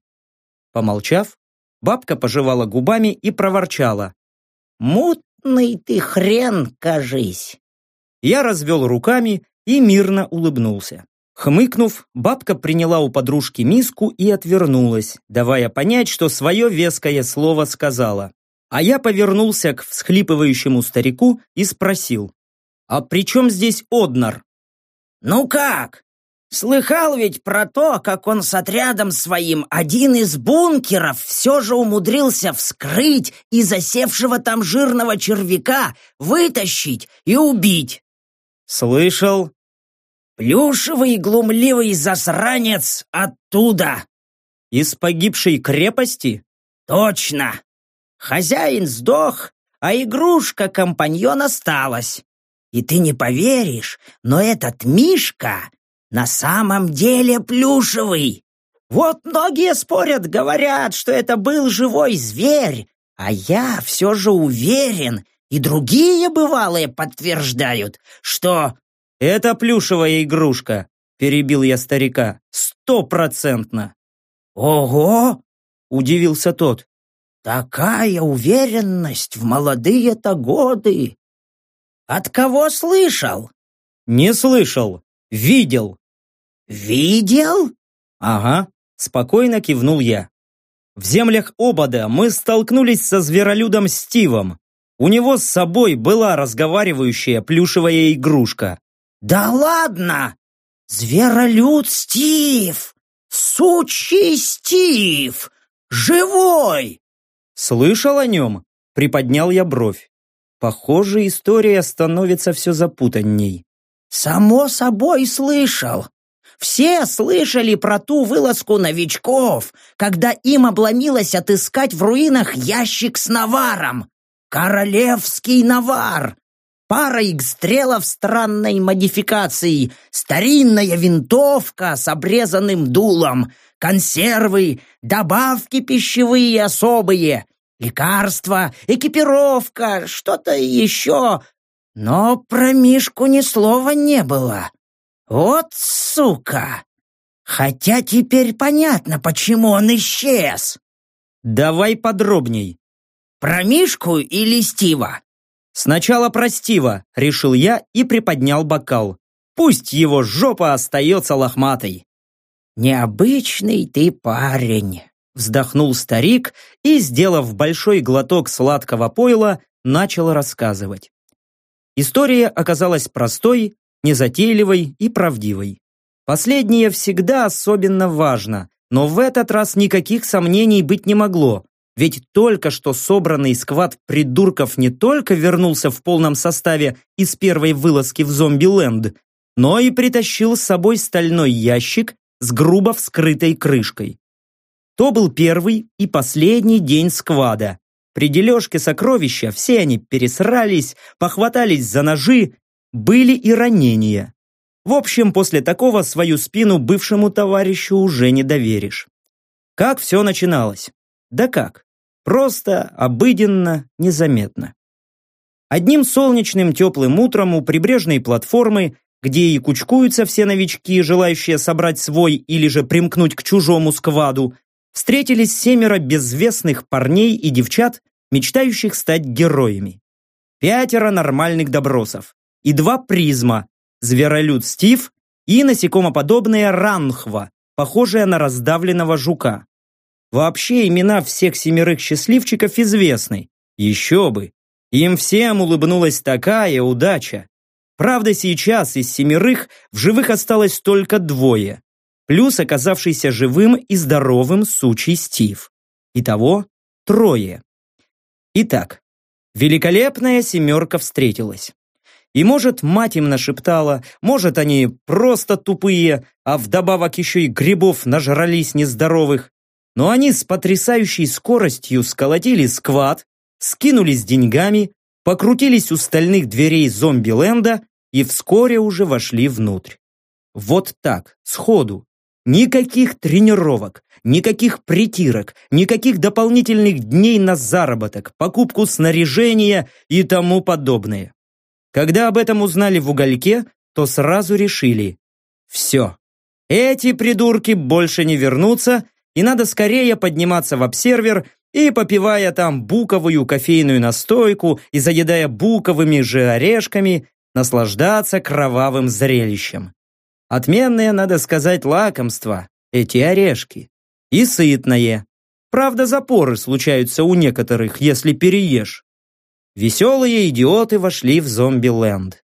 Помолчав, бабка пожевала губами и проворчала. Мутный ты хрен, кажись. Я развел руками и мирно улыбнулся. Хмыкнув, бабка приняла у подружки миску и отвернулась, давая понять, что свое веское слово сказала. А я повернулся к всхлипывающему старику и спросил, «А при чем здесь Однар?» «Ну как? Слыхал ведь про то, как он с отрядом своим один из бункеров все же умудрился вскрыть и засевшего там жирного червяка вытащить и убить?» «Слышал?» «Плюшевый глумливый засранец оттуда!» «Из погибшей крепости?» «Точно! Хозяин сдох, а игрушка-компаньон осталась. И ты не поверишь, но этот Мишка на самом деле плюшевый. Вот многие спорят, говорят, что это был живой зверь, а я все же уверен, и другие бывалые подтверждают, что... «Это плюшевая игрушка», — перебил я старика. «Стопроцентно». «Ого!» — удивился тот. «Такая уверенность в молодые-то годы! От кого слышал?» «Не слышал. Видел». «Видел?» «Ага», — спокойно кивнул я. В землях Обода мы столкнулись со зверолюдом Стивом. У него с собой была разговаривающая плюшевая игрушка. «Да ладно! Зверолюд Стив! Сучий Стив! Живой!» «Слышал о нем?» – приподнял я бровь. Похоже, история становится все запутанней. «Само собой слышал. Все слышали про ту вылазку новичков, когда им обломилось отыскать в руинах ящик с наваром. Королевский навар. Пара игстрелов странной модификации, старинная винтовка с обрезанным дулом, консервы, добавки пищевые особые, лекарства, экипировка, что-то еще. Но про Мишку ни слова не было. Вот сука! Хотя теперь понятно, почему он исчез. Давай подробней. Про Мишку или Стива? Сначала про Стива, решил я и приподнял бокал. Пусть его жопа остается лохматой. «Необычный ты парень», — вздохнул старик и, сделав большой глоток сладкого пойла, начал рассказывать. История оказалась простой, незатейливой и правдивой. Последнее всегда особенно важно, но в этот раз никаких сомнений быть не могло. Ведь только что собранный сквад придурков не только вернулся в полном составе из первой вылазки в зомби-ленд, но и притащил с собой стальной ящик с грубо вскрытой крышкой. То был первый и последний день сквада. При дележке сокровища все они пересрались, похватались за ножи, были и ранения. В общем, после такого свою спину бывшему товарищу уже не доверишь. Как все начиналось? Да как? Просто, обыденно, незаметно. Одним солнечным теплым утром у прибрежной платформы, где и кучкуются все новички, желающие собрать свой или же примкнуть к чужому скваду, встретились семеро безвестных парней и девчат, мечтающих стать героями. Пятеро нормальных добросов и два призма, зверолюд Стив и насекомоподобная ранхва, похожая на раздавленного жука. Вообще имена всех семерых счастливчиков известны. Еще бы. Им всем улыбнулась такая удача. Правда, сейчас из семерых в живых осталось только двое, плюс оказавшийся живым и здоровым сучий Стив. Итого трое. Итак, великолепная семерка встретилась. И может, мать им нашептала, может, они просто тупые, а вдобавок еще и грибов нажрались нездоровых. Но они с потрясающей скоростью сколотили сквад, скинулись деньгами, покрутились у стальных дверей зомби-ленда и вскоре уже вошли внутрь. Вот так, сходу. Никаких тренировок, никаких притирок, никаких дополнительных дней на заработок, покупку снаряжения и тому подобное. Когда об этом узнали в угольке, то сразу решили – все. Эти придурки больше не вернутся, и надо скорее подниматься в обсервер и, попивая там буковую кофейную настойку и заедая буковыми же орешками, наслаждаться кровавым зрелищем. Отменные, надо сказать, лакомства, эти орешки. И сытное. Правда, запоры случаются у некоторых, если переешь. Веселые идиоты вошли в зомби-ленд.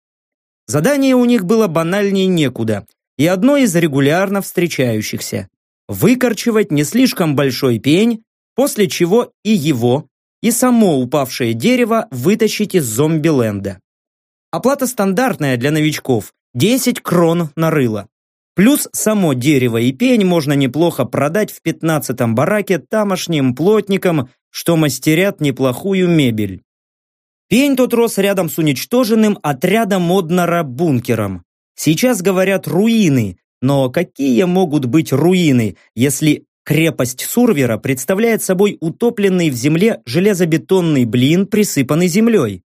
Задание у них было банальнее некуда, и одно из регулярно встречающихся – выкорчевать не слишком большой пень, после чего и его, и само упавшее дерево вытащить из зомби-ленда. Оплата стандартная для новичков – 10 крон на рыло. Плюс само дерево и пень можно неплохо продать в 15-м бараке тамошним плотникам, что мастерят неплохую мебель. Пень тот рос рядом с уничтоженным отрядом Моднара-бункером. Сейчас говорят руины, но какие могут быть руины, если крепость Сурвера представляет собой утопленный в земле железобетонный блин, присыпанный землей?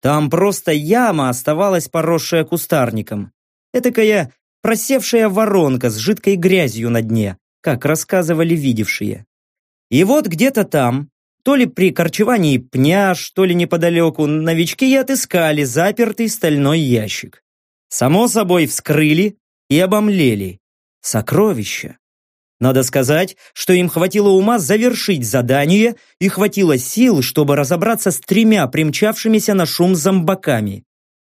Там просто яма оставалась поросшая кустарником. Этакая просевшая воронка с жидкой грязью на дне, как рассказывали видевшие. И вот где-то там, то ли при корчевании пня, что ли неподалеку, новички и отыскали запертый стальной ящик. Само собой вскрыли и обомлели. Сокровища. Надо сказать, что им хватило ума завершить задание и хватило сил, чтобы разобраться с тремя примчавшимися на шум зомбаками.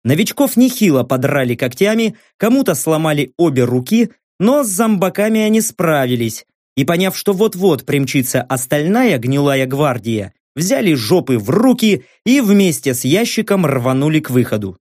Новичков нехило подрали когтями, кому-то сломали обе руки, но с зомбаками они справились, и поняв, что вот-вот примчится остальная гнилая гвардия, взяли жопы в руки и вместе с ящиком рванули к выходу.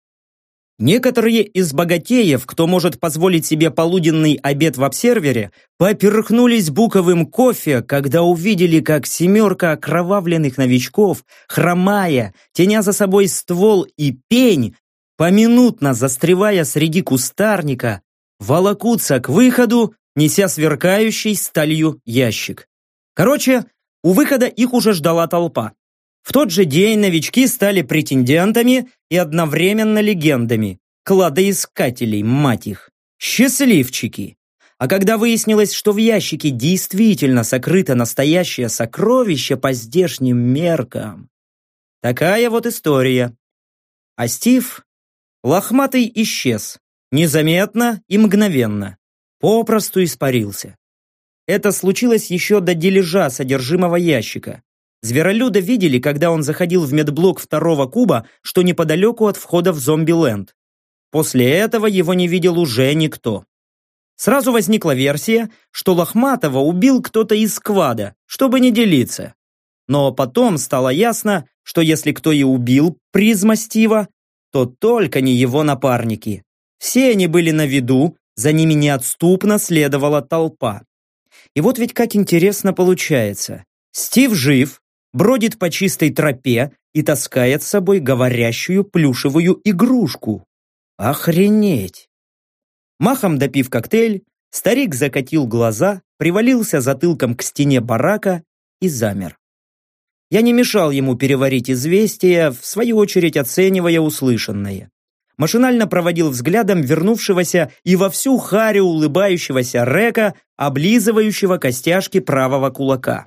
Некоторые из богатеев, кто может позволить себе полуденный обед в обсервере, поперхнулись буковым кофе, когда увидели, как семерка окровавленных новичков, хромая, теня за собой ствол и пень, поминутно застревая среди кустарника, волокутся к выходу неся сверкающий сталью ящик. Короче, у выхода их уже ждала толпа. В тот же день новички стали претендентами и одновременно легендами, кладоискателей, мать их. Счастливчики! А когда выяснилось, что в ящике действительно сокрыто настоящее сокровище по здешним меркам. Такая вот история. А Стив, лохматый, исчез. Незаметно и мгновенно попросту испарился. Это случилось еще до дележа содержимого ящика. Зверолюда видели, когда он заходил в медблок второго куба, что неподалеку от входа в зомби-ленд. После этого его не видел уже никто. Сразу возникла версия, что Лохматова убил кто-то из сквада, чтобы не делиться. Но потом стало ясно, что если кто и убил призма Стива, то только не его напарники. Все они были на виду, за ними неотступно следовала толпа. И вот ведь как интересно получается. Стив жив, бродит по чистой тропе и таскает с собой говорящую плюшевую игрушку. Охренеть! Махом допив коктейль, старик закатил глаза, привалился затылком к стене барака и замер. Я не мешал ему переварить известие, в свою очередь оценивая услышанное машинально проводил взглядом вернувшегося и вовсю харю улыбающегося Река, облизывающего костяшки правого кулака.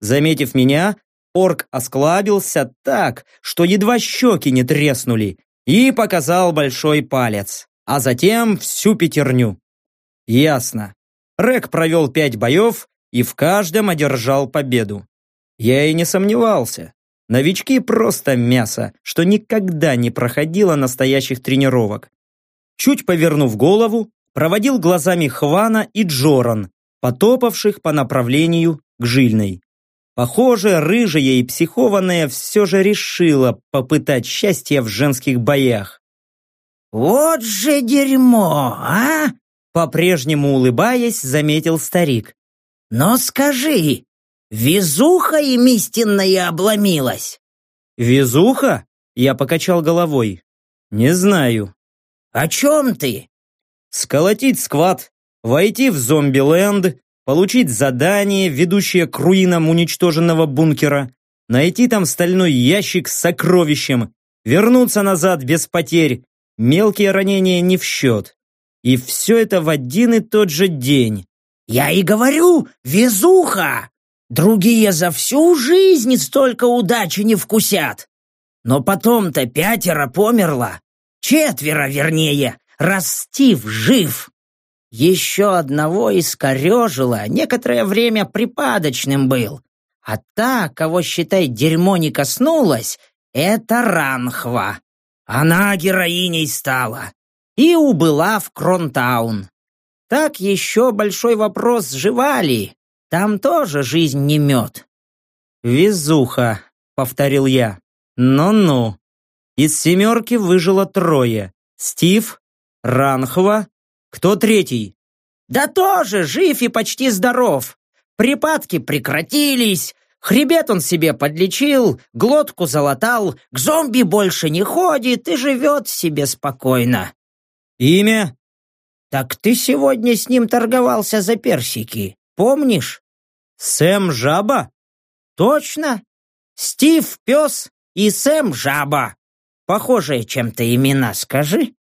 Заметив меня, орк осклабился так, что едва щеки не треснули, и показал большой палец, а затем всю пятерню. Ясно. Рек провел пять боев и в каждом одержал победу. Я и не сомневался. Новички просто мясо, что никогда не проходило настоящих тренировок. Чуть повернув голову, проводил глазами Хвана и Джоран, потопавших по направлению к Жильной. Похоже, рыжая и психованная все же решила попытать счастье в женских боях. «Вот же дерьмо, а!» По-прежнему улыбаясь, заметил старик. «Но скажи, везуха им истинная обломилась?» «Везуха?» Я покачал головой. «Не знаю». «О чем ты?» «Сколотить сквад, войти в зомби-ленд, получить задание, ведущее к руинам уничтоженного бункера, найти там стальной ящик с сокровищем, вернуться назад без потерь, мелкие ранения не в счет. И все это в один и тот же день. «Я и говорю, везуха! Другие за всю жизнь столько удачи не вкусят. Но потом-то пятеро померло, четверо вернее, раз Стив жив. Еще одного искорежило, некоторое время припадочным был. А та, кого, считай, дерьмо не коснулось, это Ранхва. Она героиней стала и убыла в Кронтаун. Так еще большой вопрос, жива ли? Там тоже жизнь не мед. «Везуха», — повторил я. «Ну-ну». Из семерки выжило трое. Стив, Ранхва кто третий? Да тоже жив и почти здоров. Припадки прекратились, хребет он себе подлечил, глотку залатал, к зомби больше не ходит и живет себе спокойно. Имя? Так ты сегодня с ним торговался за персики, помнишь? Сэм Жаба? Точно. Стив Пес и Сэм Жаба. Похожие чем-то имена, скажи.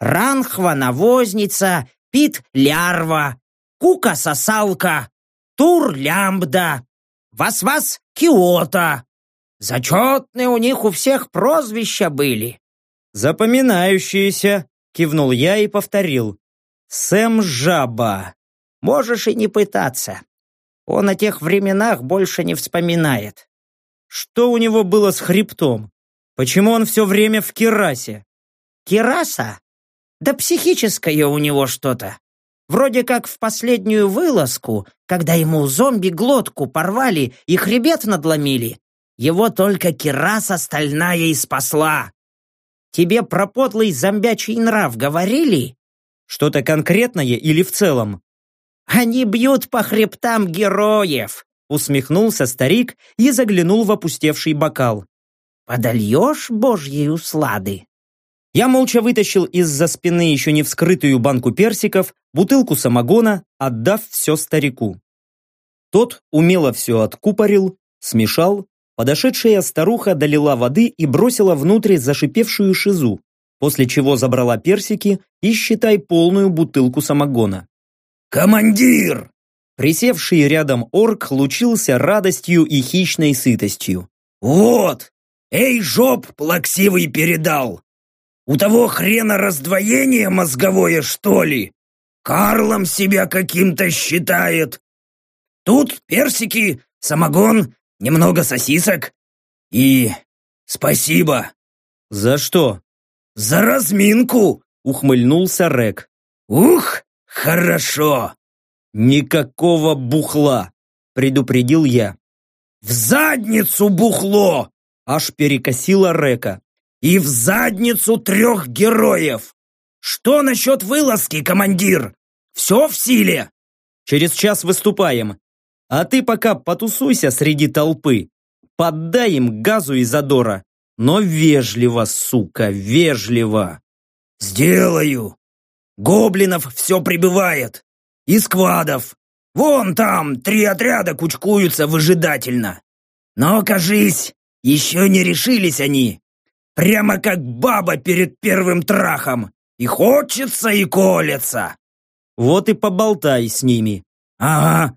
Ранхва навозница, Пит лярва, Кука сосалка, Тур лямбда, Вас-вас киота. Зачетные у них у всех прозвища были. Запоминающиеся, кивнул я и повторил. Сэм Жаба. Можешь и не пытаться. Он о тех временах больше не вспоминает. Что у него было с хребтом? Почему он все время в керасе? Кераса да психическое у него что-то. Вроде как в последнюю вылазку, когда ему зомби глотку порвали и хребет надломили. Его только кераса стальная и спасла. Тебе про подлый зомбячий нрав говорили? Что-то конкретное или в целом? Они бьют по хребтам героев, усмехнулся старик и заглянул в опустевший бокал. Подольешь божьей услады? Я молча вытащил из-за спины еще не вскрытую банку персиков, бутылку самогона, отдав все старику. Тот умело все откупорил, смешал, подошедшая старуха долила воды и бросила внутрь зашипевшую шизу, после чего забрала персики и, считай, полную бутылку самогона. «Командир!» Присевший рядом орк лучился радостью и хищной сытостью. «Вот! Эй, жоп, плаксивый передал! У того хрена раздвоение мозговое, что ли? Карлом себя каким-то считает. Тут персики, самогон, немного сосисок. И спасибо. За что? За разминку, ухмыльнулся Рек. Ух, хорошо. Никакого бухла, предупредил я. В задницу бухло! Аж перекосило Река и в задницу трех героев. Что насчет вылазки, командир? Все в силе? Через час выступаем. А ты пока потусуйся среди толпы. Поддай им газу и задора. Но вежливо, сука, вежливо. Сделаю. Гоблинов все прибывает. И сквадов. Вон там три отряда кучкуются выжидательно. Но, кажись, еще не решились они. Прямо как баба перед первым трахом. И хочется, и колется. Вот и поболтай с ними. Ага.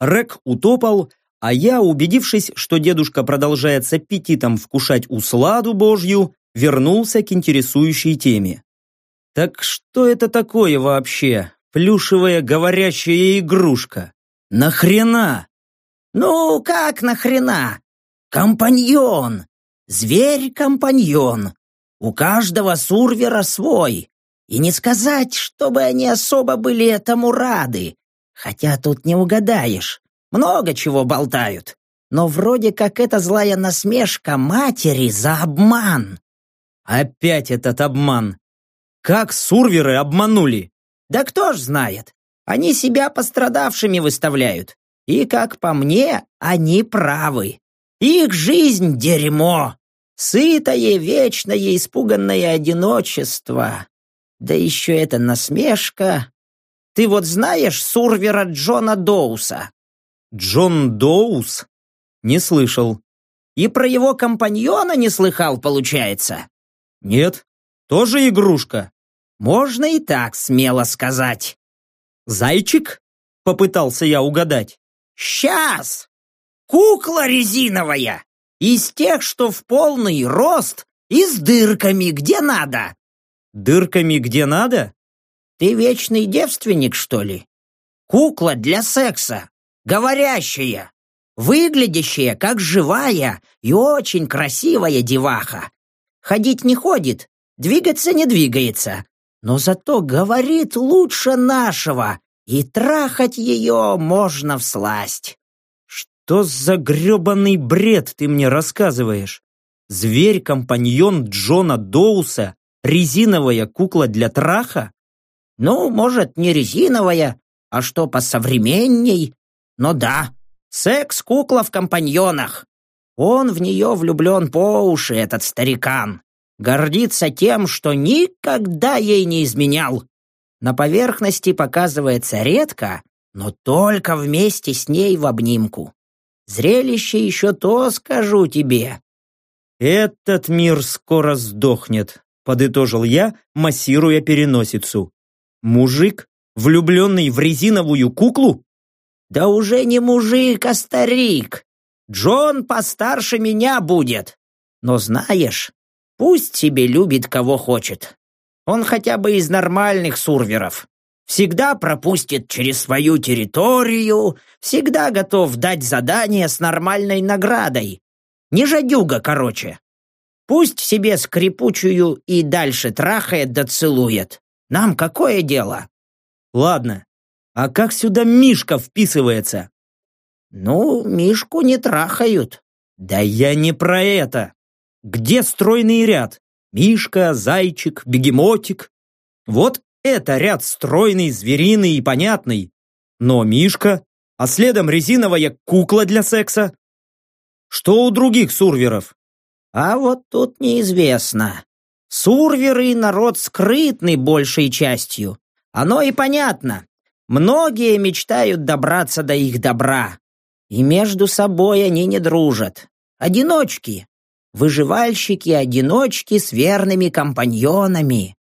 Рек утопал, а я, убедившись, что дедушка продолжает с аппетитом вкушать усладу божью, вернулся к интересующей теме. Так что это такое вообще? Плюшевая говорящая игрушка. Нахрена? Ну, как нахрена? Компаньон! Зверь-компаньон! У каждого сурвера свой. И не сказать, чтобы они особо были этому рады. Хотя тут не угадаешь. Много чего болтают. Но вроде как это злая насмешка матери за обман. Опять этот обман. Как сурверы обманули? Да кто ж знает. Они себя пострадавшими выставляют. И, как по мне, они правы. Их жизнь — дерьмо. Сытое, вечное, испуганное одиночество. Да еще эта насмешка. Ты вот знаешь сурвера Джона Доуса? Джон Доус? Не слышал. И про его компаньона не слыхал, получается? Нет, тоже игрушка. Можно и так смело сказать. Зайчик? Попытался я угадать. Сейчас! Кукла резиновая! Из тех, что в полный рост и с дырками, где надо. Дырками, где надо? Ты вечный девственник, что ли? Кукла для секса, говорящая, выглядящая как живая и очень красивая деваха. Ходить не ходит, двигаться не двигается, но зато говорит лучше нашего, и трахать ее можно всласть. Что за гребаный бред ты мне рассказываешь? Зверь-компаньон Джона Доуса? Резиновая кукла для траха? Ну, может, не резиновая, а что посовременней. Но да, секс-кукла в компаньонах. Он в нее влюблен по уши, этот старикан. Гордится тем, что никогда ей не изменял. На поверхности показывается редко, но только вместе с ней в обнимку. Зрелище еще то, скажу тебе. Этот мир скоро сдохнет, подытожил я, массируя переносицу. Мужик, влюбленный в резиновую куклу? Да уже не мужик, а старик. Джон постарше меня будет. Но знаешь, пусть себе любит кого хочет. Он хотя бы из нормальных сурверов всегда пропустит через свою территорию, всегда готов дать задание с нормальной наградой. Не жадюга, короче. Пусть себе скрипучую и дальше трахает да целует. Нам какое дело? Ладно, а как сюда Мишка вписывается? Ну, Мишку не трахают. Да я не про это. Где стройный ряд? Мишка, зайчик, бегемотик. Вот это ряд стройный, звериный и понятный. Но Мишка, а следом резиновая кукла для секса. Что у других сурверов? А вот тут неизвестно. Сурверы — народ скрытный большей частью. Оно и понятно. Многие мечтают добраться до их добра. И между собой они не дружат. Одиночки. Выживальщики-одиночки с верными компаньонами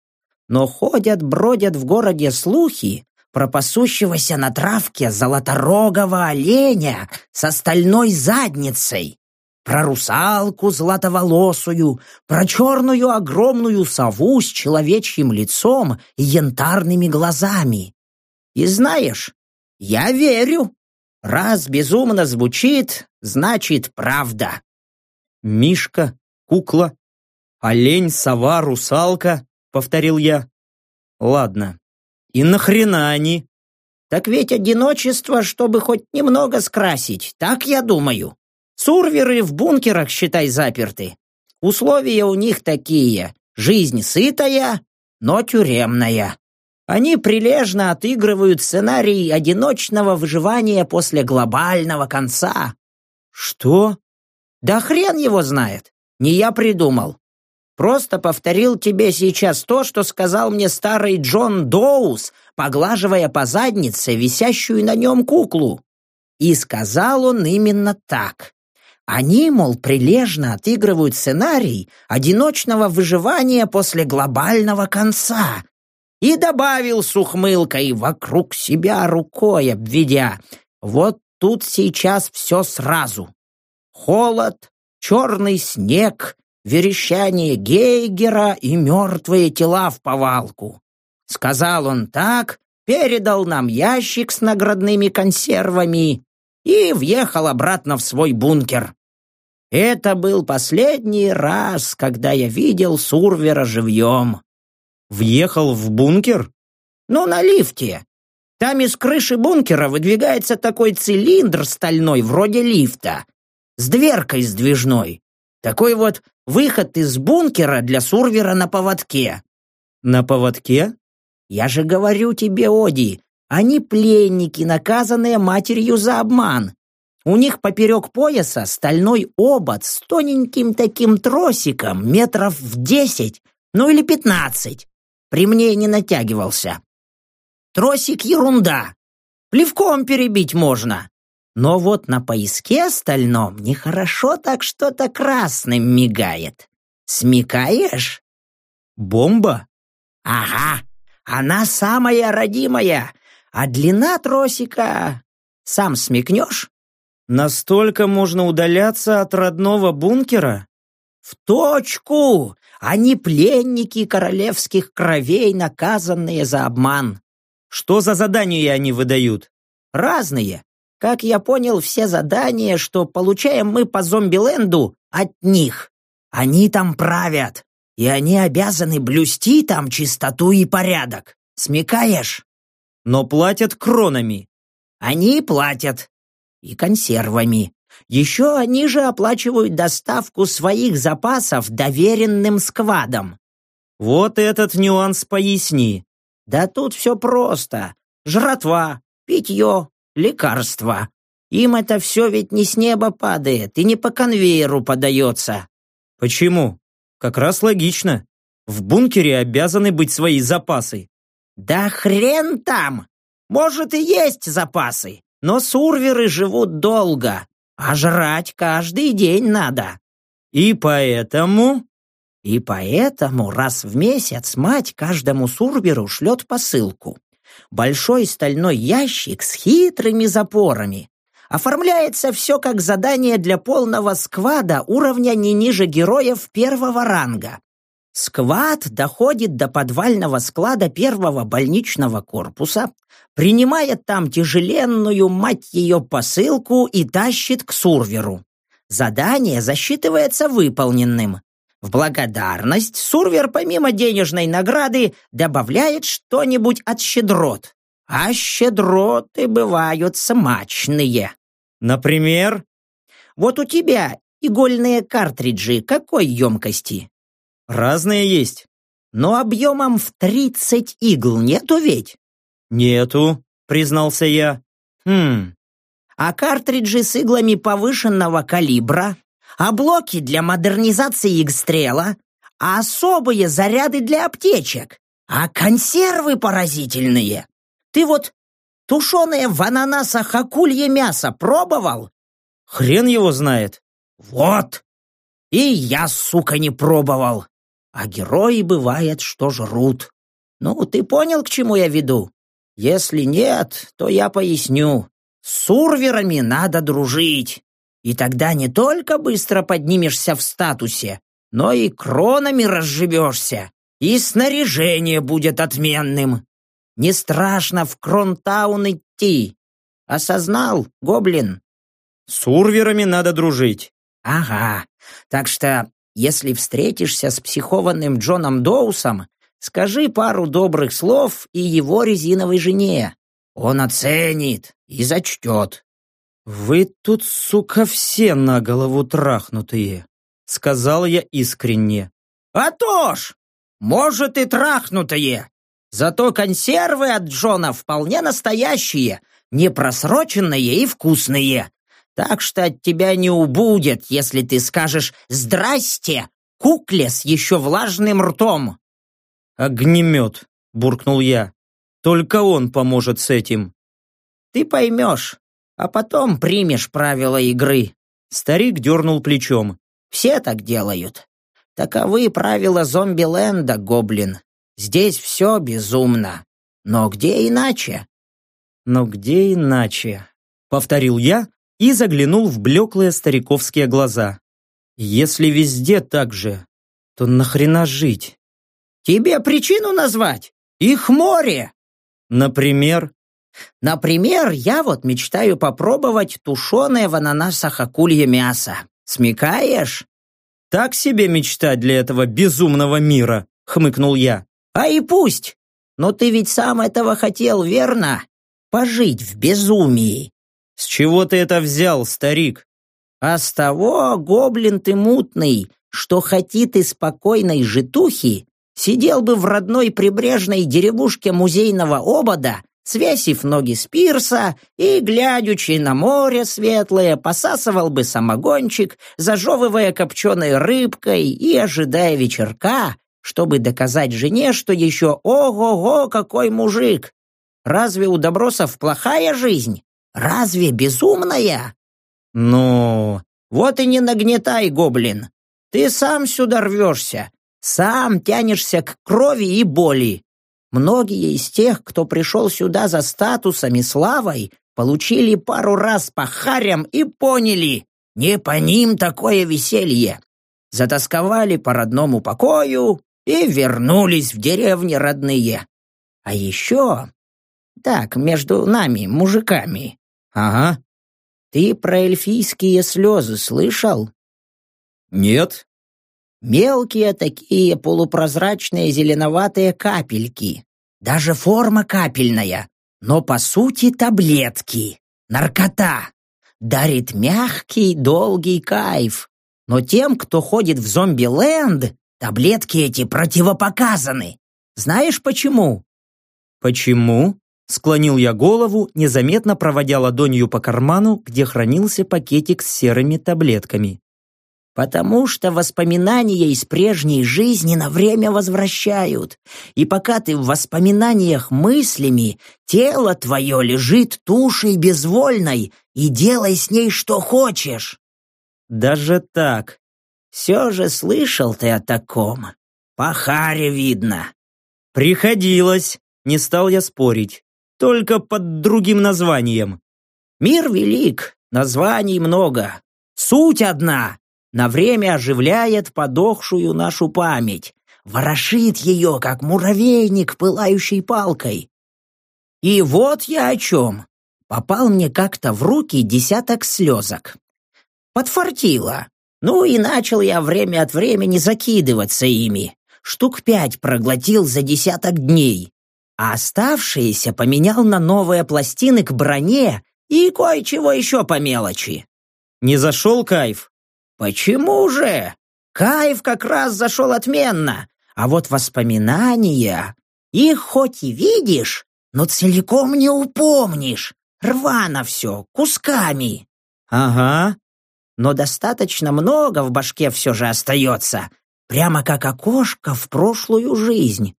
но ходят-бродят в городе слухи про пасущегося на травке золоторогого оленя с стальной задницей, про русалку златоволосую, про черную огромную сову с человечьим лицом и янтарными глазами. И знаешь, я верю. Раз безумно звучит, значит правда. Мишка, кукла, олень, сова, русалка — повторил я. «Ладно. И нахрена они?» «Так ведь одиночество, чтобы хоть немного скрасить, так я думаю. Сурверы в бункерах, считай, заперты. Условия у них такие. Жизнь сытая, но тюремная. Они прилежно отыгрывают сценарий одиночного выживания после глобального конца». «Что?» «Да хрен его знает. Не я придумал. Просто повторил тебе сейчас то, что сказал мне старый Джон Доус, поглаживая по заднице висящую на нем куклу. И сказал он именно так. Они, мол, прилежно отыгрывают сценарий одиночного выживания после глобального конца. И добавил с ухмылкой вокруг себя рукой обведя. Вот тут сейчас все сразу. Холод, черный снег, верещание Гейгера и мертвые тела в повалку. Сказал он так, передал нам ящик с наградными консервами и въехал обратно в свой бункер. Это был последний раз, когда я видел Сурвера живьем. Въехал в бункер? Ну, на лифте. Там из крыши бункера выдвигается такой цилиндр стальной, вроде лифта, с дверкой сдвижной. Такой вот выход из бункера для Сурвера на поводке. На поводке? Я же говорю тебе, Оди, они пленники, наказанные матерью за обман. У них поперек пояса стальной обод с тоненьким таким тросиком метров в десять, ну или пятнадцать. При мне не натягивался. Тросик ерунда. Плевком перебить можно. Но вот на пояске стальном нехорошо так что-то красным мигает. Смекаешь? Бомба? Ага, она самая родимая, а длина тросика... Сам смекнешь? Настолько можно удаляться от родного бункера? В точку! Они пленники королевских кровей, наказанные за обман. Что за задания они выдают? Разные. Как я понял, все задания, что получаем мы по зомбиленду, от них. Они там правят, и они обязаны блюсти там чистоту и порядок. Смекаешь? Но платят кронами. Они платят. И консервами. Еще они же оплачивают доставку своих запасов доверенным сквадам. Вот этот нюанс поясни. Да тут все просто. Жратва, питье, лекарства. Им это все ведь не с неба падает и не по конвейеру подается. Почему? Как раз логично. В бункере обязаны быть свои запасы. Да хрен там! Может и есть запасы, но сурверы живут долго, а жрать каждый день надо. И поэтому... И поэтому раз в месяц мать каждому сурверу шлет посылку большой стальной ящик с хитрыми запорами. Оформляется все как задание для полного сквада уровня не ниже героев первого ранга. Сквад доходит до подвального склада первого больничного корпуса, принимает там тяжеленную, мать ее, посылку и тащит к сурверу. Задание засчитывается выполненным. В благодарность Сурвер помимо денежной награды добавляет что-нибудь от щедрот. А щедроты бывают смачные. Например? Вот у тебя игольные картриджи какой емкости? Разные есть. Но объемом в 30 игл нету ведь? Нету, признался я. Хм. А картриджи с иглами повышенного калибра а блоки для модернизации игстрела, а особые заряды для аптечек, а консервы поразительные. Ты вот тушеное в ананасах акулье мясо пробовал? Хрен его знает. Вот. И я, сука, не пробовал. А герои бывает, что жрут. Ну, ты понял, к чему я веду? Если нет, то я поясню. С сурверами надо дружить. И тогда не только быстро поднимешься в статусе, но и кронами разживешься, и снаряжение будет отменным. Не страшно в Кронтаун идти. Осознал, гоблин? С урверами надо дружить. Ага. Так что, если встретишься с психованным Джоном Доусом, скажи пару добрых слов и его резиновой жене. Он оценит и зачтет. «Вы тут, сука, все на голову трахнутые», — сказал я искренне. «А то ж! Может и трахнутые! Зато консервы от Джона вполне настоящие, непросроченные и вкусные. Так что от тебя не убудет, если ты скажешь «Здрасте!» кукле с еще влажным ртом». «Огнемет», — буркнул я. «Только он поможет с этим». «Ты поймешь, а потом примешь правила игры». Старик дернул плечом. «Все так делают. Таковы правила зомби-ленда, гоблин. Здесь все безумно. Но где иначе?» «Но где иначе?» — повторил я и заглянул в блеклые стариковские глаза. «Если везде так же, то нахрена жить?» «Тебе причину назвать? Их море!» «Например?» Например, я вот мечтаю попробовать тушеное в ананасах акулье мясо. Смекаешь? Так себе мечта для этого безумного мира, хмыкнул я. А и пусть. Но ты ведь сам этого хотел, верно? Пожить в безумии. С чего ты это взял, старик? А с того, гоблин ты мутный, что хотит и спокойной житухи, сидел бы в родной прибрежной деревушке музейного обода, свесив ноги с пирса и, глядячи на море светлое, посасывал бы самогончик, зажевывая копченой рыбкой и ожидая вечерка, чтобы доказать жене, что еще ого-го, какой мужик! Разве у добросов плохая жизнь? Разве безумная? Ну, вот и не нагнетай, гоблин. Ты сам сюда рвешься, сам тянешься к крови и боли. Многие из тех, кто пришел сюда за статусом и славой, получили пару раз по харям и поняли, не по ним такое веселье. Затасковали по родному покою и вернулись в деревни родные. А еще... Так, между нами, мужиками. Ага. Ты про эльфийские слезы слышал? «Нет». Мелкие такие полупрозрачные зеленоватые капельки. Даже форма капельная, но по сути таблетки. Наркота. Дарит мягкий, долгий кайф. Но тем, кто ходит в зомби-ленд, таблетки эти противопоказаны. Знаешь почему? Почему? Склонил я голову, незаметно проводя ладонью по карману, где хранился пакетик с серыми таблетками потому что воспоминания из прежней жизни на время возвращают. И пока ты в воспоминаниях мыслями, тело твое лежит тушей безвольной, и делай с ней что хочешь. Даже так. Все же слышал ты о таком. По харе видно. Приходилось, не стал я спорить. Только под другим названием. Мир велик, названий много. Суть одна на время оживляет подохшую нашу память, ворошит ее, как муравейник, пылающей палкой. И вот я о чем. Попал мне как-то в руки десяток слезок. Подфартило. Ну и начал я время от времени закидываться ими. Штук пять проглотил за десяток дней. А оставшиеся поменял на новые пластины к броне и кое-чего еще по мелочи. Не зашел кайф? Почему же? Кайф как раз зашел отменно, а вот воспоминания, их хоть и видишь, но целиком не упомнишь. Рвано все, кусками. Ага. Но достаточно много в башке все же остается, прямо как окошко в прошлую жизнь.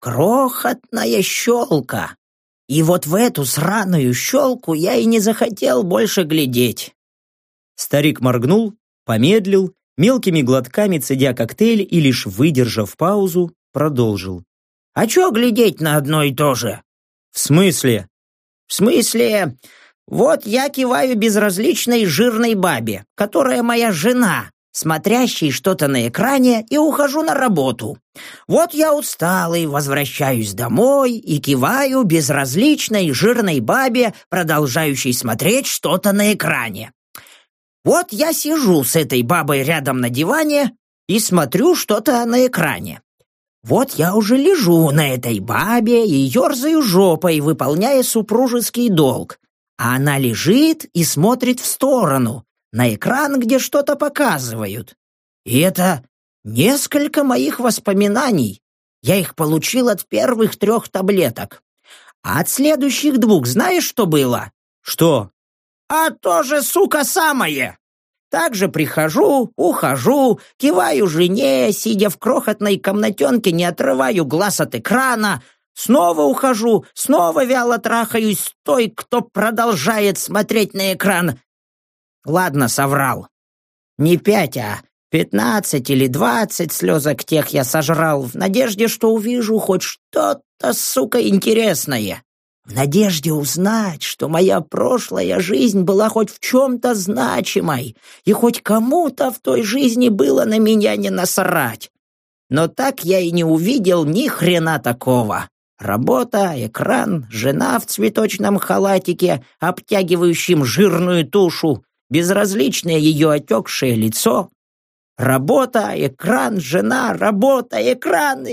Крохотная щелка. И вот в эту сраную щелку я и не захотел больше глядеть. Старик моргнул, помедлил, мелкими глотками цедя коктейль и лишь выдержав паузу, продолжил. «А чё глядеть на одно и то же?» «В смысле?» «В смысле, вот я киваю безразличной жирной бабе, которая моя жена, смотрящей что-то на экране, и ухожу на работу. Вот я усталый, возвращаюсь домой и киваю безразличной жирной бабе, продолжающей смотреть что-то на экране. Вот я сижу с этой бабой рядом на диване и смотрю что-то на экране. Вот я уже лежу на этой бабе и ерзаю жопой, выполняя супружеский долг. А она лежит и смотрит в сторону, на экран, где что-то показывают. И это несколько моих воспоминаний. Я их получил от первых трех таблеток. А от следующих двух знаешь, что было? Что? А то же, сука, самое. Также прихожу, ухожу, киваю жене, сидя в крохотной комнатенке, не отрываю глаз от экрана, снова ухожу, снова вяло трахаюсь той, кто продолжает смотреть на экран. Ладно, соврал. Не пять, а пятнадцать или двадцать слезок тех я сожрал в надежде, что увижу хоть что-то, сука, интересное в надежде узнать, что моя прошлая жизнь была хоть в чем-то значимой, и хоть кому-то в той жизни было на меня не насрать. Но так я и не увидел ни хрена такого. Работа, экран, жена в цветочном халатике, обтягивающем жирную тушу, безразличное ее отекшее лицо, работа, экран, жена, работа, экран,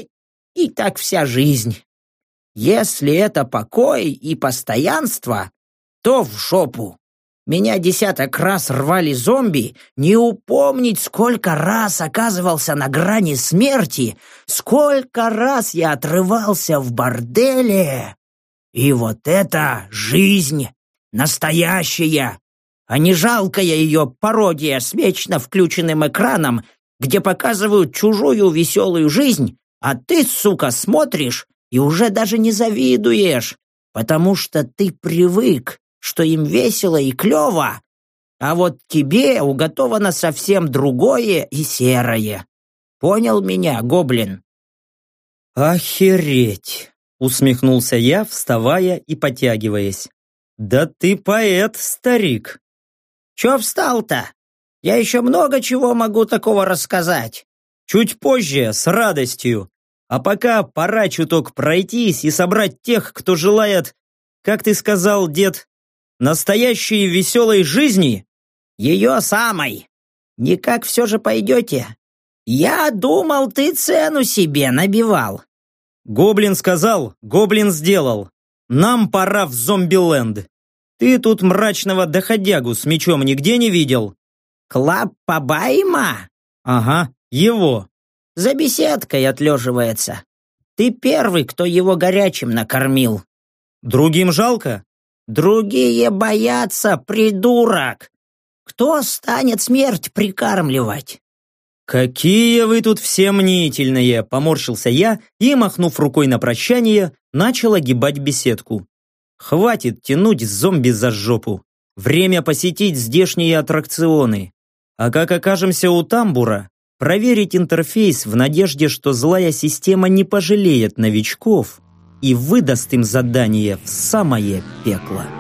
и так вся жизнь. Если это покой и постоянство, то в жопу. Меня десяток раз рвали зомби, не упомнить, сколько раз оказывался на грани смерти, сколько раз я отрывался в борделе. И вот это жизнь, настоящая, а не жалкая ее пародия с вечно включенным экраном, где показывают чужую веселую жизнь, а ты, сука, смотришь и уже даже не завидуешь, потому что ты привык, что им весело и клево, а вот тебе уготовано совсем другое и серое. Понял меня, гоблин?» «Охереть!» — усмехнулся я, вставая и потягиваясь. «Да ты поэт, старик!» «Чё встал-то? Я еще много чего могу такого рассказать». «Чуть позже, с радостью. А пока пора чуток пройтись и собрать тех, кто желает, как ты сказал, дед, настоящей веселой жизни?» «Ее самой. Никак все же пойдете. Я думал, ты цену себе набивал». Гоблин сказал, гоблин сделал. Нам пора в зомби-ленд. Ты тут мрачного доходягу с мечом нигде не видел? Клап Пабайма? Ага, его. За беседкой отлеживается. Ты первый, кто его горячим накормил. Другим жалко? Другие боятся, придурок. Кто станет смерть прикармливать? «Какие вы тут все мнительные!» – поморщился я и, махнув рукой на прощание, начал огибать беседку. «Хватит тянуть зомби за жопу! Время посетить здешние аттракционы! А как окажемся у тамбура, проверить интерфейс в надежде, что злая система не пожалеет новичков и выдаст им задание в самое пекло».